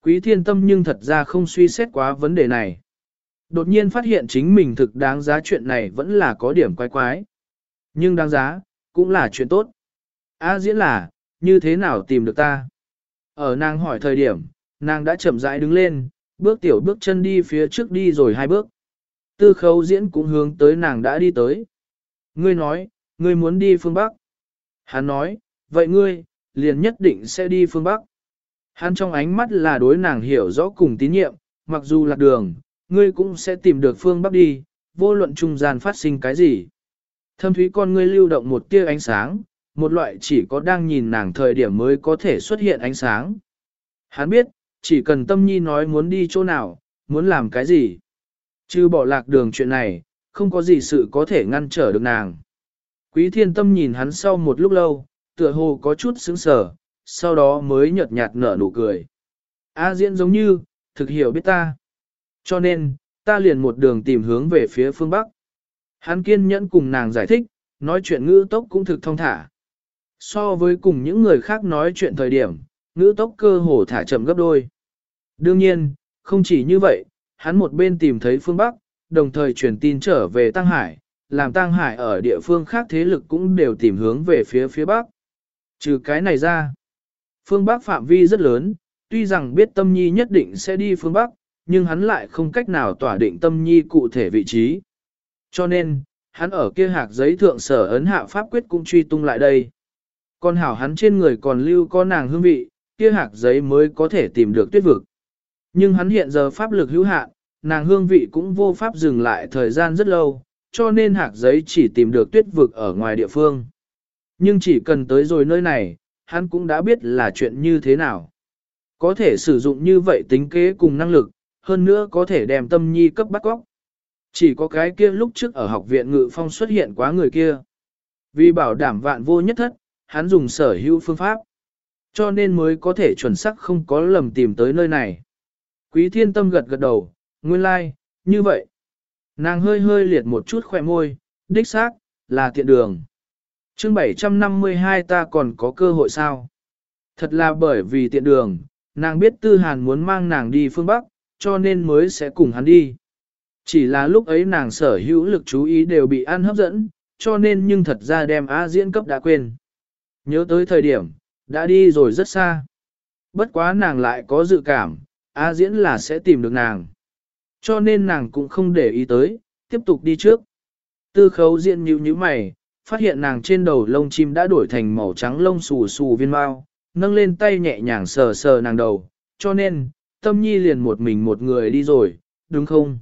Speaker 1: Quý thiên tâm nhưng thật ra không suy xét quá vấn đề này. Đột nhiên phát hiện chính mình thực đáng giá chuyện này vẫn là có điểm quái quái. Nhưng đáng giá, cũng là chuyện tốt. A diễn là, như thế nào tìm được ta? Ở nàng hỏi thời điểm, nàng đã chậm rãi đứng lên, bước tiểu bước chân đi phía trước đi rồi hai bước. Tư khấu diễn cũng hướng tới nàng đã đi tới. Ngươi nói, ngươi muốn đi phương Bắc. Hắn nói, vậy ngươi, liền nhất định sẽ đi phương Bắc. Hắn trong ánh mắt là đối nàng hiểu rõ cùng tín nhiệm, mặc dù lạc đường, ngươi cũng sẽ tìm được phương Bắc đi, vô luận trung gian phát sinh cái gì. Thâm thúy con ngươi lưu động một tia ánh sáng, một loại chỉ có đang nhìn nàng thời điểm mới có thể xuất hiện ánh sáng. Hắn biết, chỉ cần tâm nhi nói muốn đi chỗ nào, muốn làm cái gì. Chứ bỏ lạc đường chuyện này, không có gì sự có thể ngăn trở được nàng. Quý thiên tâm nhìn hắn sau một lúc lâu, tựa hồ có chút sững sờ, sau đó mới nhợt nhạt nở nụ cười. A diễn giống như, thực hiểu biết ta. Cho nên, ta liền một đường tìm hướng về phía phương Bắc. Hắn kiên nhẫn cùng nàng giải thích, nói chuyện ngữ tốc cũng thực thông thả. So với cùng những người khác nói chuyện thời điểm, ngữ tốc cơ hồ thả chậm gấp đôi. Đương nhiên, không chỉ như vậy, hắn một bên tìm thấy phương Bắc, đồng thời truyền tin trở về Tăng Hải, làm Tăng Hải ở địa phương khác thế lực cũng đều tìm hướng về phía phía Bắc. Trừ cái này ra, phương Bắc phạm vi rất lớn, tuy rằng biết tâm nhi nhất định sẽ đi phương Bắc, nhưng hắn lại không cách nào tỏa định tâm nhi cụ thể vị trí. Cho nên, hắn ở kia hạc giấy thượng sở ấn hạ pháp quyết cũng truy tung lại đây. Còn hảo hắn trên người còn lưu có nàng hương vị, kia hạc giấy mới có thể tìm được tuyết vực. Nhưng hắn hiện giờ pháp lực hữu hạn, nàng hương vị cũng vô pháp dừng lại thời gian rất lâu, cho nên hạc giấy chỉ tìm được tuyết vực ở ngoài địa phương. Nhưng chỉ cần tới rồi nơi này, hắn cũng đã biết là chuyện như thế nào. Có thể sử dụng như vậy tính kế cùng năng lực, hơn nữa có thể đem tâm nhi cấp bắt góc. Chỉ có cái kia lúc trước ở học viện ngự phong xuất hiện quá người kia. Vì bảo đảm vạn vô nhất thất, hắn dùng sở hữu phương pháp. Cho nên mới có thể chuẩn xác không có lầm tìm tới nơi này. Quý thiên tâm gật gật đầu, nguyên lai, like, như vậy. Nàng hơi hơi liệt một chút khỏe môi, đích xác, là tiện đường. chương 752 ta còn có cơ hội sao? Thật là bởi vì tiện đường, nàng biết tư hàn muốn mang nàng đi phương Bắc, cho nên mới sẽ cùng hắn đi. Chỉ là lúc ấy nàng sở hữu lực chú ý đều bị ăn hấp dẫn, cho nên nhưng thật ra đem A diễn cấp đã quên. Nhớ tới thời điểm, đã đi rồi rất xa. Bất quá nàng lại có dự cảm, A diễn là sẽ tìm được nàng. Cho nên nàng cũng không để ý tới, tiếp tục đi trước. Tư khấu diễn nhíu nhíu mày, phát hiện nàng trên đầu lông chim đã đổi thành màu trắng lông xù xù viên mau, nâng lên tay nhẹ nhàng sờ sờ nàng đầu, cho nên, tâm nhi liền một mình một người đi rồi, đúng không?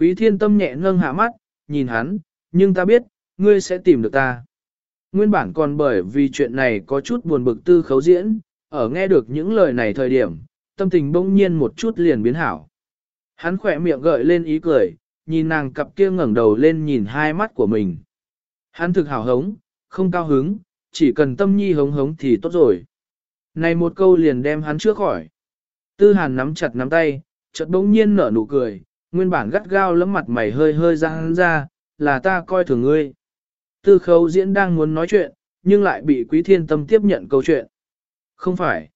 Speaker 1: Quý thiên tâm nhẹ nâng hạ mắt, nhìn hắn, nhưng ta biết, ngươi sẽ tìm được ta. Nguyên bản còn bởi vì chuyện này có chút buồn bực tư khấu diễn, ở nghe được những lời này thời điểm, tâm tình bỗng nhiên một chút liền biến hảo. Hắn khỏe miệng gợi lên ý cười, nhìn nàng cặp kia ngẩng đầu lên nhìn hai mắt của mình. Hắn thực hào hống, không cao hứng, chỉ cần tâm nhi hống hống thì tốt rồi. Này một câu liền đem hắn trước khỏi. Tư hàn nắm chặt nắm tay, chợt bỗng nhiên nở nụ cười, nguyên bản gắt gao lấm mặt mày hơi hơi ra hắn ra, là ta coi thường ngươi. Tư khấu diễn đang muốn nói chuyện, nhưng lại bị quý thiên tâm tiếp nhận câu chuyện. Không phải.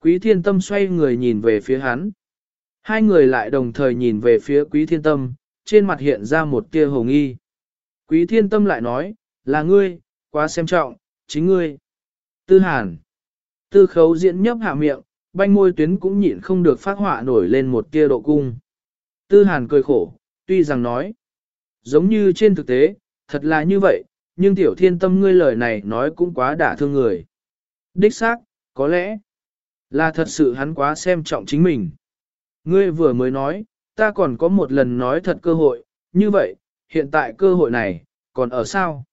Speaker 1: Quý thiên tâm xoay người nhìn về phía hắn. Hai người lại đồng thời nhìn về phía quý thiên tâm, trên mặt hiện ra một tia hồng nghi. Quý thiên tâm lại nói, là ngươi, quá xem trọng, chính ngươi. Tư hàn. Tư khấu diễn nhấp hạ miệng, banh môi tuyến cũng nhịn không được phát họa nổi lên một tia độ cung. Tư hàn cười khổ, tuy rằng nói, giống như trên thực tế, thật là như vậy, nhưng tiểu thiên tâm ngươi lời này nói cũng quá đả thương người. Đích xác, có lẽ là thật sự hắn quá xem trọng chính mình. Ngươi vừa mới nói, ta còn có một lần nói thật cơ hội, như vậy, hiện tại cơ hội này, còn ở sao?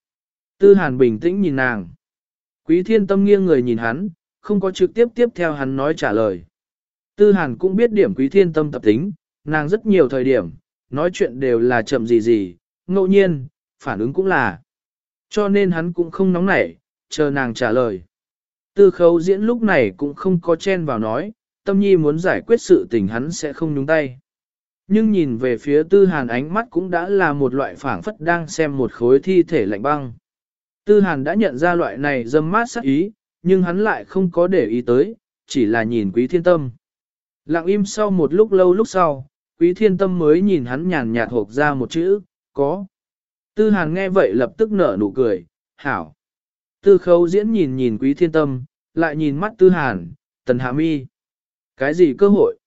Speaker 1: Tư Hàn bình tĩnh nhìn nàng. Quý thiên tâm nghiêng người nhìn hắn, không có trực tiếp tiếp theo hắn nói trả lời. Tư Hàn cũng biết điểm quý thiên tâm tập tính, nàng rất nhiều thời điểm, nói chuyện đều là chậm gì gì, ngẫu nhiên, phản ứng cũng là. Cho nên hắn cũng không nóng nảy, chờ nàng trả lời. Tư khấu diễn lúc này cũng không có chen vào nói, tâm nhi muốn giải quyết sự tình hắn sẽ không nhúng tay. Nhưng nhìn về phía tư hàn ánh mắt cũng đã là một loại phảng phất đang xem một khối thi thể lạnh băng. Tư hàn đã nhận ra loại này dâm mát sắc ý, nhưng hắn lại không có để ý tới, chỉ là nhìn quý thiên tâm. Lặng im sau một lúc lâu lúc sau, quý thiên tâm mới nhìn hắn nhàn nhạt hộp ra một chữ, có. Tư hàn nghe vậy lập tức nở nụ cười, hảo. Tư khấu diễn nhìn nhìn quý thiên tâm, lại nhìn mắt tư hàn, tần hạ mi. Cái gì cơ hội?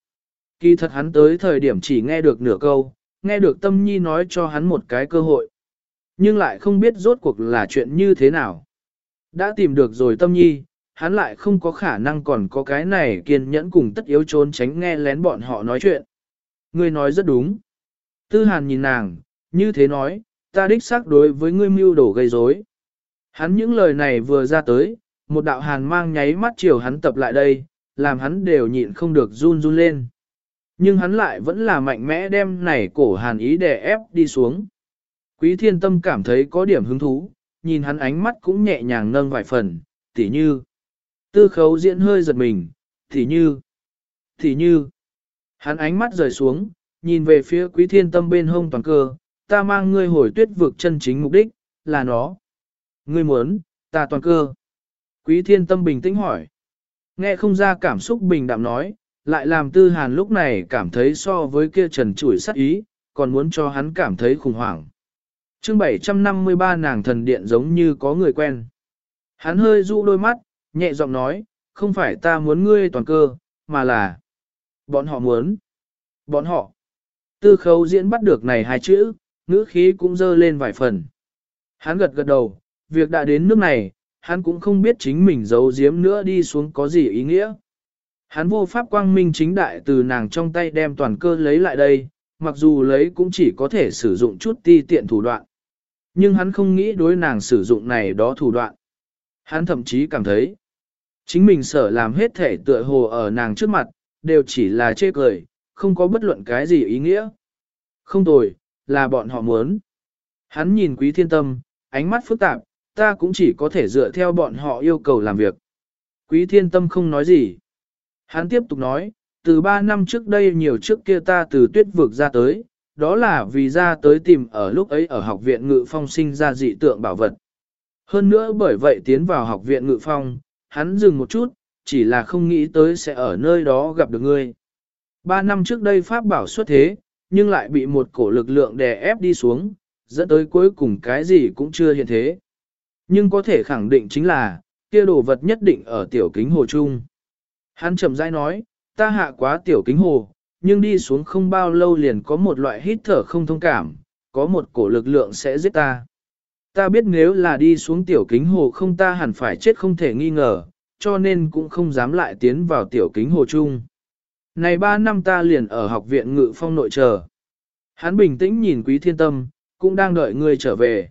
Speaker 1: Kỳ thật hắn tới thời điểm chỉ nghe được nửa câu, nghe được tâm nhi nói cho hắn một cái cơ hội. Nhưng lại không biết rốt cuộc là chuyện như thế nào. Đã tìm được rồi tâm nhi, hắn lại không có khả năng còn có cái này kiên nhẫn cùng tất yếu trốn tránh nghe lén bọn họ nói chuyện. Ngươi nói rất đúng. Tư hàn nhìn nàng, như thế nói, ta đích xác đối với ngươi mưu đổ gây rối. Hắn những lời này vừa ra tới, một đạo hàn mang nháy mắt chiều hắn tập lại đây, làm hắn đều nhịn không được run run lên. Nhưng hắn lại vẫn là mạnh mẽ đem này cổ hàn ý để ép đi xuống. Quý thiên tâm cảm thấy có điểm hứng thú, nhìn hắn ánh mắt cũng nhẹ nhàng nâng vài phần, tỉ như. Tư khấu diễn hơi giật mình, thì như. thì như. Hắn ánh mắt rời xuống, nhìn về phía quý thiên tâm bên hông toàn cơ, ta mang ngươi hồi tuyết vực chân chính mục đích, là nó. Ngươi muốn, ta toàn cơ. Quý thiên tâm bình tĩnh hỏi. Nghe không ra cảm xúc bình đạm nói, lại làm tư hàn lúc này cảm thấy so với kia trần chủi sắc ý, còn muốn cho hắn cảm thấy khủng hoảng. chương 753 nàng thần điện giống như có người quen. Hắn hơi dụ đôi mắt, nhẹ giọng nói, không phải ta muốn ngươi toàn cơ, mà là bọn họ muốn. Bọn họ. Tư khấu diễn bắt được này hai chữ, ngữ khí cũng dơ lên vài phần. Hắn gật gật đầu, việc đã đến nước này, hắn cũng không biết chính mình giấu giếm nữa đi xuống có gì ý nghĩa. Hắn vô pháp quang minh chính đại từ nàng trong tay đem toàn cơ lấy lại đây, mặc dù lấy cũng chỉ có thể sử dụng chút ti tiện thủ đoạn. Nhưng hắn không nghĩ đối nàng sử dụng này đó thủ đoạn. Hắn thậm chí cảm thấy, chính mình sở làm hết thể tựa hồ ở nàng trước mặt, đều chỉ là chê cười, không có bất luận cái gì ý nghĩa. Không tồi, là bọn họ muốn. Hắn nhìn quý thiên tâm, ánh mắt phức tạp, ta cũng chỉ có thể dựa theo bọn họ yêu cầu làm việc. Quý thiên tâm không nói gì. Hắn tiếp tục nói, từ 3 năm trước đây nhiều trước kia ta từ tuyết vực ra tới, đó là vì ra tới tìm ở lúc ấy ở học viện ngự phong sinh ra dị tượng bảo vật. Hơn nữa bởi vậy tiến vào học viện ngự phong, hắn dừng một chút, chỉ là không nghĩ tới sẽ ở nơi đó gặp được ngươi. Ba năm trước đây Pháp bảo xuất thế, nhưng lại bị một cổ lực lượng đè ép đi xuống, dẫn tới cuối cùng cái gì cũng chưa hiện thế. Nhưng có thể khẳng định chính là, kia đồ vật nhất định ở tiểu kính hồ trung. Hắn chậm rãi nói, ta hạ quá tiểu kính hồ, nhưng đi xuống không bao lâu liền có một loại hít thở không thông cảm, có một cổ lực lượng sẽ giết ta. Ta biết nếu là đi xuống tiểu kính hồ không ta hẳn phải chết không thể nghi ngờ, cho nên cũng không dám lại tiến vào tiểu kính hồ chung. Này ba năm ta liền ở học viện ngự phong nội chờ. Hắn bình tĩnh nhìn quý thiên tâm, cũng đang đợi người trở về.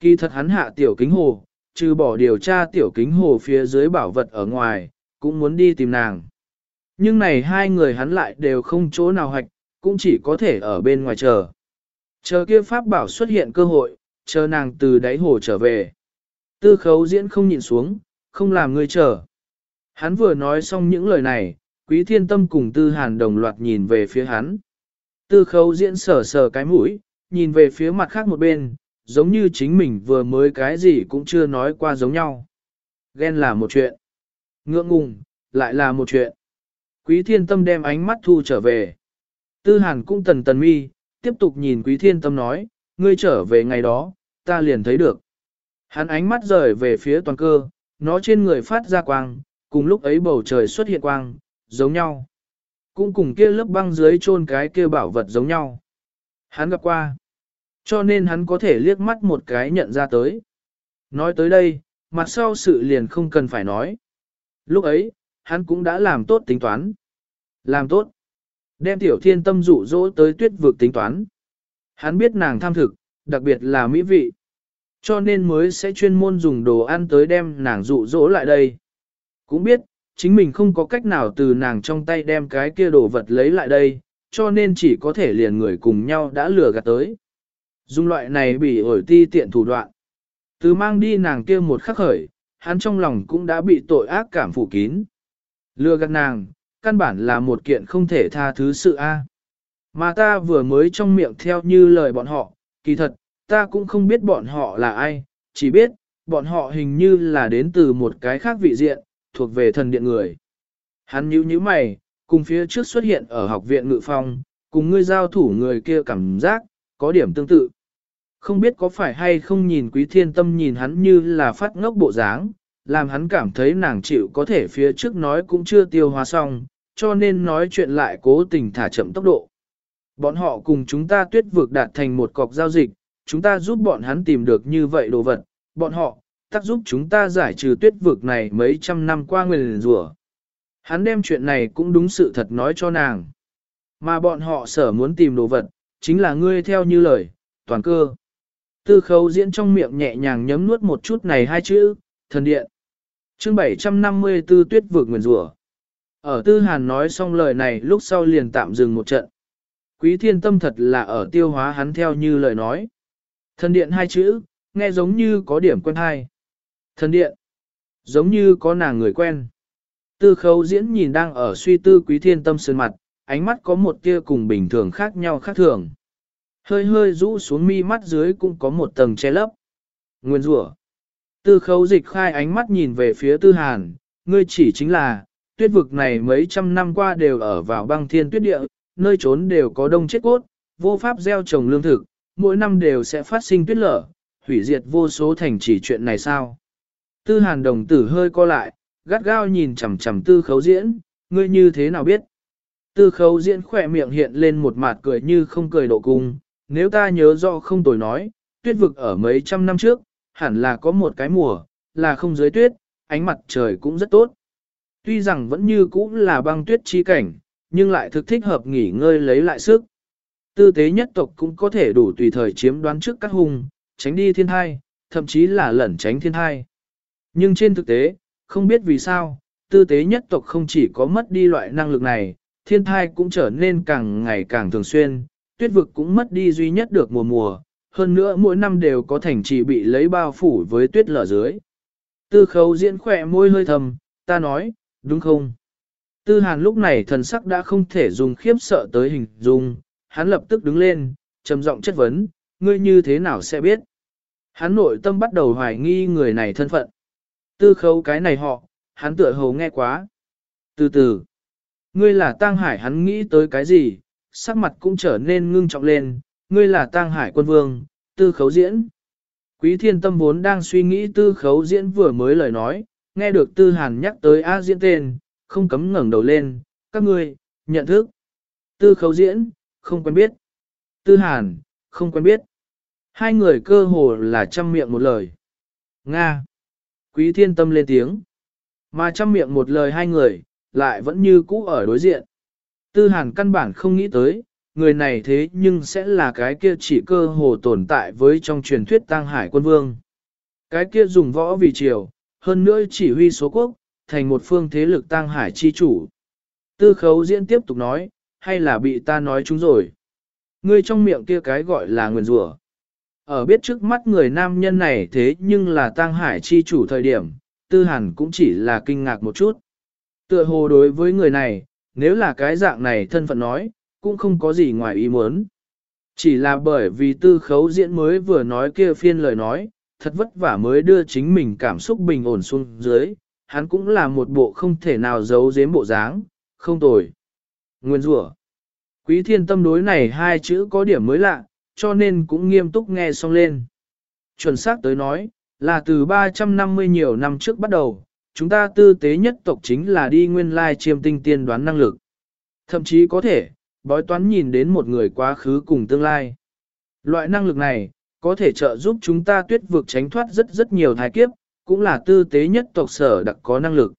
Speaker 1: Kỳ thật hắn hạ tiểu kính hồ, trừ bỏ điều tra tiểu kính hồ phía dưới bảo vật ở ngoài, cũng muốn đi tìm nàng. Nhưng này hai người hắn lại đều không chỗ nào hoạch, cũng chỉ có thể ở bên ngoài chờ. Chờ kia pháp bảo xuất hiện cơ hội, chờ nàng từ đáy hồ trở về. Tư khấu diễn không nhìn xuống, không làm người chờ. Hắn vừa nói xong những lời này, quý thiên tâm cùng tư hàn đồng loạt nhìn về phía hắn. Tư khấu diễn sờ sờ cái mũi, nhìn về phía mặt khác một bên, giống như chính mình vừa mới cái gì cũng chưa nói qua giống nhau. Ghen là một chuyện. Ngượng ngùng, lại là một chuyện. Quý thiên tâm đem ánh mắt thu trở về. Tư hàn cũng tần tần mi, tiếp tục nhìn quý thiên tâm nói, ngươi trở về ngày đó, ta liền thấy được. Hắn ánh mắt rời về phía toàn cơ, nó trên người phát ra quang, cùng lúc ấy bầu trời xuất hiện quang, giống nhau. Cũng cùng kia lớp băng dưới chôn cái kia bảo vật giống nhau. Hắn gặp qua. Cho nên hắn có thể liếc mắt một cái nhận ra tới. Nói tới đây, mặt sau sự liền không cần phải nói. Lúc ấy, hắn cũng đã làm tốt tính toán. Làm tốt. Đem tiểu thiên tâm dụ dỗ tới tuyết vực tính toán. Hắn biết nàng tham thực, đặc biệt là mỹ vị. Cho nên mới sẽ chuyên môn dùng đồ ăn tới đem nàng dụ dỗ lại đây. Cũng biết, chính mình không có cách nào từ nàng trong tay đem cái kia đồ vật lấy lại đây, cho nên chỉ có thể liền người cùng nhau đã lừa gạt tới. Dùng loại này bị ổi ti tiện thủ đoạn. Từ mang đi nàng kia một khắc khởi, hắn trong lòng cũng đã bị tội ác cảm phủ kín. Lừa gạt nàng, căn bản là một kiện không thể tha thứ sự A. Mà ta vừa mới trong miệng theo như lời bọn họ, kỳ thật, ta cũng không biết bọn họ là ai, chỉ biết, bọn họ hình như là đến từ một cái khác vị diện, thuộc về thần điện người. Hắn nhíu nhíu mày, cùng phía trước xuất hiện ở học viện ngự phong, cùng ngươi giao thủ người kia cảm giác, có điểm tương tự. Không biết có phải hay không nhìn quý thiên tâm nhìn hắn như là phát ngốc bộ dáng, làm hắn cảm thấy nàng chịu có thể phía trước nói cũng chưa tiêu hóa xong, cho nên nói chuyện lại cố tình thả chậm tốc độ. Bọn họ cùng chúng ta tuyết vực đạt thành một cọc giao dịch, chúng ta giúp bọn hắn tìm được như vậy đồ vật, bọn họ, tác giúp chúng ta giải trừ tuyết vực này mấy trăm năm qua nguyền rủa. Hắn đem chuyện này cũng đúng sự thật nói cho nàng. Mà bọn họ sở muốn tìm đồ vật, chính là ngươi theo như lời, toàn cơ. Tư khấu diễn trong miệng nhẹ nhàng nhấm nuốt một chút này hai chữ, thần điện. chương 754 tuyết vực nguyền rủa Ở tư hàn nói xong lời này lúc sau liền tạm dừng một trận. Quý thiên tâm thật là ở tiêu hóa hắn theo như lời nói. Thần điện hai chữ, nghe giống như có điểm quen hai. Thần điện, giống như có nàng người quen. Tư khấu diễn nhìn đang ở suy tư quý thiên tâm sơn mặt, ánh mắt có một tia cùng bình thường khác nhau khác thường. Hơi hơi rũ xuống mi mắt dưới cũng có một tầng che lấp. Nguyên rủa Tư khấu dịch khai ánh mắt nhìn về phía tư hàn, ngươi chỉ chính là, tuyết vực này mấy trăm năm qua đều ở vào băng thiên tuyết địa, nơi trốn đều có đông chết cốt, vô pháp gieo trồng lương thực, mỗi năm đều sẽ phát sinh tuyết lở, hủy diệt vô số thành chỉ chuyện này sao. Tư hàn đồng tử hơi co lại, gắt gao nhìn chằm chằm tư khấu diễn, ngươi như thế nào biết. Tư khấu diễn khỏe miệng hiện lên một mặt cười như không cười độ cung, nếu ta nhớ rõ không tồi nói, tuyết vực ở mấy trăm năm trước, hẳn là có một cái mùa, là không dưới tuyết, ánh mặt trời cũng rất tốt. Tuy rằng vẫn như cũ là băng tuyết chi cảnh, nhưng lại thực thích hợp nghỉ ngơi lấy lại sức. Tư tế nhất tộc cũng có thể đủ tùy thời chiếm đoán trước các hung, tránh đi thiên thai, thậm chí là lẩn tránh thiên thai. Nhưng trên thực tế, không biết vì sao, tư tế nhất tộc không chỉ có mất đi loại năng lực này, thiên thai cũng trở nên càng ngày càng thường xuyên, tuyết vực cũng mất đi duy nhất được mùa mùa, hơn nữa mỗi năm đều có thành trì bị lấy bao phủ với tuyết lở dưới. Tư khấu diễn khỏe môi hơi thầm, ta nói, đúng không? Tư hàn lúc này thần sắc đã không thể dùng khiếp sợ tới hình dung, hắn lập tức đứng lên, trầm giọng chất vấn, ngươi như thế nào sẽ biết? Hắn nội tâm bắt đầu hoài nghi người này thân phận. Tư khấu cái này họ, hắn tựa hồ nghe quá. Từ từ, ngươi là tang hải hắn nghĩ tới cái gì, sắc mặt cũng trở nên ngưng trọng lên, ngươi là tang hải quân vương, tư khấu diễn. Quý thiên tâm vốn đang suy nghĩ tư khấu diễn vừa mới lời nói, nghe được tư hàn nhắc tới A diễn tên, không cấm ngẩng đầu lên, các ngươi, nhận thức. Tư khấu diễn, không quen biết. Tư hàn, không quen biết. Hai người cơ hồ là trăm miệng một lời. Nga. Quý thiên tâm lên tiếng. Mà trăm miệng một lời hai người, lại vẫn như cũ ở đối diện. Tư hàn căn bản không nghĩ tới, người này thế nhưng sẽ là cái kia chỉ cơ hồ tồn tại với trong truyền thuyết tang hải quân vương. Cái kia dùng võ vì triều, hơn nữa chỉ huy số quốc, thành một phương thế lực tang hải chi chủ. Tư khấu diễn tiếp tục nói, hay là bị ta nói chúng rồi. Ngươi trong miệng kia cái gọi là nguyền rủa Ở biết trước mắt người nam nhân này thế nhưng là tang hải chi chủ thời điểm, tư hẳn cũng chỉ là kinh ngạc một chút. Tựa hồ đối với người này, nếu là cái dạng này thân phận nói, cũng không có gì ngoài ý muốn. Chỉ là bởi vì tư khấu diễn mới vừa nói kia phiên lời nói, thật vất vả mới đưa chính mình cảm xúc bình ổn xuống dưới, hắn cũng là một bộ không thể nào giấu giếm bộ dáng, không tồi. Nguyên rủa Quý thiên tâm đối này hai chữ có điểm mới lạ, cho nên cũng nghiêm túc nghe xong lên. Chuẩn xác tới nói, là từ 350 nhiều năm trước bắt đầu, chúng ta tư tế nhất tộc chính là đi nguyên lai chiêm tinh tiên đoán năng lực. Thậm chí có thể, bói toán nhìn đến một người quá khứ cùng tương lai. Loại năng lực này, có thể trợ giúp chúng ta tuyết vực tránh thoát rất rất nhiều thái kiếp, cũng là tư tế nhất tộc sở đặc có năng lực.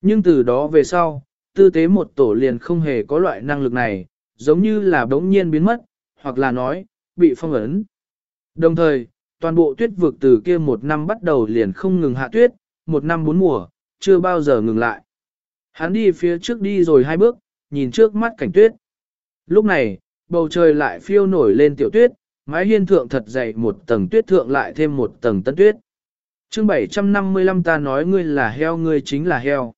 Speaker 1: Nhưng từ đó về sau, tư tế một tổ liền không hề có loại năng lực này, giống như là đống nhiên biến mất, hoặc là nói, bị phong ấn. Đồng thời, toàn bộ tuyết vực từ kia một năm bắt đầu liền không ngừng hạ tuyết, một năm bốn mùa, chưa bao giờ ngừng lại. Hắn đi phía trước đi rồi hai bước, nhìn trước mắt cảnh tuyết. Lúc này, bầu trời lại phiêu nổi lên tiểu tuyết, mái hiên thượng thật dày một tầng tuyết thượng lại thêm một tầng tân tuyết chương 755 ta nói ngươi là heo ngươi chính là heo.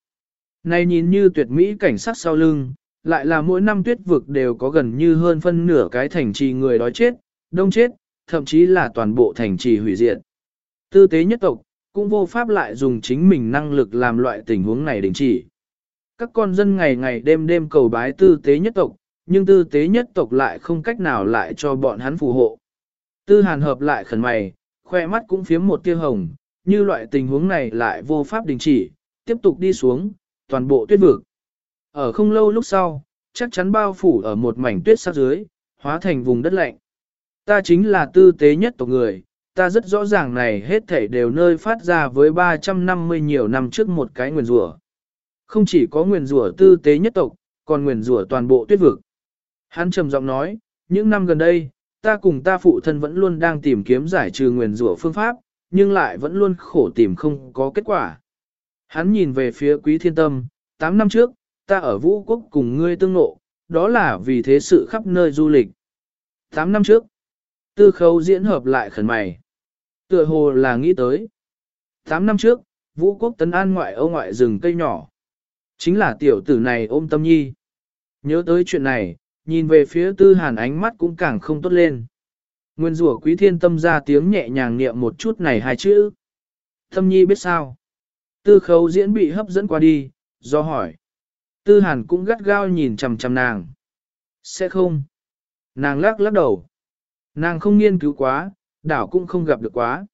Speaker 1: Này nhìn như tuyệt mỹ cảnh sắc sau lưng, lại là mỗi năm tuyết vực đều có gần như hơn phân nửa cái thành trì người đói chết, đông chết, thậm chí là toàn bộ thành trì hủy diệt. Tư tế nhất tộc, cũng vô pháp lại dùng chính mình năng lực làm loại tình huống này đình chỉ. Các con dân ngày ngày đêm đêm cầu bái tư tế nhất tộc, nhưng tư tế nhất tộc lại không cách nào lại cho bọn hắn phù hộ. Tư hàn hợp lại khẩn mày, khoe mắt cũng phiếm một tia hồng, như loại tình huống này lại vô pháp đình chỉ, tiếp tục đi xuống, toàn bộ tuyết vực. Ở không lâu lúc sau, chắc chắn bao phủ ở một mảnh tuyết sắc dưới, hóa thành vùng đất lạnh. Ta chính là tư tế nhất tộc người, ta rất rõ ràng này hết thảy đều nơi phát ra với 350 nhiều năm trước một cái nguyền rủa. Không chỉ có nguyền rủa tư tế nhất tộc, còn nguyền rủa toàn bộ tuyết vực. Hắn trầm giọng nói, những năm gần đây, ta cùng ta phụ thân vẫn luôn đang tìm kiếm giải trừ nguyền rủa phương pháp, nhưng lại vẫn luôn khổ tìm không có kết quả. Hắn nhìn về phía quý thiên tâm, 8 năm trước, ta ở vũ quốc cùng ngươi tương nộ, đó là vì thế sự khắp nơi du lịch. 8 năm trước, tư khấu diễn hợp lại khẩn mày. Tựa hồ là nghĩ tới. 8 năm trước, vũ quốc tấn an ngoại ô ngoại rừng cây nhỏ. Chính là tiểu tử này ôm tâm nhi. Nhớ tới chuyện này, nhìn về phía tư hàn ánh mắt cũng càng không tốt lên. Nguyên rủa quý thiên tâm ra tiếng nhẹ nhàng niệm một chút này hai chữ. Tâm nhi biết sao? Tư khấu diễn bị hấp dẫn qua đi, do hỏi. Tư hàn cũng gắt gao nhìn chằm chằm nàng. Sẽ không. Nàng lắc lắc đầu. Nàng không nghiên cứu quá, đảo cũng không gặp được quá.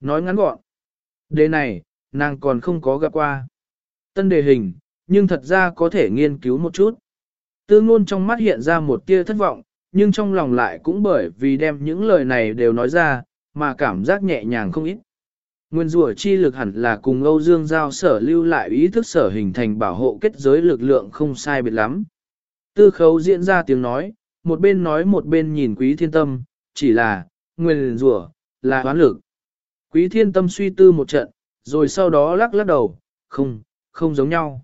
Speaker 1: Nói ngắn gọn. Đề này, nàng còn không có gặp qua. Tân đề hình, nhưng thật ra có thể nghiên cứu một chút. Tư ngôn trong mắt hiện ra một tia thất vọng, nhưng trong lòng lại cũng bởi vì đem những lời này đều nói ra, mà cảm giác nhẹ nhàng không ít. Nguyên rủa chi lực hẳn là cùng Âu Dương Giao sở lưu lại ý thức sở hình thành bảo hộ kết giới lực lượng không sai biệt lắm. Tư khấu diễn ra tiếng nói, một bên nói một bên nhìn quý thiên tâm, chỉ là, nguyên rủa là hoán lực. Quý thiên tâm suy tư một trận, rồi sau đó lắc lắc đầu, không, không giống nhau.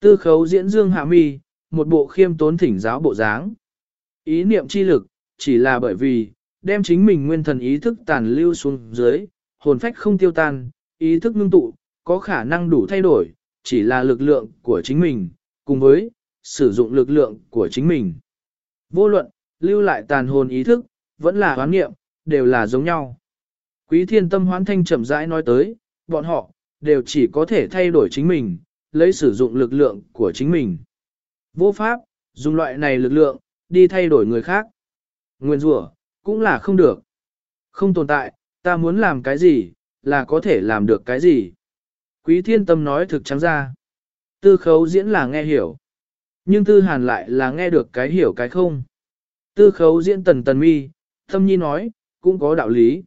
Speaker 1: Tư khấu diễn dương hạ mi, một bộ khiêm tốn thỉnh giáo bộ dáng. Ý niệm chi lực, chỉ là bởi vì, đem chính mình nguyên thần ý thức tàn lưu xuống dưới, hồn phách không tiêu tan, ý thức ngưng tụ, có khả năng đủ thay đổi, chỉ là lực lượng của chính mình, cùng với sử dụng lực lượng của chính mình. Vô luận, lưu lại tàn hồn ý thức, vẫn là hoán niệm, đều là giống nhau. Quý thiên tâm hoán thanh chậm rãi nói tới, bọn họ, đều chỉ có thể thay đổi chính mình, lấy sử dụng lực lượng của chính mình. Vô pháp, dùng loại này lực lượng, đi thay đổi người khác. Nguyên rủa cũng là không được. Không tồn tại, ta muốn làm cái gì, là có thể làm được cái gì. Quý thiên tâm nói thực trắng ra. Tư khấu diễn là nghe hiểu. Nhưng tư hàn lại là nghe được cái hiểu cái không. Tư khấu diễn tần tần mi, thâm nhi nói, cũng có đạo lý.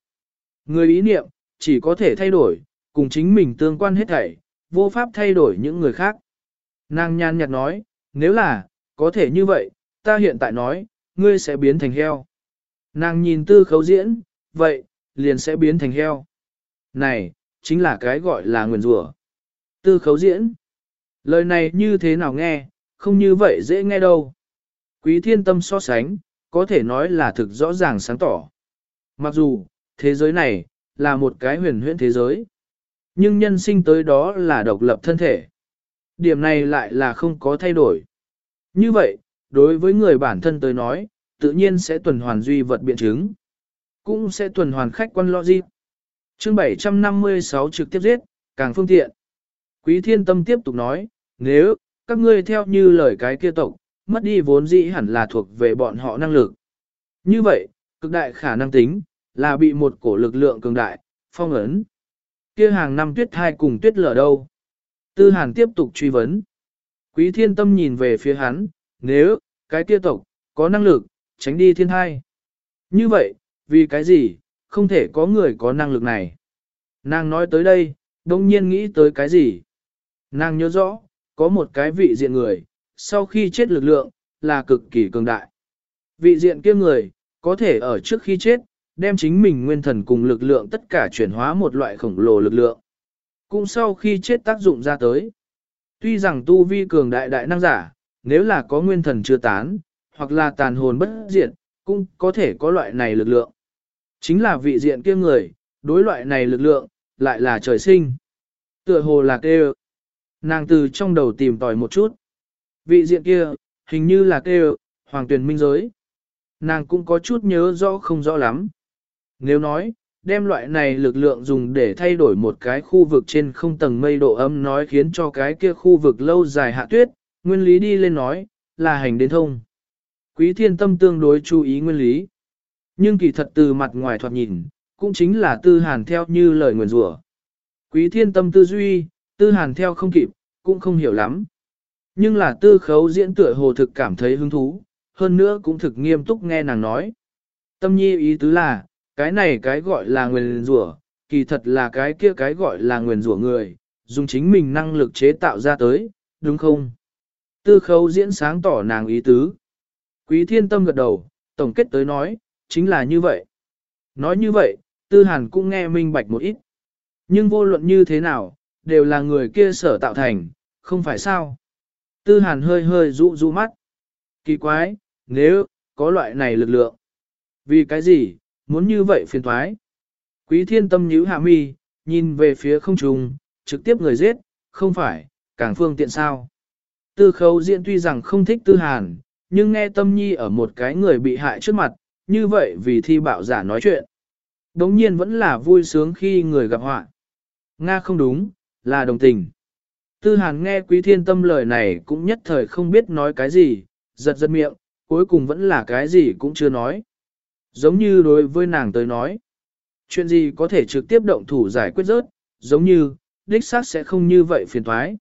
Speaker 1: Người ý niệm, chỉ có thể thay đổi, cùng chính mình tương quan hết thảy, vô pháp thay đổi những người khác. Nàng nhan nhạt nói, nếu là, có thể như vậy, ta hiện tại nói, ngươi sẽ biến thành heo. Nàng nhìn tư khấu diễn, vậy, liền sẽ biến thành heo. Này, chính là cái gọi là nguyền rủa. Tư khấu diễn. Lời này như thế nào nghe, không như vậy dễ nghe đâu. Quý thiên tâm so sánh, có thể nói là thực rõ ràng sáng tỏ. Mặc dù, thế giới này, là một cái huyền huyễn thế giới. Nhưng nhân sinh tới đó là độc lập thân thể. Điểm này lại là không có thay đổi. Như vậy, đối với người bản thân tới nói, tự nhiên sẽ tuần hoàn duy vật biện chứng. Cũng sẽ tuần hoàn khách quan logic. Chương 756 trực tiếp giết, càng phương tiện. Quý thiên tâm tiếp tục nói, nếu, các ngươi theo như lời cái kia tộc, mất đi vốn dĩ hẳn là thuộc về bọn họ năng lực. Như vậy, cực đại khả năng tính, là bị một cổ lực lượng cường đại, phong ấn. Kia hàng năm tuyết thai cùng tuyết lở đâu? Tư hàn tiếp tục truy vấn. Quý thiên tâm nhìn về phía hắn, nếu, cái kia tộc, có năng lực, tránh đi thiên thai. Như vậy, vì cái gì, không thể có người có năng lực này. Nàng nói tới đây, đông nhiên nghĩ tới cái gì. Nàng nhớ rõ, có một cái vị diện người, sau khi chết lực lượng, là cực kỳ cường đại. Vị diện kia người, có thể ở trước khi chết, đem chính mình nguyên thần cùng lực lượng tất cả chuyển hóa một loại khổng lồ lực lượng. Cũng sau khi chết tác dụng ra tới. Tuy rằng tu vi cường đại đại năng giả, nếu là có nguyên thần chưa tán, hoặc là tàn hồn bất diệt, cũng có thể có loại này lực lượng. Chính là vị diện kia người, đối loại này lực lượng, lại là trời sinh. Tựa hồ là kêu. Nàng từ trong đầu tìm tòi một chút. Vị diện kia, hình như là kêu, hoàng tuyển minh giới. Nàng cũng có chút nhớ rõ không rõ lắm. Nếu nói, đem loại này lực lượng dùng để thay đổi một cái khu vực trên không tầng mây độ âm nói khiến cho cái kia khu vực lâu dài hạ tuyết, nguyên lý đi lên nói, là hành đến thông. Quý thiên tâm tương đối chú ý nguyên lý. Nhưng kỳ thật từ mặt ngoài thoạt nhìn, cũng chính là tư hàn theo như lời nguyền rủa. Quý thiên tâm tư duy, tư hàn theo không kịp, cũng không hiểu lắm. Nhưng là tư khấu diễn tựa hồ thực cảm thấy hứng thú, hơn nữa cũng thực nghiêm túc nghe nàng nói. Tâm nhi ý tứ là, cái này cái gọi là nguyền rủa, kỳ thật là cái kia cái gọi là nguyền rủa người, dùng chính mình năng lực chế tạo ra tới, đúng không? Tư khấu diễn sáng tỏ nàng ý tứ. Quý thiên tâm gật đầu, tổng kết tới nói, chính là như vậy. Nói như vậy, tư hàn cũng nghe minh bạch một ít. Nhưng vô luận như thế nào, đều là người kia sở tạo thành, không phải sao. Tư hàn hơi hơi rụ rụ mắt. Kỳ quái, nếu, có loại này lực lượng. Vì cái gì, muốn như vậy phiền thoái. Quý thiên tâm nhíu hạ mi, nhìn về phía không trùng, trực tiếp người giết, không phải, càng phương tiện sao. Tư khấu diễn tuy rằng không thích tư hàn, nhưng nghe tâm nhi ở một cái người bị hại trước mặt, như vậy vì thi bạo giả nói chuyện. Đống nhiên vẫn là vui sướng khi người gặp họa. Nga không đúng, là đồng tình. Tư hàn nghe quý thiên tâm lời này cũng nhất thời không biết nói cái gì, giật giật miệng, cuối cùng vẫn là cái gì cũng chưa nói. Giống như đối với nàng tới nói. Chuyện gì có thể trực tiếp động thủ giải quyết rớt, giống như, đích xác sẽ không như vậy phiền thoái.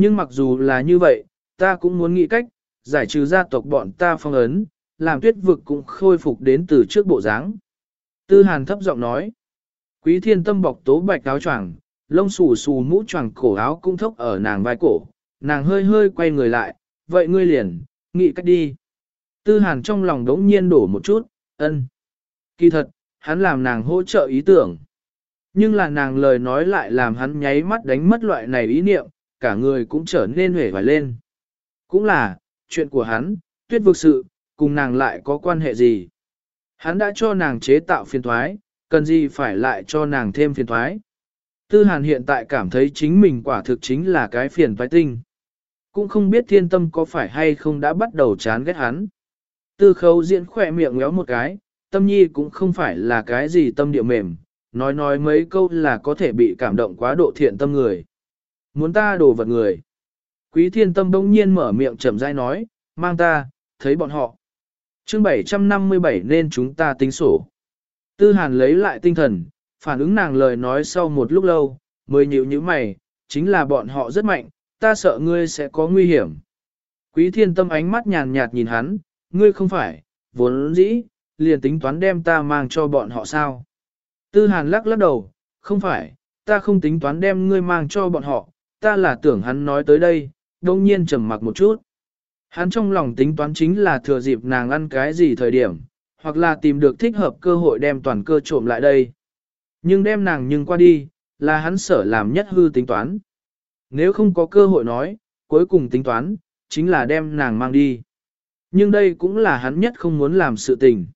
Speaker 1: Nhưng mặc dù là như vậy, ta cũng muốn nghĩ cách, giải trừ gia tộc bọn ta phong ấn, làm tuyết vực cũng khôi phục đến từ trước bộ dáng. Tư hàn thấp giọng nói. Quý thiên tâm bọc tố bạch áo choàng, lông xù xù mũ choàng cổ áo cũng thốc ở nàng vai cổ, nàng hơi hơi quay người lại, vậy ngươi liền, nghĩ cách đi. Tư hàn trong lòng đống nhiên đổ một chút, ân. Kỳ thật, hắn làm nàng hỗ trợ ý tưởng. Nhưng là nàng lời nói lại làm hắn nháy mắt đánh mất loại này ý niệm, cả người cũng trở nên hể vải lên. Cũng là, chuyện của hắn, tuyết vực sự, cùng nàng lại có quan hệ gì. Hắn đã cho nàng chế tạo phiền thoái, cần gì phải lại cho nàng thêm phiền thoái. Tư hàn hiện tại cảm thấy chính mình quả thực chính là cái phiền thoái tinh. Cũng không biết thiên tâm có phải hay không đã bắt đầu chán ghét hắn. Tư khấu diễn khỏe miệng ngéo một cái, tâm nhi cũng không phải là cái gì tâm địa mềm, nói nói mấy câu là có thể bị cảm động quá độ thiện tâm người. Muốn ta đồ vật người. Quý thiên tâm bỗng nhiên mở miệng chậm rãi nói, mang ta, thấy bọn họ. chương 757 nên chúng ta tính sổ. Tư hàn lấy lại tinh thần, phản ứng nàng lời nói sau một lúc lâu, mới nhịu như mày, chính là bọn họ rất mạnh, ta sợ ngươi sẽ có nguy hiểm. Quý thiên tâm ánh mắt nhàn nhạt nhìn hắn, ngươi không phải, vốn dĩ, liền tính toán đem ta mang cho bọn họ sao. Tư hàn lắc lắc đầu, không phải, ta không tính toán đem ngươi mang cho bọn họ, ta là tưởng hắn nói tới đây, đông nhiên trầm mặc một chút. Hắn trong lòng tính toán chính là thừa dịp nàng ăn cái gì thời điểm, hoặc là tìm được thích hợp cơ hội đem toàn cơ trộm lại đây. Nhưng đem nàng nhưng qua đi, là hắn sở làm nhất hư tính toán. Nếu không có cơ hội nói, cuối cùng tính toán, chính là đem nàng mang đi. Nhưng đây cũng là hắn nhất không muốn làm sự tình.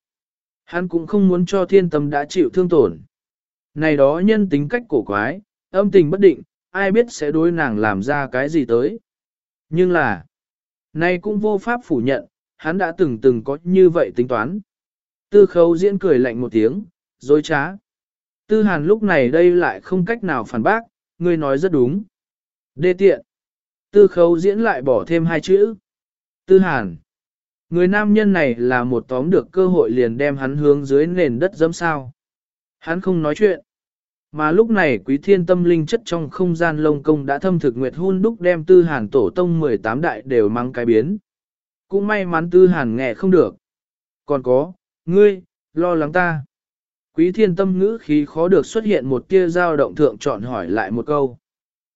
Speaker 1: Hắn cũng không muốn cho thiên tâm đã chịu thương tổn. Này đó nhân tính cách cổ quái, âm tình bất định, ai biết sẽ đối nàng làm ra cái gì tới. Nhưng là, nay cũng vô pháp phủ nhận, hắn đã từng từng có như vậy tính toán. Tư khấu diễn cười lạnh một tiếng, dối trá. Tư hàn lúc này đây lại không cách nào phản bác, ngươi nói rất đúng. Đê tiện. Tư khấu diễn lại bỏ thêm hai chữ. Tư hàn. Người nam nhân này là một tóm được cơ hội liền đem hắn hướng dưới nền đất dẫm sao. Hắn không nói chuyện. Mà lúc này quý thiên tâm linh chất trong không gian lông công đã thâm thực nguyệt hun đúc đem tư hàn tổ tông 18 đại đều mang cái biến. Cũng may mắn tư hàn nghe không được. Còn có, ngươi, lo lắng ta. Quý thiên tâm ngữ khí khó được xuất hiện một tia dao động thượng chọn hỏi lại một câu.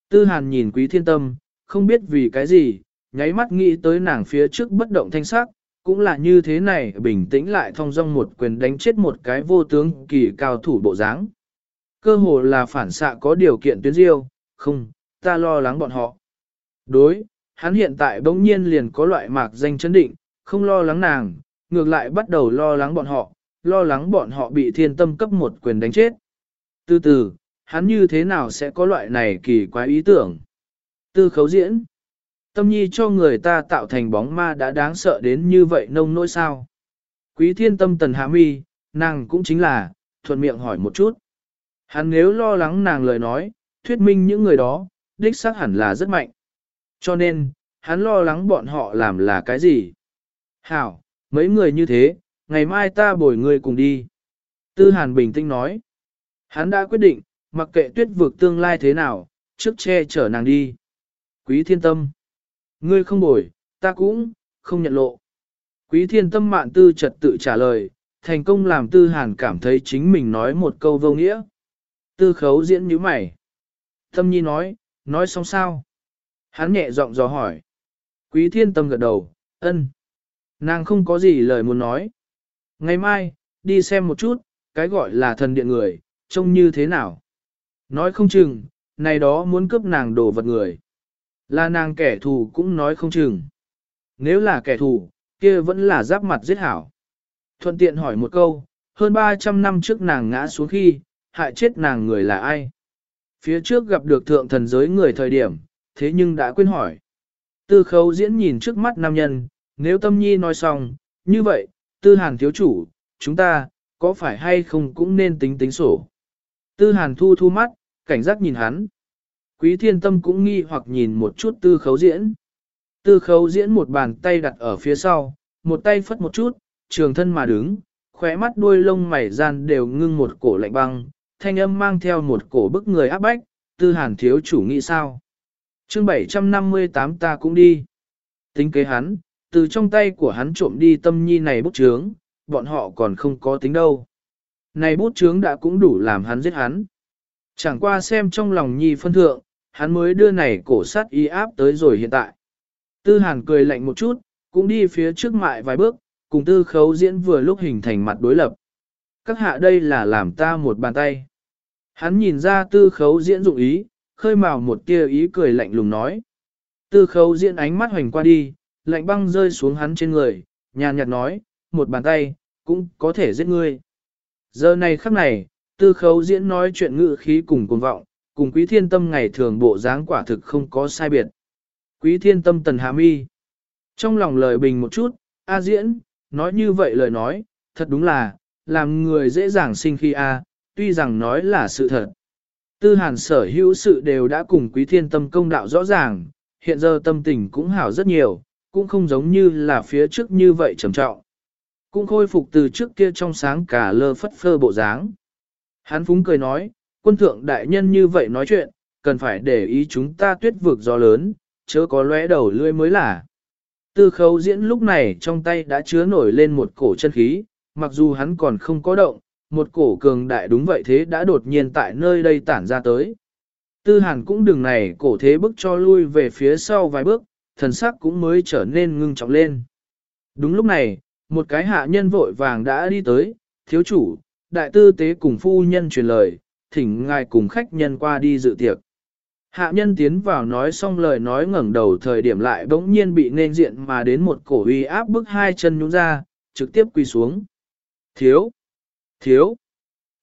Speaker 1: Tư hàn nhìn quý thiên tâm, không biết vì cái gì, nháy mắt nghĩ tới nàng phía trước bất động thanh sắc, cũng là như thế này bình tĩnh lại thong dong một quyền đánh chết một cái vô tướng kỳ cao thủ bộ dáng. Cơ hồ là phản xạ có điều kiện tuyến diêu, không, ta lo lắng bọn họ. Đối, hắn hiện tại bỗng nhiên liền có loại mạc danh chấn định, không lo lắng nàng, ngược lại bắt đầu lo lắng bọn họ, lo lắng bọn họ bị thiên tâm cấp một quyền đánh chết. Từ từ, hắn như thế nào sẽ có loại này kỳ quái ý tưởng? Tư khấu diễn. Tâm nhi cho người ta tạo thành bóng ma đã đáng sợ đến như vậy nông nỗi sao. Quý thiên tâm tần hạ mi, nàng cũng chính là, thuận miệng hỏi một chút. Hắn nếu lo lắng nàng lời nói, thuyết minh những người đó, đích xác hẳn là rất mạnh. Cho nên, hắn lo lắng bọn họ làm là cái gì? Hảo, mấy người như thế, ngày mai ta bồi người cùng đi. Tư Hàn bình tĩnh nói. Hắn đã quyết định, mặc kệ tuyết vực tương lai thế nào, trước che chở nàng đi. Quý thiên tâm. Ngươi không bồi, ta cũng, không nhận lộ. Quý thiên tâm mạn tư trật tự trả lời, thành công làm tư hàn cảm thấy chính mình nói một câu vô nghĩa. Tư khấu diễn như mày. Tâm nhi nói, nói xong sao? Hắn nhẹ giọng dò hỏi. Quý thiên tâm gật đầu, ân. Nàng không có gì lời muốn nói. Ngày mai, đi xem một chút, cái gọi là thần điện người, trông như thế nào. Nói không chừng, này đó muốn cướp nàng đồ vật người. Là nàng kẻ thù cũng nói không chừng. Nếu là kẻ thù, kia vẫn là giáp mặt giết hảo. Thuận tiện hỏi một câu, hơn 300 năm trước nàng ngã xuống khi, hại chết nàng người là ai? Phía trước gặp được thượng thần giới người thời điểm, thế nhưng đã quên hỏi. Tư khấu diễn nhìn trước mắt nam nhân, nếu tâm nhi nói xong, như vậy, tư hàn thiếu chủ, chúng ta, có phải hay không cũng nên tính tính sổ. Tư hàn thu thu mắt, cảnh giác nhìn hắn. Quý thiên tâm cũng nghi hoặc nhìn một chút tư khấu diễn. Tư khấu diễn một bàn tay đặt ở phía sau, một tay phất một chút, trường thân mà đứng, khóe mắt đuôi lông mày gian đều ngưng một cổ lạnh băng, thanh âm mang theo một cổ bức người áp bách, tư hàn thiếu chủ nghĩ sao. chương 758 ta cũng đi. Tính kế hắn, từ trong tay của hắn trộm đi tâm nhi này bút chướng, bọn họ còn không có tính đâu. Này bút chướng đã cũng đủ làm hắn giết hắn. Chẳng qua xem trong lòng nhi phân thượng, hắn mới đưa này cổ sát y áp tới rồi hiện tại. Tư hàn cười lạnh một chút, cũng đi phía trước mại vài bước, cùng tư khấu diễn vừa lúc hình thành mặt đối lập. Các hạ đây là làm ta một bàn tay. Hắn nhìn ra tư khấu diễn dụng ý, khơi mào một tia ý cười lạnh lùng nói. Tư khấu diễn ánh mắt hoành qua đi, lạnh băng rơi xuống hắn trên người, nhàn nhạt nói, một bàn tay, cũng có thể giết ngươi. Giờ này khắc này, tư khấu diễn nói chuyện ngự khí cùng cuồng vọng, cùng quý thiên tâm ngày thường bộ dáng quả thực không có sai biệt. Quý thiên tâm tần hạ mi. Trong lòng lời bình một chút, A diễn, nói như vậy lời nói, thật đúng là, làm người dễ dàng sinh khi A, tuy rằng nói là sự thật. Tư hàn sở hữu sự đều đã cùng quý thiên tâm công đạo rõ ràng, hiện giờ tâm tình cũng hảo rất nhiều, cũng không giống như là phía trước như vậy trầm trọng. Cũng khôi phục từ trước kia trong sáng cả lơ phất phơ bộ dáng. Hắn phúng cười nói, quân thượng đại nhân như vậy nói chuyện, cần phải để ý chúng ta tuyết vực gió lớn, chớ có lóe đầu lưỡi mới là. Tư khấu diễn lúc này trong tay đã chứa nổi lên một cổ chân khí, mặc dù hắn còn không có động, một cổ cường đại đúng vậy thế đã đột nhiên tại nơi đây tản ra tới. Tư hàn cũng đừng này cổ thế bức cho lui về phía sau vài bước, thần sắc cũng mới trở nên ngưng trọng lên. Đúng lúc này, một cái hạ nhân vội vàng đã đi tới, thiếu chủ, đại tư tế cùng phu nhân truyền lời, thỉnh ngài cùng khách nhân qua đi dự tiệc. Hạ nhân tiến vào nói xong lời nói ngẩng đầu thời điểm lại bỗng nhiên bị nên diện mà đến một cổ uy áp bức hai chân nhúng ra, trực tiếp quỳ xuống. Thiếu! Thiếu!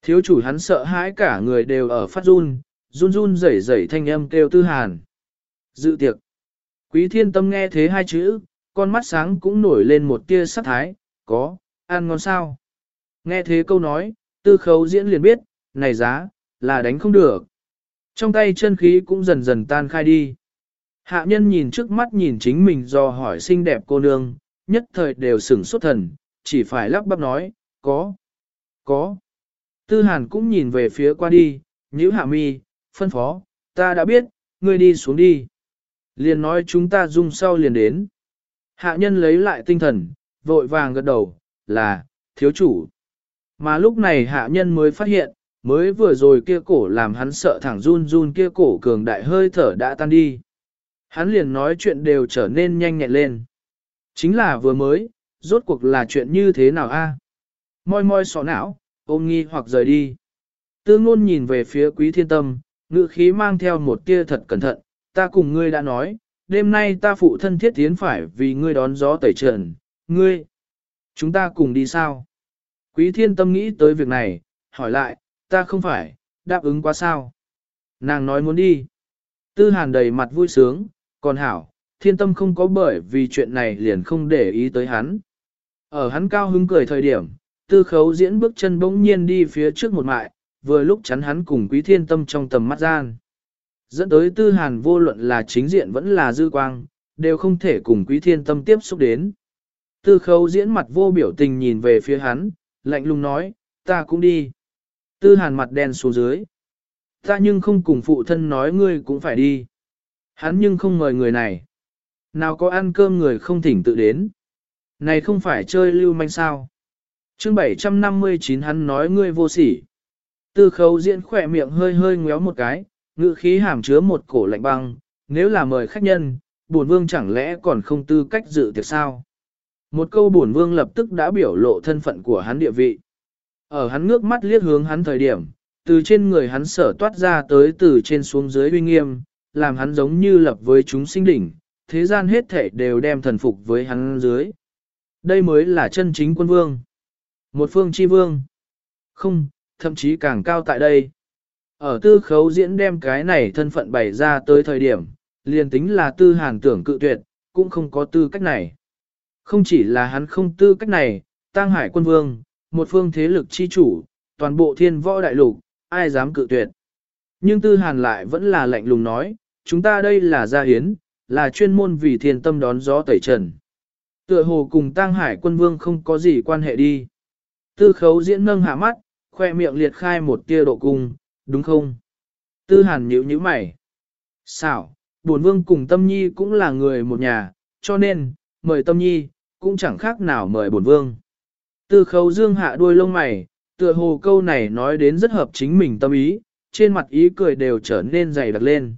Speaker 1: Thiếu chủ hắn sợ hãi cả người đều ở phát run, run run rẩy rẩy thanh âm kêu tư hàn. Dự tiệc! Quý thiên tâm nghe thế hai chữ, con mắt sáng cũng nổi lên một tia sắc thái, có, ăn ngon sao. Nghe thế câu nói, tư khấu diễn liền biết, này giá, là đánh không được. Trong tay chân khí cũng dần dần tan khai đi. Hạ nhân nhìn trước mắt nhìn chính mình do hỏi xinh đẹp cô nương, nhất thời đều sửng sốt thần, chỉ phải lắp bắp nói, có, có. Tư hàn cũng nhìn về phía qua đi, nhữ hạ mi, phân phó, ta đã biết, ngươi đi xuống đi. Liền nói chúng ta dung sau liền đến. Hạ nhân lấy lại tinh thần, vội vàng gật đầu, là, thiếu chủ. Mà lúc này hạ nhân mới phát hiện, mới vừa rồi kia cổ làm hắn sợ thẳng run run kia cổ cường đại hơi thở đã tan đi. Hắn liền nói chuyện đều trở nên nhanh nhẹn lên. Chính là vừa mới, rốt cuộc là chuyện như thế nào a? Moi moi sọ não, ôm nghi hoặc rời đi. Tư ngôn nhìn về phía quý thiên tâm, ngữ khí mang theo một tia thật cẩn thận, ta cùng ngươi đã nói, đêm nay ta phụ thân thiết tiến phải vì ngươi đón gió tẩy trần, ngươi, chúng ta cùng đi sao? Quý thiên tâm nghĩ tới việc này, hỏi lại, ta không phải, đáp ứng quá sao? Nàng nói muốn đi. Tư hàn đầy mặt vui sướng, còn hảo, thiên tâm không có bởi vì chuyện này liền không để ý tới hắn. Ở hắn cao hứng cười thời điểm, tư khấu diễn bước chân bỗng nhiên đi phía trước một mại, vừa lúc chắn hắn cùng quý thiên tâm trong tầm mắt gian. Dẫn tới tư hàn vô luận là chính diện vẫn là dư quang, đều không thể cùng quý thiên tâm tiếp xúc đến. Tư khấu diễn mặt vô biểu tình nhìn về phía hắn, lạnh lùng nói, ta cũng đi. Tư hàn mặt đen xuống dưới. Ta nhưng không cùng phụ thân nói ngươi cũng phải đi. Hắn nhưng không mời người này. Nào có ăn cơm người không thỉnh tự đến. Này không phải chơi lưu manh sao chương 759 hắn nói ngươi vô sỉ. Tư khấu diễn khỏe miệng hơi hơi ngéo một cái, ngữ khí hàm chứa một cổ lạnh băng, nếu là mời khách nhân, bổn vương chẳng lẽ còn không tư cách dự tiệc sao? Một câu bổn vương lập tức đã biểu lộ thân phận của hắn địa vị. Ở hắn ngước mắt liếc hướng hắn thời điểm, từ trên người hắn sở toát ra tới từ trên xuống dưới uy nghiêm, làm hắn giống như lập với chúng sinh đỉnh, thế gian hết thể đều đem thần phục với hắn dưới. Đây mới là chân chính quân vương. Một phương chi vương. Không, thậm chí càng cao tại đây. Ở tư khấu diễn đem cái này thân phận bày ra tới thời điểm, liền tính là tư hàn tưởng cự tuyệt, cũng không có tư cách này. Không chỉ là hắn không tư cách này, tang hải quân vương, một phương thế lực chi chủ, toàn bộ thiên võ đại lục, ai dám cự tuyệt. Nhưng tư hàn lại vẫn là lạnh lùng nói, chúng ta đây là gia hiến, là chuyên môn vì thiên tâm đón gió tẩy trần. Tựa hồ cùng tang hải quân vương không có gì quan hệ đi. Tư khấu diễn nâng hạ mắt, khoe miệng liệt khai một tia độ cung, đúng không? Tư hàn nhíu nhíu mày. Xảo, bổn vương cùng tâm nhi cũng là người một nhà, cho nên, mời tâm nhi, cũng chẳng khác nào mời bổn vương. Tư khấu dương hạ đuôi lông mày, tựa hồ câu này nói đến rất hợp chính mình tâm ý, trên mặt ý cười đều trở nên dày đặc lên.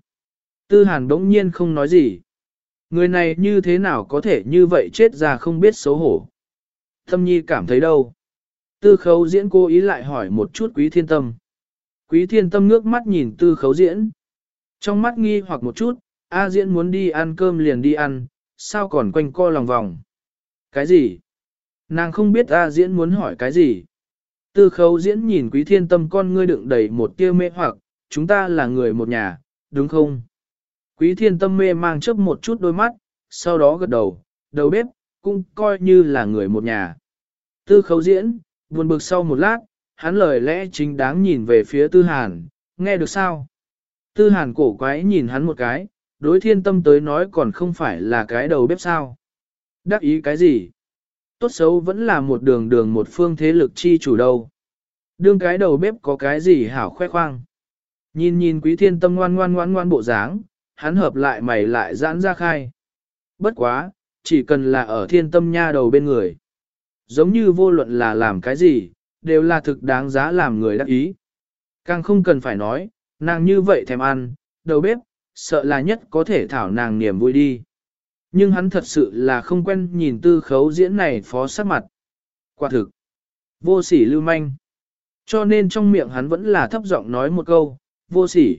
Speaker 1: Tư hàn đống nhiên không nói gì. Người này như thế nào có thể như vậy chết ra không biết xấu hổ. Tâm nhi cảm thấy đâu. Tư khấu diễn cố ý lại hỏi một chút quý thiên tâm. Quý thiên tâm ngước mắt nhìn tư khấu diễn. Trong mắt nghi hoặc một chút, A diễn muốn đi ăn cơm liền đi ăn, sao còn quanh co lòng vòng. Cái gì? Nàng không biết A diễn muốn hỏi cái gì. Tư khấu diễn nhìn quý thiên tâm con ngươi đựng đầy một tia mê hoặc, chúng ta là người một nhà, đúng không? Quý thiên tâm mê mang chớp một chút đôi mắt, sau đó gật đầu, đầu bếp, cũng coi như là người một nhà. Tư khấu diễn, buồn bực sau một lát, hắn lời lẽ chính đáng nhìn về phía tư hàn, nghe được sao? Tư hàn cổ quái nhìn hắn một cái, đối thiên tâm tới nói còn không phải là cái đầu bếp sao? Đắc ý cái gì? Tốt xấu vẫn là một đường đường một phương thế lực chi chủ đâu. Đương cái đầu bếp có cái gì hảo khoe khoang. Nhìn nhìn quý thiên tâm ngoan ngoan ngoan ngoan bộ dáng, hắn hợp lại mày lại giãn ra khai. Bất quá, chỉ cần là ở thiên tâm nha đầu bên người. Giống như vô luận là làm cái gì, đều là thực đáng giá làm người đắc ý. Càng không cần phải nói, nàng như vậy thèm ăn, đầu bếp, sợ là nhất có thể thảo nàng niềm vui đi. Nhưng hắn thật sự là không quen nhìn tư khấu diễn này phó sát mặt. Quả thực, vô sỉ lưu manh. Cho nên trong miệng hắn vẫn là thấp giọng nói một câu, vô sỉ.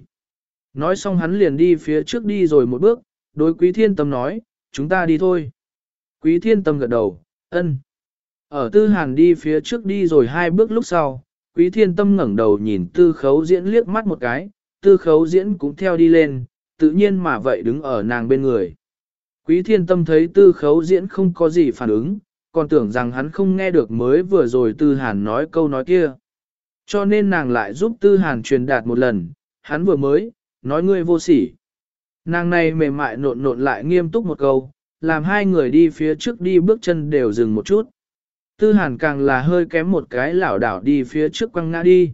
Speaker 1: Nói xong hắn liền đi phía trước đi rồi một bước, đối quý thiên tâm nói, chúng ta đi thôi. Quý thiên tâm gật đầu, ân. Ở tư hàn đi phía trước đi rồi hai bước lúc sau, quý thiên tâm ngẩng đầu nhìn tư khấu diễn liếc mắt một cái, tư khấu diễn cũng theo đi lên, tự nhiên mà vậy đứng ở nàng bên người. Quý thiên tâm thấy tư khấu diễn không có gì phản ứng, còn tưởng rằng hắn không nghe được mới vừa rồi tư hàn nói câu nói kia. Cho nên nàng lại giúp tư hàn truyền đạt một lần, hắn vừa mới, nói ngươi vô sỉ. Nàng này mềm mại nộn nộn lại nghiêm túc một câu, làm hai người đi phía trước đi bước chân đều dừng một chút. Tư hàn càng là hơi kém một cái lảo đảo đi phía trước quăng ngã đi.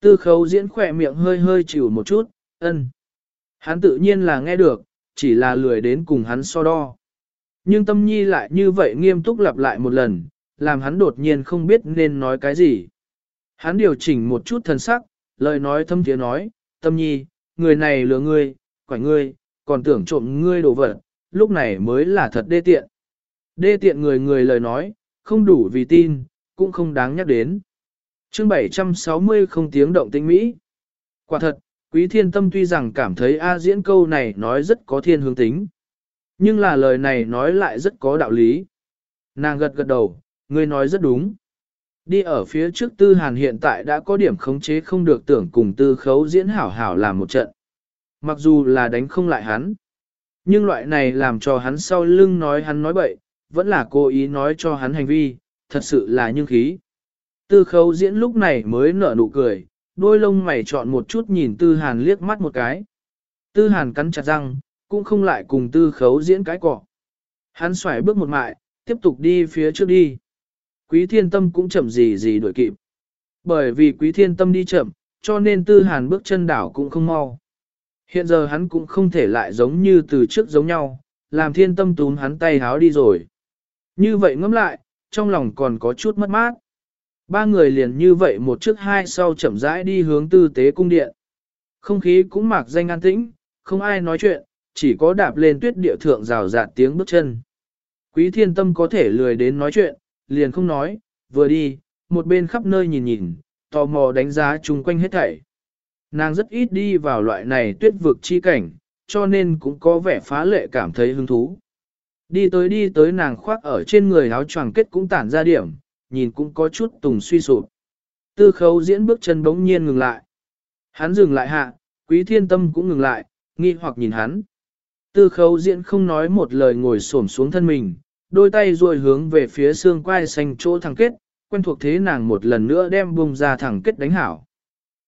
Speaker 1: Tư khấu diễn khỏe miệng hơi hơi chịu một chút, ân. Hắn tự nhiên là nghe được, chỉ là lười đến cùng hắn so đo. Nhưng tâm nhi lại như vậy nghiêm túc lặp lại một lần, làm hắn đột nhiên không biết nên nói cái gì. Hắn điều chỉnh một chút thần sắc, lời nói thâm tiếng nói, tâm nhi, người này lừa ngươi, quải ngươi, còn tưởng trộm ngươi đồ vật, lúc này mới là thật đê tiện. Đê tiện người người lời nói, không đủ vì tin, cũng không đáng nhắc đến. chương 760 không tiếng động tinh Mỹ. Quả thật, quý thiên tâm tuy rằng cảm thấy A diễn câu này nói rất có thiên hướng tính. Nhưng là lời này nói lại rất có đạo lý. Nàng gật gật đầu, ngươi nói rất đúng. Đi ở phía trước tư hàn hiện tại đã có điểm khống chế không được tưởng cùng tư khấu diễn hảo hảo làm một trận. Mặc dù là đánh không lại hắn. Nhưng loại này làm cho hắn sau lưng nói hắn nói bậy, vẫn là cố ý nói cho hắn hành vi, thật sự là như khí. Tư khấu diễn lúc này mới nở nụ cười, đôi lông mày chọn một chút nhìn tư hàn liếc mắt một cái. Tư hàn cắn chặt răng, cũng không lại cùng tư khấu diễn cái cỏ, Hắn xoài bước một mại, tiếp tục đi phía trước đi. Quý thiên tâm cũng chậm gì gì đuổi kịp. Bởi vì quý thiên tâm đi chậm, cho nên tư hàn bước chân đảo cũng không mau. Hiện giờ hắn cũng không thể lại giống như từ trước giống nhau, làm thiên tâm túm hắn tay háo đi rồi. Như vậy ngẫm lại, trong lòng còn có chút mất mát. Ba người liền như vậy một trước hai sau chậm rãi đi hướng tư tế cung điện. Không khí cũng mạc danh an tĩnh, không ai nói chuyện, chỉ có đạp lên tuyết địa thượng rào rạt tiếng bước chân. Quý thiên tâm có thể lười đến nói chuyện, liền không nói, vừa đi, một bên khắp nơi nhìn nhìn, tò mò đánh giá chung quanh hết thảy. Nàng rất ít đi vào loại này tuyết vực chi cảnh, cho nên cũng có vẻ phá lệ cảm thấy hứng thú. Đi tới đi tới nàng khoác ở trên người áo choàng kết cũng tản ra điểm, nhìn cũng có chút tùng suy sụp. Tư khấu diễn bước chân bỗng nhiên ngừng lại. Hắn dừng lại hạ, quý thiên tâm cũng ngừng lại, nghi hoặc nhìn hắn. Tư khấu diễn không nói một lời ngồi xổm xuống thân mình, đôi tay ruồi hướng về phía xương quai xanh chỗ thẳng kết, quen thuộc thế nàng một lần nữa đem bung ra thẳng kết đánh hảo.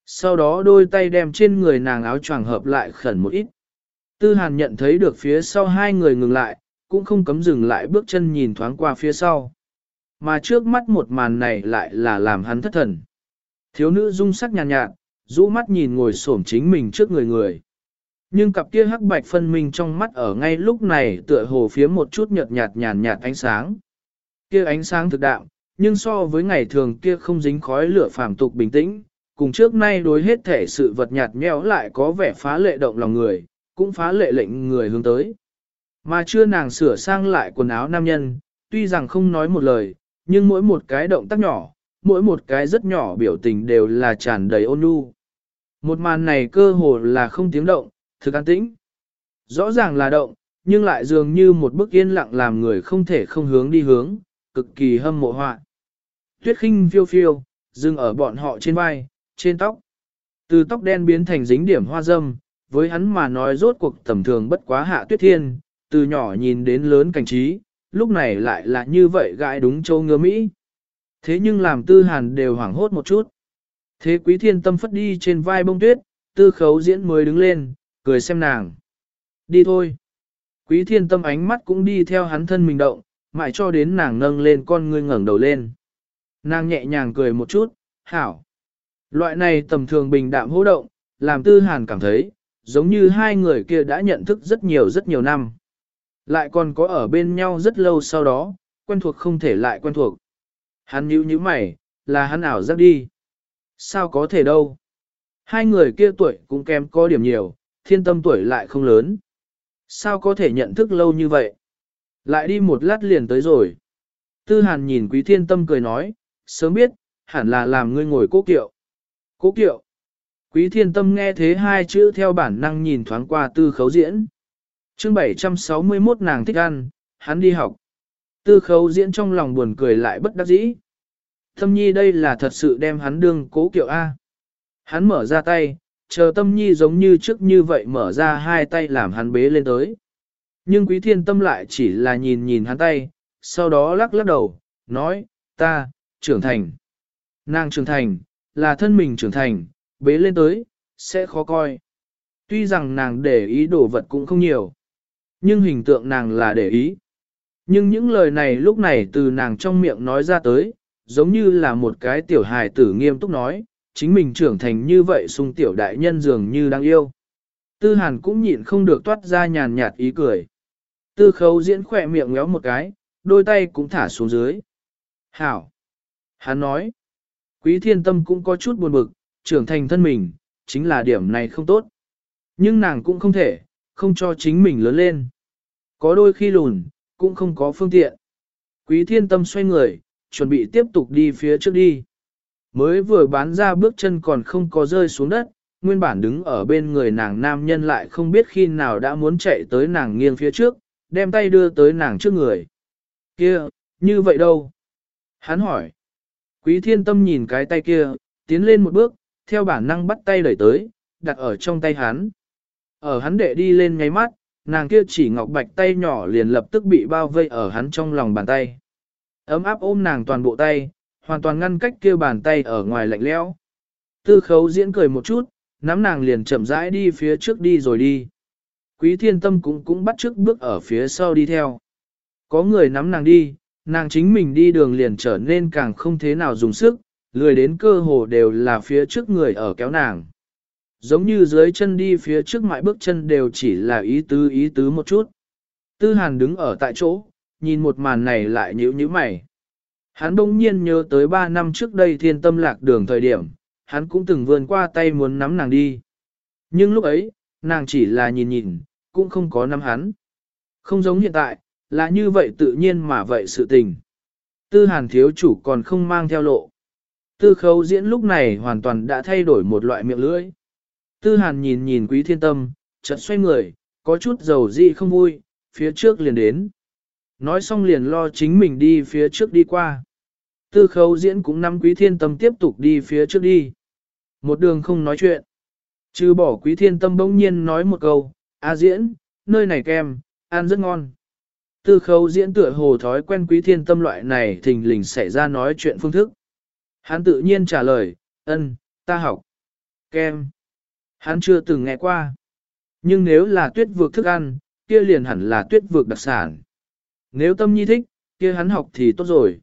Speaker 1: Sau đó đôi tay đem trên người nàng áo choàng hợp lại khẩn một ít. Tư hàn nhận thấy được phía sau hai người ngừng lại, cũng không cấm dừng lại bước chân nhìn thoáng qua phía sau. Mà trước mắt một màn này lại là làm hắn thất thần. Thiếu nữ dung sắc nhàn nhạt, nhạt, rũ mắt nhìn ngồi xổm chính mình trước người người. Nhưng cặp kia hắc bạch phân minh trong mắt ở ngay lúc này tựa hồ phía một chút nhợt nhạt nhàn nhạt ánh sáng. Kia ánh sáng thực đạm, nhưng so với ngày thường kia không dính khói lửa phàm tục bình tĩnh, cùng trước nay đối hết thể sự vật nhạt nhẽo lại có vẻ phá lệ động lòng người, cũng phá lệ lệnh người hướng tới. Mà chưa nàng sửa sang lại quần áo nam nhân, tuy rằng không nói một lời, nhưng mỗi một cái động tác nhỏ, mỗi một cái rất nhỏ biểu tình đều là tràn đầy ôn nhu. Một màn này cơ hồ là không tiếng động, thực an tĩnh. Rõ ràng là động, nhưng lại dường như một bức yên lặng làm người không thể không hướng đi hướng, cực kỳ hâm mộ họa. Tuyết khinh phiêu phiêu, dừng ở bọn họ trên vai, trên tóc. Từ tóc đen biến thành dính điểm hoa dâm, với hắn mà nói rốt cuộc tầm thường bất quá hạ tuyết thiên, từ nhỏ nhìn đến lớn cảnh trí, lúc này lại là như vậy gãi đúng châu ngứa Mỹ. Thế nhưng làm tư hàn đều hoảng hốt một chút. Thế quý thiên tâm phất đi trên vai bông tuyết, tư khấu diễn mới đứng lên, cười xem nàng. Đi thôi. Quý thiên tâm ánh mắt cũng đi theo hắn thân mình động, mãi cho đến nàng nâng lên con ngươi ngẩng đầu lên. Nàng nhẹ nhàng cười một chút, hảo. Loại này tầm thường bình đạm hô động, làm tư hàn cảm thấy, giống như hai người kia đã nhận thức rất nhiều rất nhiều năm. Lại còn có ở bên nhau rất lâu sau đó, quen thuộc không thể lại quen thuộc. Hắn nhíu nhíu mày, là hắn ảo giác đi. Sao có thể đâu? Hai người kia tuổi cũng kém có điểm nhiều, thiên tâm tuổi lại không lớn. Sao có thể nhận thức lâu như vậy? Lại đi một lát liền tới rồi. Tư hàn nhìn quý thiên tâm cười nói, sớm biết, hẳn là làm ngươi ngồi cố kiệu. Cố kiệu. Quý thiên tâm nghe thế hai chữ theo bản năng nhìn thoáng qua tư khấu diễn chương 761 nàng thích ăn, hắn đi học. Tư khấu diễn trong lòng buồn cười lại bất đắc dĩ. Tâm nhi đây là thật sự đem hắn đương cố kiệu A. Hắn mở ra tay, chờ tâm nhi giống như trước như vậy mở ra hai tay làm hắn bế lên tới. Nhưng quý thiên tâm lại chỉ là nhìn nhìn hắn tay, sau đó lắc lắc đầu, nói, ta, trưởng thành. Nàng trưởng thành, là thân mình trưởng thành, bế lên tới, sẽ khó coi. Tuy rằng nàng để ý đồ vật cũng không nhiều, nhưng hình tượng nàng là để ý. Nhưng những lời này lúc này từ nàng trong miệng nói ra tới, giống như là một cái tiểu hài tử nghiêm túc nói, chính mình trưởng thành như vậy sung tiểu đại nhân dường như đang yêu. Tư hàn cũng nhịn không được toát ra nhàn nhạt ý cười. Tư khấu diễn khỏe miệng ngéo một cái, đôi tay cũng thả xuống dưới. Hảo! Hắn nói, quý thiên tâm cũng có chút buồn bực, trưởng thành thân mình, chính là điểm này không tốt. Nhưng nàng cũng không thể, không cho chính mình lớn lên. Có đôi khi lùn, cũng không có phương tiện. Quý thiên tâm xoay người, chuẩn bị tiếp tục đi phía trước đi. Mới vừa bán ra bước chân còn không có rơi xuống đất, nguyên bản đứng ở bên người nàng nam nhân lại không biết khi nào đã muốn chạy tới nàng nghiêng phía trước, đem tay đưa tới nàng trước người. Kia, như vậy đâu? Hắn hỏi. Quý thiên tâm nhìn cái tay kia, tiến lên một bước, theo bản năng bắt tay đẩy tới, đặt ở trong tay hắn. Ở hắn đệ đi lên nháy mắt, nàng kia chỉ ngọc bạch tay nhỏ liền lập tức bị bao vây ở hắn trong lòng bàn tay. Ấm áp ôm nàng toàn bộ tay, hoàn toàn ngăn cách kia bàn tay ở ngoài lạnh lẽo. Tư khấu diễn cười một chút, nắm nàng liền chậm rãi đi phía trước đi rồi đi. Quý thiên tâm cũng cũng bắt trước bước ở phía sau đi theo. Có người nắm nàng đi, nàng chính mình đi đường liền trở nên càng không thế nào dùng sức, lười đến cơ hồ đều là phía trước người ở kéo nàng. Giống như dưới chân đi phía trước mãi bước chân đều chỉ là ý tứ ý tứ một chút. Tư hàn đứng ở tại chỗ, nhìn một màn này lại nhíu nhíu mày. Hắn bỗng nhiên nhớ tới 3 năm trước đây thiên tâm lạc đường thời điểm, hắn cũng từng vươn qua tay muốn nắm nàng đi. Nhưng lúc ấy, nàng chỉ là nhìn nhìn, cũng không có nắm hắn. Không giống hiện tại, là như vậy tự nhiên mà vậy sự tình. Tư hàn thiếu chủ còn không mang theo lộ. Tư khấu diễn lúc này hoàn toàn đã thay đổi một loại miệng lưỡi. Tư hàn nhìn nhìn quý thiên tâm, chợt xoay người, có chút dầu dị không vui, phía trước liền đến. Nói xong liền lo chính mình đi phía trước đi qua. Tư khấu diễn cũng nắm quý thiên tâm tiếp tục đi phía trước đi. Một đường không nói chuyện. Chứ bỏ quý thiên tâm bỗng nhiên nói một câu, A diễn, nơi này kem, ăn rất ngon. Tư khấu diễn tựa hồ thói quen quý thiên tâm loại này thình lình xảy ra nói chuyện phương thức. Hắn tự nhiên trả lời, ân, ta học. Kem. Hắn chưa từng nghe qua. Nhưng nếu là tuyết vượt thức ăn, kia liền hẳn là tuyết vượt đặc sản. Nếu tâm nhi thích, kia hắn học thì tốt rồi.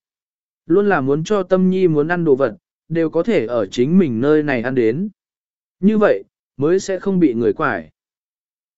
Speaker 1: Luôn là muốn cho tâm nhi muốn ăn đồ vật, đều có thể ở chính mình nơi này ăn đến. Như vậy, mới sẽ không bị người quải.